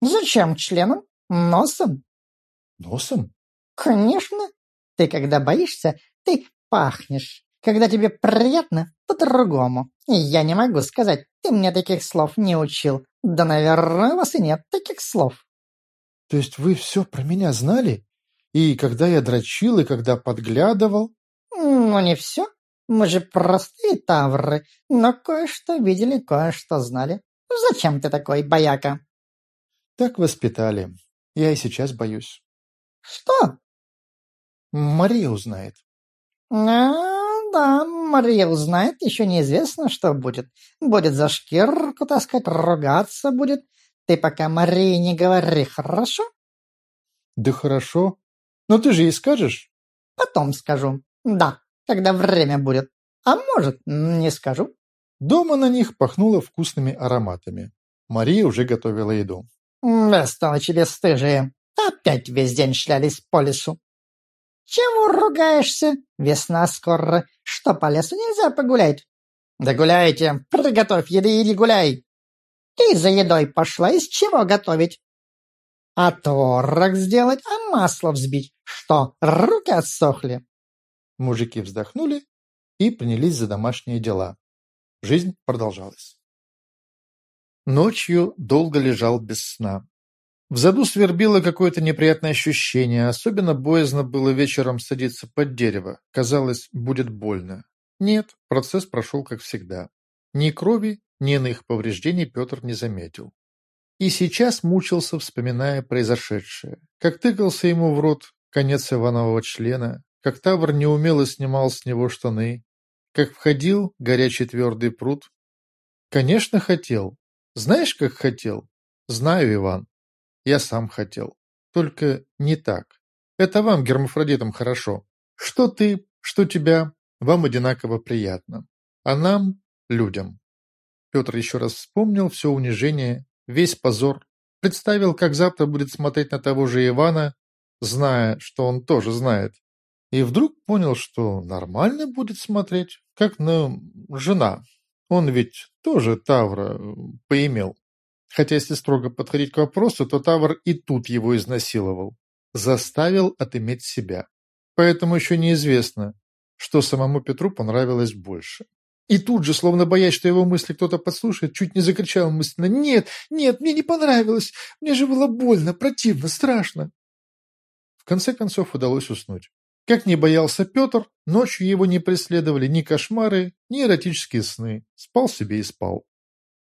Speaker 6: Зачем членом? Носом?
Speaker 1: Носом?
Speaker 6: Конечно. Ты когда боишься, ты пахнешь. Когда тебе приятно, по-другому. Я не могу сказать, ты мне таких слов не учил. Да, наверное, у вас и нет таких слов.
Speaker 1: То есть вы все про меня знали? И когда я дрочил, и когда подглядывал?
Speaker 6: Ну, не все. Мы же простые тавры, но кое-что видели, кое-что знали. Зачем ты такой, бояка?
Speaker 1: Так воспитали. Я и сейчас боюсь.
Speaker 6: Что?
Speaker 1: Мария узнает.
Speaker 6: А, да, Мария узнает, еще неизвестно, что будет. Будет за шкирку таскать, ругаться будет. Ты пока Марии не говори, хорошо?
Speaker 1: Да хорошо. Но ты же ей скажешь?
Speaker 6: Потом скажу. Да, когда время будет. А может, не скажу.
Speaker 1: Дома на них пахнуло вкусными ароматами. Мария уже готовила еду.
Speaker 6: «Бестолочи бесстыжие! Опять весь день шлялись по лесу!» «Чего ругаешься? Весна скоро. Что, по лесу нельзя погулять?» «Да гуляйте! Приготовь еды и гуляй!» «Ты за едой пошла, из чего готовить?» «А творог сделать, а масло взбить? Что, руки отсохли?»
Speaker 1: Мужики вздохнули и принялись за домашние дела. Жизнь продолжалась. Ночью долго лежал без сна. В заду свербило какое-то неприятное ощущение, особенно боязно было вечером садиться под дерево. Казалось, будет больно. Нет, процесс прошел как всегда. Ни крови, ни иных повреждений Петр не заметил. И сейчас мучился, вспоминая произошедшее. Как тыкался ему в рот конец Иванового члена, как Тавр неумело снимал с него штаны, как входил горячий твердый пруд? Конечно, хотел. Знаешь, как хотел? Знаю, Иван. Я сам хотел. Только не так. Это вам, гермафродитам, хорошо. Что ты, что тебя, вам одинаково приятно. А нам, людям. Петр еще раз вспомнил все унижение, весь позор, представил, как завтра будет смотреть на того же Ивана, зная, что он тоже знает, и вдруг понял, что нормально будет смотреть, как на жена. Он ведь тоже Тавра э, поимел. Хотя, если строго подходить к вопросу, то Тавр и тут его изнасиловал. Заставил отыметь себя. Поэтому еще неизвестно, что самому Петру понравилось больше. И тут же, словно боясь, что его мысли кто-то подслушает, чуть не закричал мысленно «Нет, нет, мне не понравилось! Мне же было больно, противно, страшно!» В конце концов удалось уснуть. Как не боялся Петр, ночью его не преследовали ни кошмары, ни эротические сны. Спал себе и спал.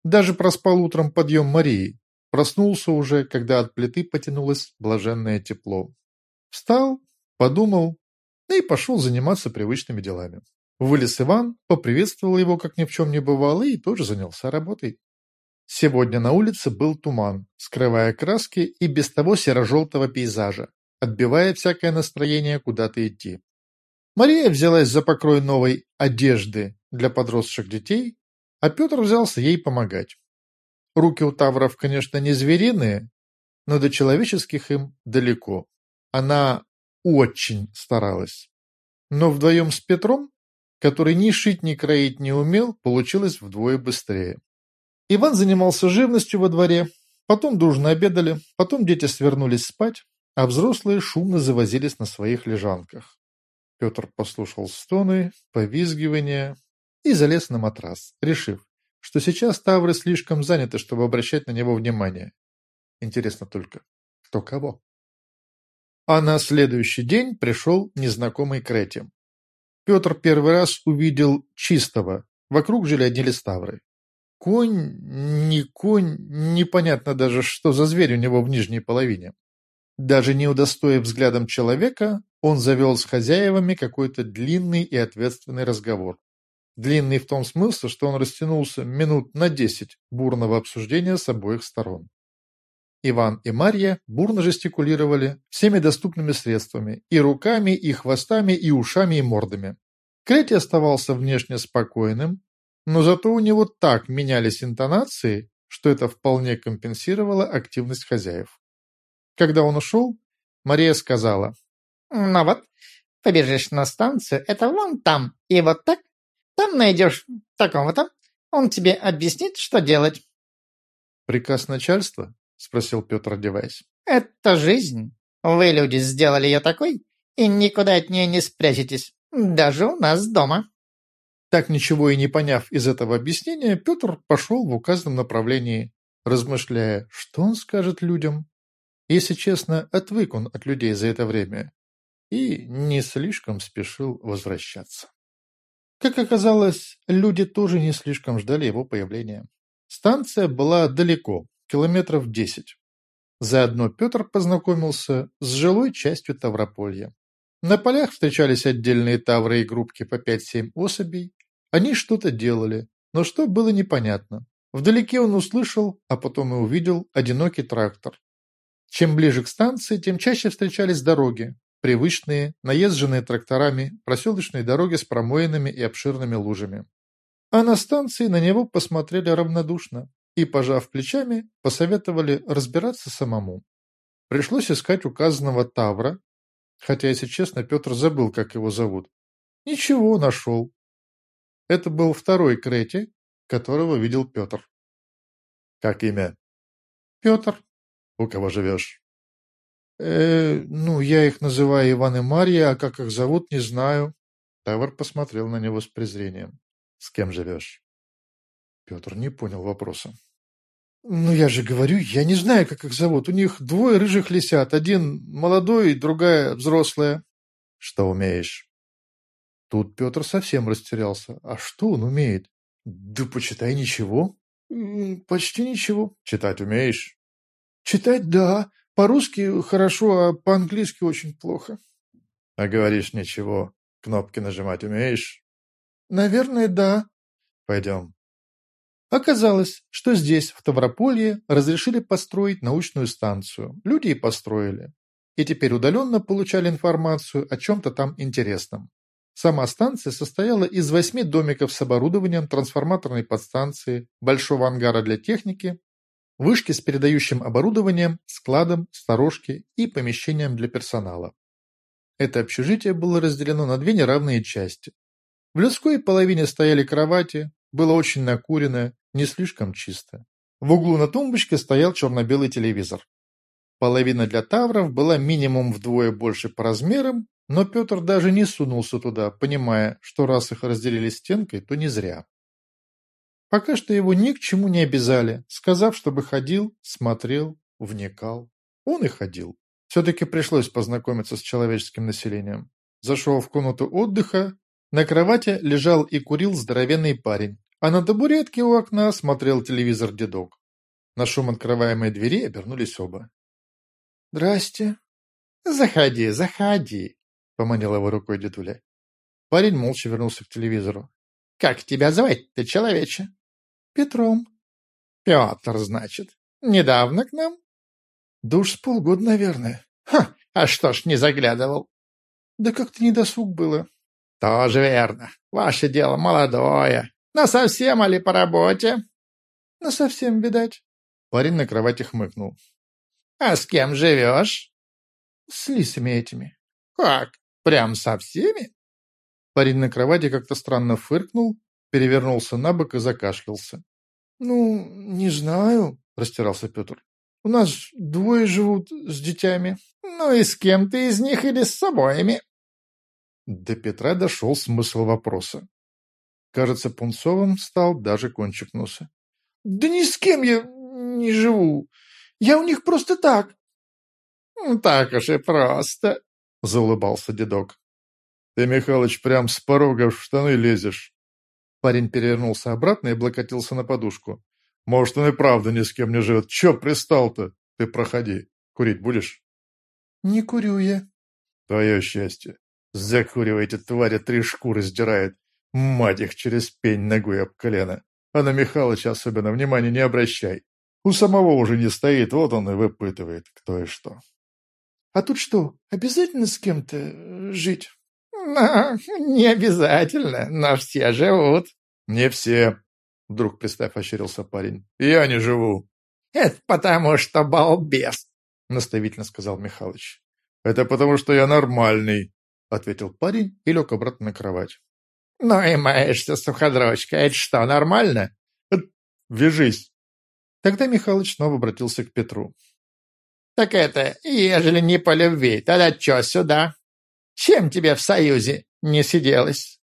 Speaker 1: Даже проспал утром подъем Марии. Проснулся уже, когда от плиты потянулось блаженное тепло. Встал, подумал и пошел заниматься привычными делами. Вылез Иван, поприветствовал его, как ни в чем не бывало, и тоже занялся работой. Сегодня на улице был туман, скрывая краски и без того серо-желтого пейзажа отбивая всякое настроение куда-то идти. Мария взялась за покрой новой одежды для подросших детей, а Петр взялся ей помогать. Руки у тавров, конечно, не звериные, но до человеческих им далеко. Она очень старалась. Но вдвоем с Петром, который ни шить, ни кроить не умел, получилось вдвое быстрее. Иван занимался живностью во дворе, потом дружно обедали, потом дети свернулись спать, а взрослые шумно завозились на своих лежанках. Петр послушал стоны, повизгивания, и залез на матрас, решив, что сейчас тавры слишком заняты, чтобы обращать на него внимание. Интересно только, кто кого. А на следующий день пришел незнакомый Крети. Петр первый раз увидел чистого, вокруг жили одни листавры. Конь, не конь, непонятно даже, что за зверь у него в нижней половине. Даже не удостоив взглядом человека, он завел с хозяевами какой-то длинный и ответственный разговор. Длинный в том смысле, что он растянулся минут на десять бурного обсуждения с обоих сторон. Иван и Марья бурно жестикулировали всеми доступными средствами – и руками, и хвостами, и ушами, и мордами. Крети оставался внешне спокойным, но зато у него так менялись интонации, что это вполне компенсировало активность хозяев. Когда он ушел, Мария сказала.
Speaker 6: «Ну вот, побежишь на станцию, это вон там, и вот так. Там найдешь такого-то, он тебе объяснит, что делать».
Speaker 1: «Приказ начальства?» – спросил Петр, одеваясь.
Speaker 6: «Это жизнь. Вы, люди, сделали ее такой, и никуда от нее не спрячетесь, даже у нас дома».
Speaker 1: Так ничего и не поняв из этого объяснения, Петр пошел в указанном направлении, размышляя, что он скажет людям. Если честно, отвык он от людей за это время и не слишком спешил возвращаться. Как оказалось, люди тоже не слишком ждали его появления. Станция была далеко, километров десять. Заодно Петр познакомился с жилой частью Таврополья. На полях встречались отдельные тавры и группки по 5-7 особей. Они что-то делали, но что было непонятно. Вдалеке он услышал, а потом и увидел одинокий трактор, чем ближе к станции, тем чаще встречались дороги, привычные, наезженные тракторами, проселочные дороги с промоинами и обширными лужами. А на станции на него посмотрели равнодушно и, пожав плечами, посоветовали разбираться самому. Пришлось искать указанного Тавра, хотя, если честно, Петр забыл, как его зовут. Ничего, нашел. Это был второй Крети, которого видел Петр.
Speaker 3: «Как имя?»
Speaker 1: «Петр»,
Speaker 3: у кого живешь?
Speaker 1: Э, ну, я их называю Иван и Марья, а как их зовут, не знаю.
Speaker 3: Тавр посмотрел на него с презрением. С кем живешь? Петр не понял вопроса.
Speaker 1: Ну, я же говорю, я не знаю, как их зовут. У них двое рыжих лисят. Один молодой, другая взрослая.
Speaker 3: Что умеешь?
Speaker 1: Тут Петр совсем растерялся. А что он умеет?
Speaker 3: Да почитай ничего.
Speaker 1: Почти ничего.
Speaker 3: Читать умеешь?
Speaker 1: Читать – да. По-русски хорошо, а по-английски очень плохо.
Speaker 3: А говоришь ничего. Кнопки нажимать умеешь?
Speaker 1: Наверное, да.
Speaker 3: Пойдем.
Speaker 1: Оказалось, что здесь, в Таврополье, разрешили построить научную станцию. Люди и построили. И теперь удаленно получали информацию о чем-то там интересном. Сама станция состояла из восьми домиков с оборудованием трансформаторной подстанции, большого ангара для техники вышки с передающим оборудованием, складом, сторожки и помещением для персонала. Это общежитие было разделено на две неравные части. В людской половине стояли кровати, было очень накурено, не слишком чисто. В углу на тумбочке стоял черно-белый телевизор. Половина для тавров была минимум вдвое больше по размерам, но Петр даже не сунулся туда, понимая, что раз их разделили стенкой, то не зря. Пока что его ни к чему не обязали, сказав, чтобы ходил, смотрел, вникал. Он и ходил. Все-таки пришлось познакомиться с человеческим населением. Зашел в комнату отдыха. На кровати лежал и курил здоровенный парень, а на табуретке у окна смотрел телевизор дедок. На шум открываемой двери обернулись оба. «Здрасте».
Speaker 6: «Заходи, заходи», —
Speaker 1: поманил его рукой дедуля. Парень молча вернулся к телевизору.
Speaker 6: «Как тебя звать-то, человече?»
Speaker 1: Петром.
Speaker 6: Петр, значит. Недавно к нам?
Speaker 1: Душ с полгода, наверное.
Speaker 6: Ха, а что ж не заглядывал?
Speaker 1: Да как-то недосуг было.
Speaker 6: Тоже верно. Ваше дело молодое. Но совсем али по работе?
Speaker 1: На совсем, видать. Парень на кровати хмыкнул.
Speaker 6: А с кем живешь?
Speaker 1: С лисами этими.
Speaker 6: Как? Прям со всеми?
Speaker 1: Парень на кровати как-то странно фыркнул, перевернулся на бок и закашлялся. «Ну, не знаю», — растирался Петр. «У нас двое живут с детьми».
Speaker 6: «Ну и с кем ты из них или с обоими?»
Speaker 1: До Петра дошел смысл вопроса. Кажется, пунцовым стал даже кончик носа.
Speaker 2: «Да ни с кем я не живу. Я у них просто так».
Speaker 1: «Так уж и просто», — заулыбался дедок. «Ты, Михалыч, прям с порога в штаны лезешь». Парень перевернулся обратно и облокотился на подушку. «Может, он и правда ни с кем не живет. Че пристал-то? Ты проходи. Курить будешь?»
Speaker 2: «Не курю я».
Speaker 1: «Твое счастье. Закуриваете, твари, три шкуры сдирает. Мать их через пень ногой об колено. А на Михалыча особенно внимания не обращай. У самого уже не стоит, вот он и выпытывает, кто и что.
Speaker 2: А тут что, обязательно с кем-то э, жить?
Speaker 6: Ну, не обязательно, но все живут.
Speaker 1: Не все. Вдруг, представь, ощерился парень. Я не живу.
Speaker 6: Это потому, что балбес,
Speaker 1: наставительно сказал Михалыч. Это потому, что я нормальный, ответил парень и лег обратно на кровать.
Speaker 6: «Ну и маешься, суходрочка, это что, нормально?»
Speaker 1: «Вяжись!» Тогда Михалыч снова обратился к Петру.
Speaker 6: «Так это, ежели не по любви, тогда чё сюда? Чем тебе в союзе не сиделось?»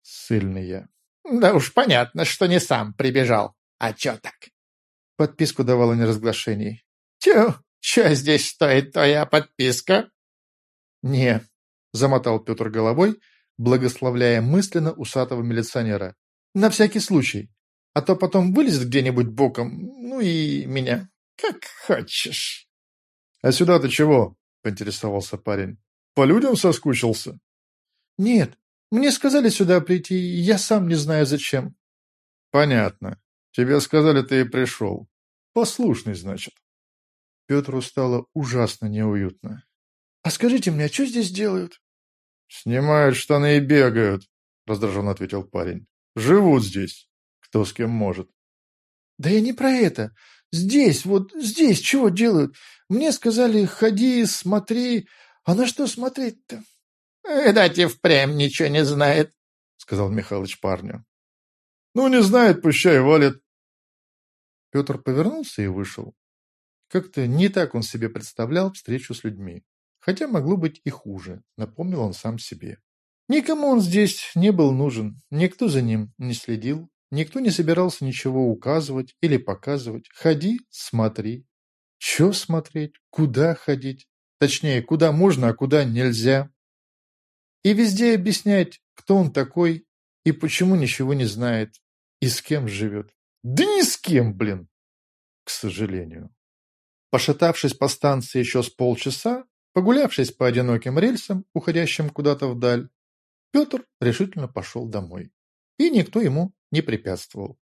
Speaker 1: Сильный я.
Speaker 6: «Да уж понятно, что не сам прибежал. А чё так?»
Speaker 1: Подписку давала неразглашений.
Speaker 6: «Тю, чё здесь стоит твоя подписка?»
Speaker 1: «Не», — замотал Петр головой, — благословляя мысленно усатого милиционера. «На всякий случай. А то потом вылезет где-нибудь боком, ну и меня. Как хочешь». «А сюда ты чего?» – поинтересовался парень. «По людям соскучился?» «Нет, мне сказали сюда прийти, я сам не знаю зачем». «Понятно. Тебе сказали, ты и пришел. Послушный, значит». Петру стало ужасно неуютно. «А скажите мне, а что здесь делают?» «Снимают штаны и бегают», — раздраженно ответил парень. «Живут здесь. Кто с кем может». «Да я не про это. Здесь, вот здесь чего делают? Мне сказали, ходи, смотри. А на что смотреть-то?»
Speaker 6: «Видать, и впрямь ничего не знает», — сказал Михалыч парню.
Speaker 1: «Ну, не знает, пущай валит». Петр повернулся и вышел. Как-то не так он себе представлял встречу с людьми. Хотя могло быть и хуже, напомнил он сам себе. Никому он здесь не был нужен, никто за ним не следил, никто не собирался ничего указывать или показывать. Ходи, смотри. Че смотреть? Куда ходить? Точнее, куда можно, а куда нельзя. И везде объяснять, кто он такой и почему ничего не знает, и с кем живет. Да ни с кем, блин! К сожалению. Пошатавшись по станции еще с полчаса, Погулявшись по одиноким рельсам, уходящим куда-то вдаль, Петр решительно пошел домой. И никто ему не препятствовал.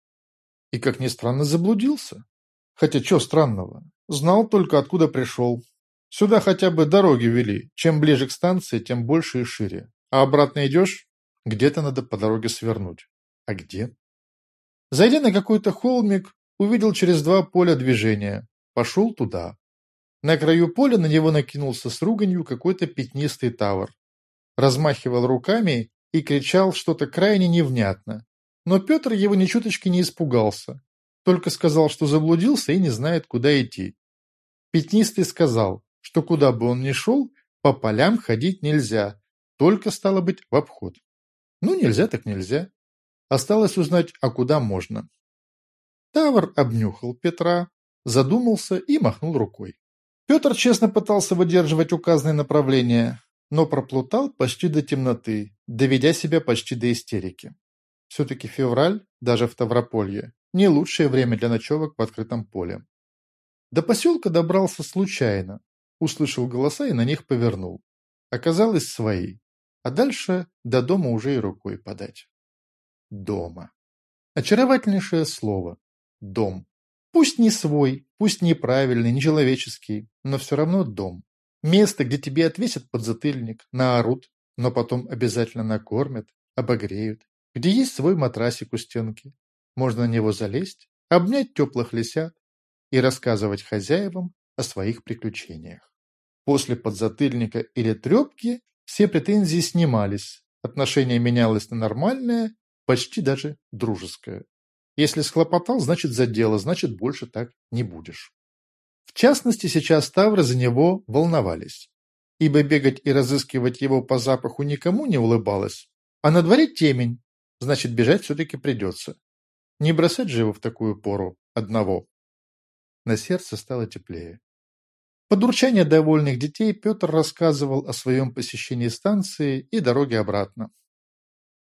Speaker 1: И, как ни странно, заблудился. Хотя что странного? Знал только, откуда пришел. Сюда хотя бы дороги вели. Чем ближе к станции, тем больше и шире. А обратно идешь, где-то надо по дороге свернуть. А где? Зайдя на какой-то холмик, увидел через два поля движения. Пошел туда. На краю поля на него накинулся с руганью какой-то пятнистый тавр. Размахивал руками и кричал что-то крайне невнятно. Но Петр его ни чуточки не испугался. Только сказал, что заблудился и не знает, куда идти. Пятнистый сказал, что куда бы он ни шел, по полям ходить нельзя, только стало быть в обход. Ну, нельзя так нельзя. Осталось узнать, а куда можно. Тавр обнюхал Петра, задумался и махнул рукой. Петр честно пытался выдерживать указанное направление, но проплутал почти до темноты, доведя себя почти до истерики. Все-таки февраль, даже в Таврополье, не лучшее время для ночевок в открытом поле. До поселка добрался случайно, услышал голоса и на них повернул. Оказалось свои, а дальше до дома уже и рукой подать. Дома. Очаровательнейшее слово. Дом. Пусть не свой, пусть неправильный, нечеловеческий, но все равно дом. Место, где тебе отвесят подзатыльник, наорут, но потом обязательно накормят, обогреют, где есть свой матрасик у стенки. Можно на него залезть, обнять теплых лисят и рассказывать хозяевам о своих приключениях. После подзатыльника или трепки все претензии снимались, отношение менялось на нормальное, почти даже дружеское. Если схлопотал, значит за дело, значит больше так не будешь. В частности, сейчас Тавры за него волновались, ибо бегать и разыскивать его по запаху никому не улыбалось, а на дворе темень, Значит, бежать все-таки придется. Не бросать же его в такую пору одного. На сердце стало теплее. Под урчание довольных детей Петр рассказывал о своем посещении станции и дороге обратно.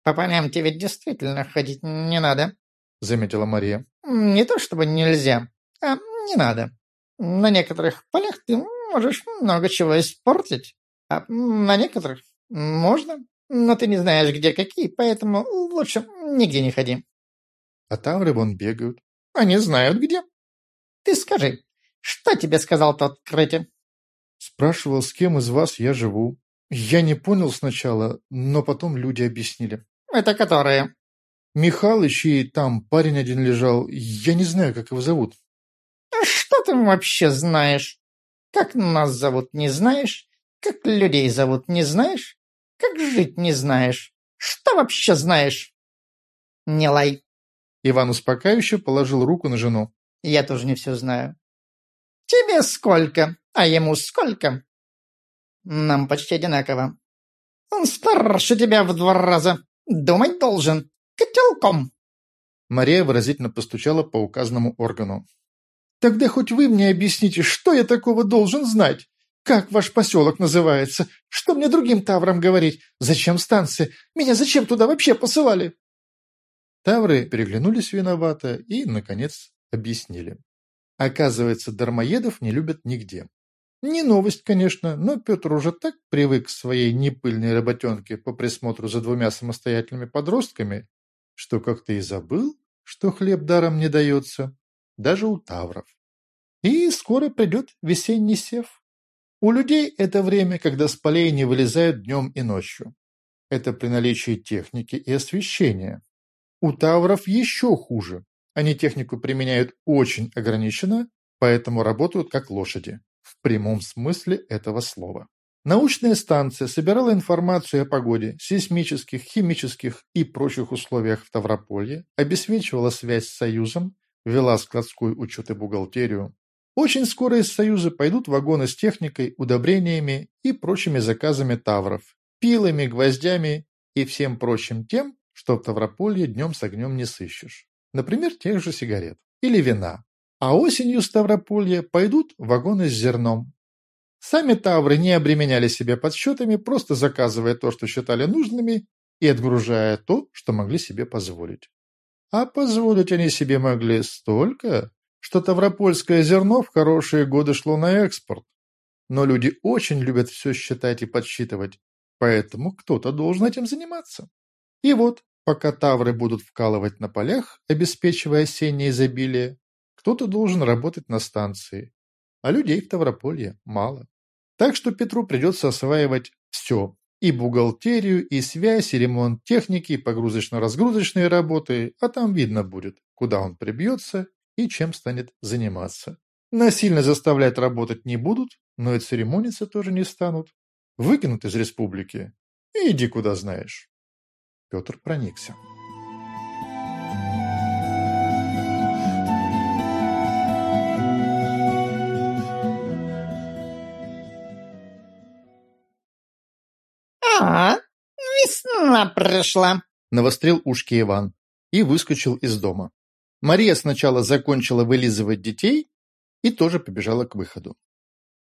Speaker 6: «По полям тебе действительно ходить не надо», —
Speaker 1: заметила Мария.
Speaker 6: «Не то чтобы нельзя, а не надо. На некоторых полях ты можешь много чего испортить, а на некоторых можно, но ты не знаешь, где какие, поэтому лучше нигде не ходи».
Speaker 1: «А тавры вон бегают».
Speaker 6: «Они знают, где». «Ты скажи, что тебе сказал тот Крыти?»
Speaker 1: Спрашивал, с кем из вас я живу. Я не понял сначала, но потом люди объяснили.
Speaker 6: «Это которые?»
Speaker 1: Михалыч и там парень один лежал. Я не знаю, как его зовут.
Speaker 6: А что ты вообще знаешь? Как нас зовут, не знаешь? Как людей зовут, не знаешь? Как жить не знаешь? Что вообще знаешь? Не лай.
Speaker 1: Иван успокаивающе положил руку на жену.
Speaker 6: Я тоже не все знаю. Тебе сколько, а ему сколько? Нам почти одинаково. Он старше тебя в два раза. Думать должен. Котелком.
Speaker 1: Мария выразительно постучала по указанному органу. «Тогда хоть вы мне объясните, что я такого должен знать? Как ваш поселок называется? Что мне другим таврам говорить? Зачем станция? Меня зачем туда вообще посылали?» Тавры переглянулись виновато и, наконец, объяснили. Оказывается, дармоедов не любят нигде. Не новость, конечно, но Петр уже так привык к своей непыльной работенке по присмотру за двумя самостоятельными подростками, что как-то и забыл, что хлеб даром не дается, даже у тавров. И скоро придет весенний сев. У людей это время, когда с полей не вылезают днем и ночью. Это при наличии техники и освещения. У тавров еще хуже. Они технику применяют очень ограниченно, поэтому работают как лошади, в прямом смысле этого слова. Научная станция собирала информацию о погоде, сейсмических, химических и прочих условиях в Таврополье, обеспечивала связь с Союзом, вела складской учет и бухгалтерию. Очень скоро из Союза пойдут вагоны с техникой, удобрениями и прочими заказами тавров, пилами, гвоздями и всем прочим тем, что в Таврополье днем с огнем не сыщешь например, тех же сигарет или вина. А осенью Ставрополья пойдут вагоны с зерном. Сами тавры не обременяли себя подсчетами, просто заказывая то, что считали нужными, и отгружая то, что могли себе позволить. А позволить они себе могли столько, что тавропольское зерно в хорошие годы шло на экспорт. Но люди очень любят все считать и подсчитывать, поэтому кто-то должен этим заниматься. И вот, Пока тавры будут вкалывать на полях, обеспечивая осеннее изобилие, кто-то должен работать на станции, а людей в Таврополье мало. Так что Петру придется осваивать все – и бухгалтерию, и связь, и ремонт техники, и погрузочно-разгрузочные работы, а там видно будет, куда он прибьется и чем станет заниматься. Насильно заставлять работать не будут, но и церемониться тоже не станут. Выкинут из республики иди куда знаешь. Петр проникся.
Speaker 6: «А, весна пришла!»
Speaker 1: — навострил ушки Иван и выскочил из дома. Мария сначала закончила вылизывать детей и тоже побежала к выходу.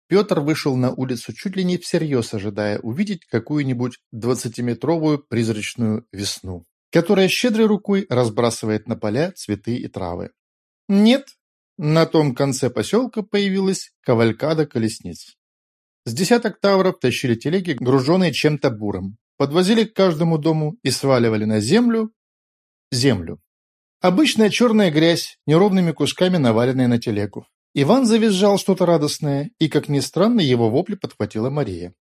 Speaker 1: Петр вышел на улицу чуть ли не всерьез, ожидая увидеть какую-нибудь двадцатиметровую призрачную весну, которая щедрой рукой разбрасывает на поля цветы и травы. Нет, на том конце поселка появилась кавалькада колесниц. С десяток тавров тащили телеги, груженные чем-то буром, подвозили к каждому дому и сваливали на землю землю. Обычная черная грязь, неровными кусками наваленная на телегу. Иван завизжал что-то радостное, и, как ни странно, его вопли подхватила Мария.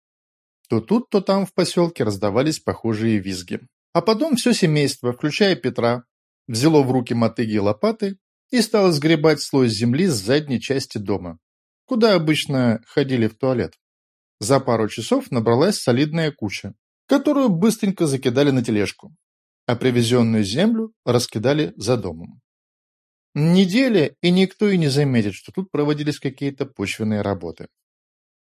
Speaker 1: То тут, то там в поселке раздавались похожие визги. А потом все семейство, включая Петра, взяло в руки мотыги и лопаты и стало сгребать слой земли с задней части дома, куда обычно ходили в туалет. За пару часов набралась солидная куча, которую быстренько закидали на тележку, а привезенную землю раскидали за домом. Неделя, и никто и не заметит, что тут проводились какие-то почвенные работы.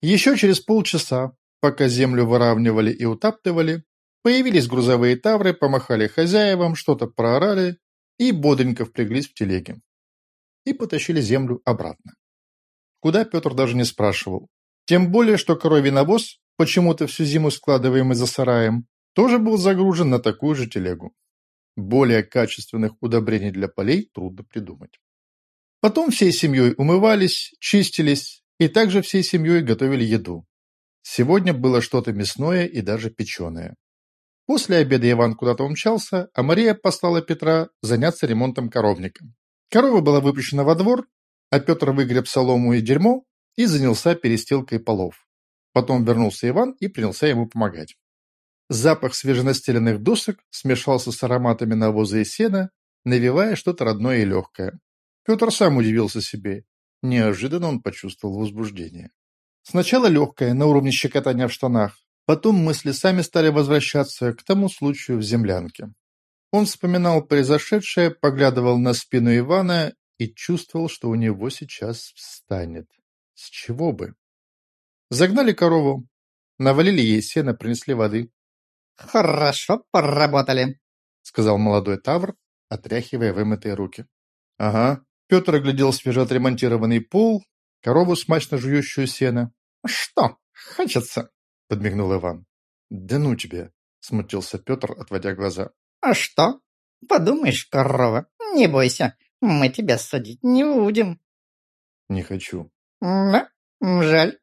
Speaker 1: Еще через полчаса, пока землю выравнивали и утаптывали, Появились грузовые тавры, помахали хозяевам, что-то проорали и бодренько впряглись в телеги. И потащили землю обратно. Куда Петр даже не спрашивал. Тем более, что коровий навоз, почему-то всю зиму складываемый за сараем, тоже был загружен на такую же телегу. Более качественных удобрений для полей трудно придумать. Потом всей семьей умывались, чистились и также всей семьей готовили еду. Сегодня было что-то мясное и даже печеное. После обеда Иван куда-то умчался, а Мария послала Петра заняться ремонтом коровника. Корова была выпущена во двор, а Петр выгреб солому и дерьмо и занялся перестилкой полов. Потом вернулся Иван и принялся ему помогать. Запах свеженастеленных досок смешался с ароматами навоза и сена, навевая что-то родное и легкое. Петр сам удивился себе. Неожиданно он почувствовал возбуждение. Сначала легкое, на уровне щекотания в штанах. Потом мысли сами стали возвращаться к тому случаю в землянке. Он вспоминал произошедшее, поглядывал на спину Ивана и чувствовал, что у него сейчас встанет. С чего бы? Загнали корову, навалили ей сено, принесли воды.
Speaker 2: «Хорошо поработали», —
Speaker 1: сказал молодой Тавр, отряхивая вымытые руки. «Ага». Петр оглядел свежеотремонтированный пол, корову, смачно жующую сено. «Что, хочется?» — подмигнул Иван. «Да ну тебе!» — смутился Петр, отводя глаза.
Speaker 2: «А что? Подумаешь, корова, не бойся, мы тебя судить не будем».
Speaker 1: «Не хочу».
Speaker 2: «Да? Жаль.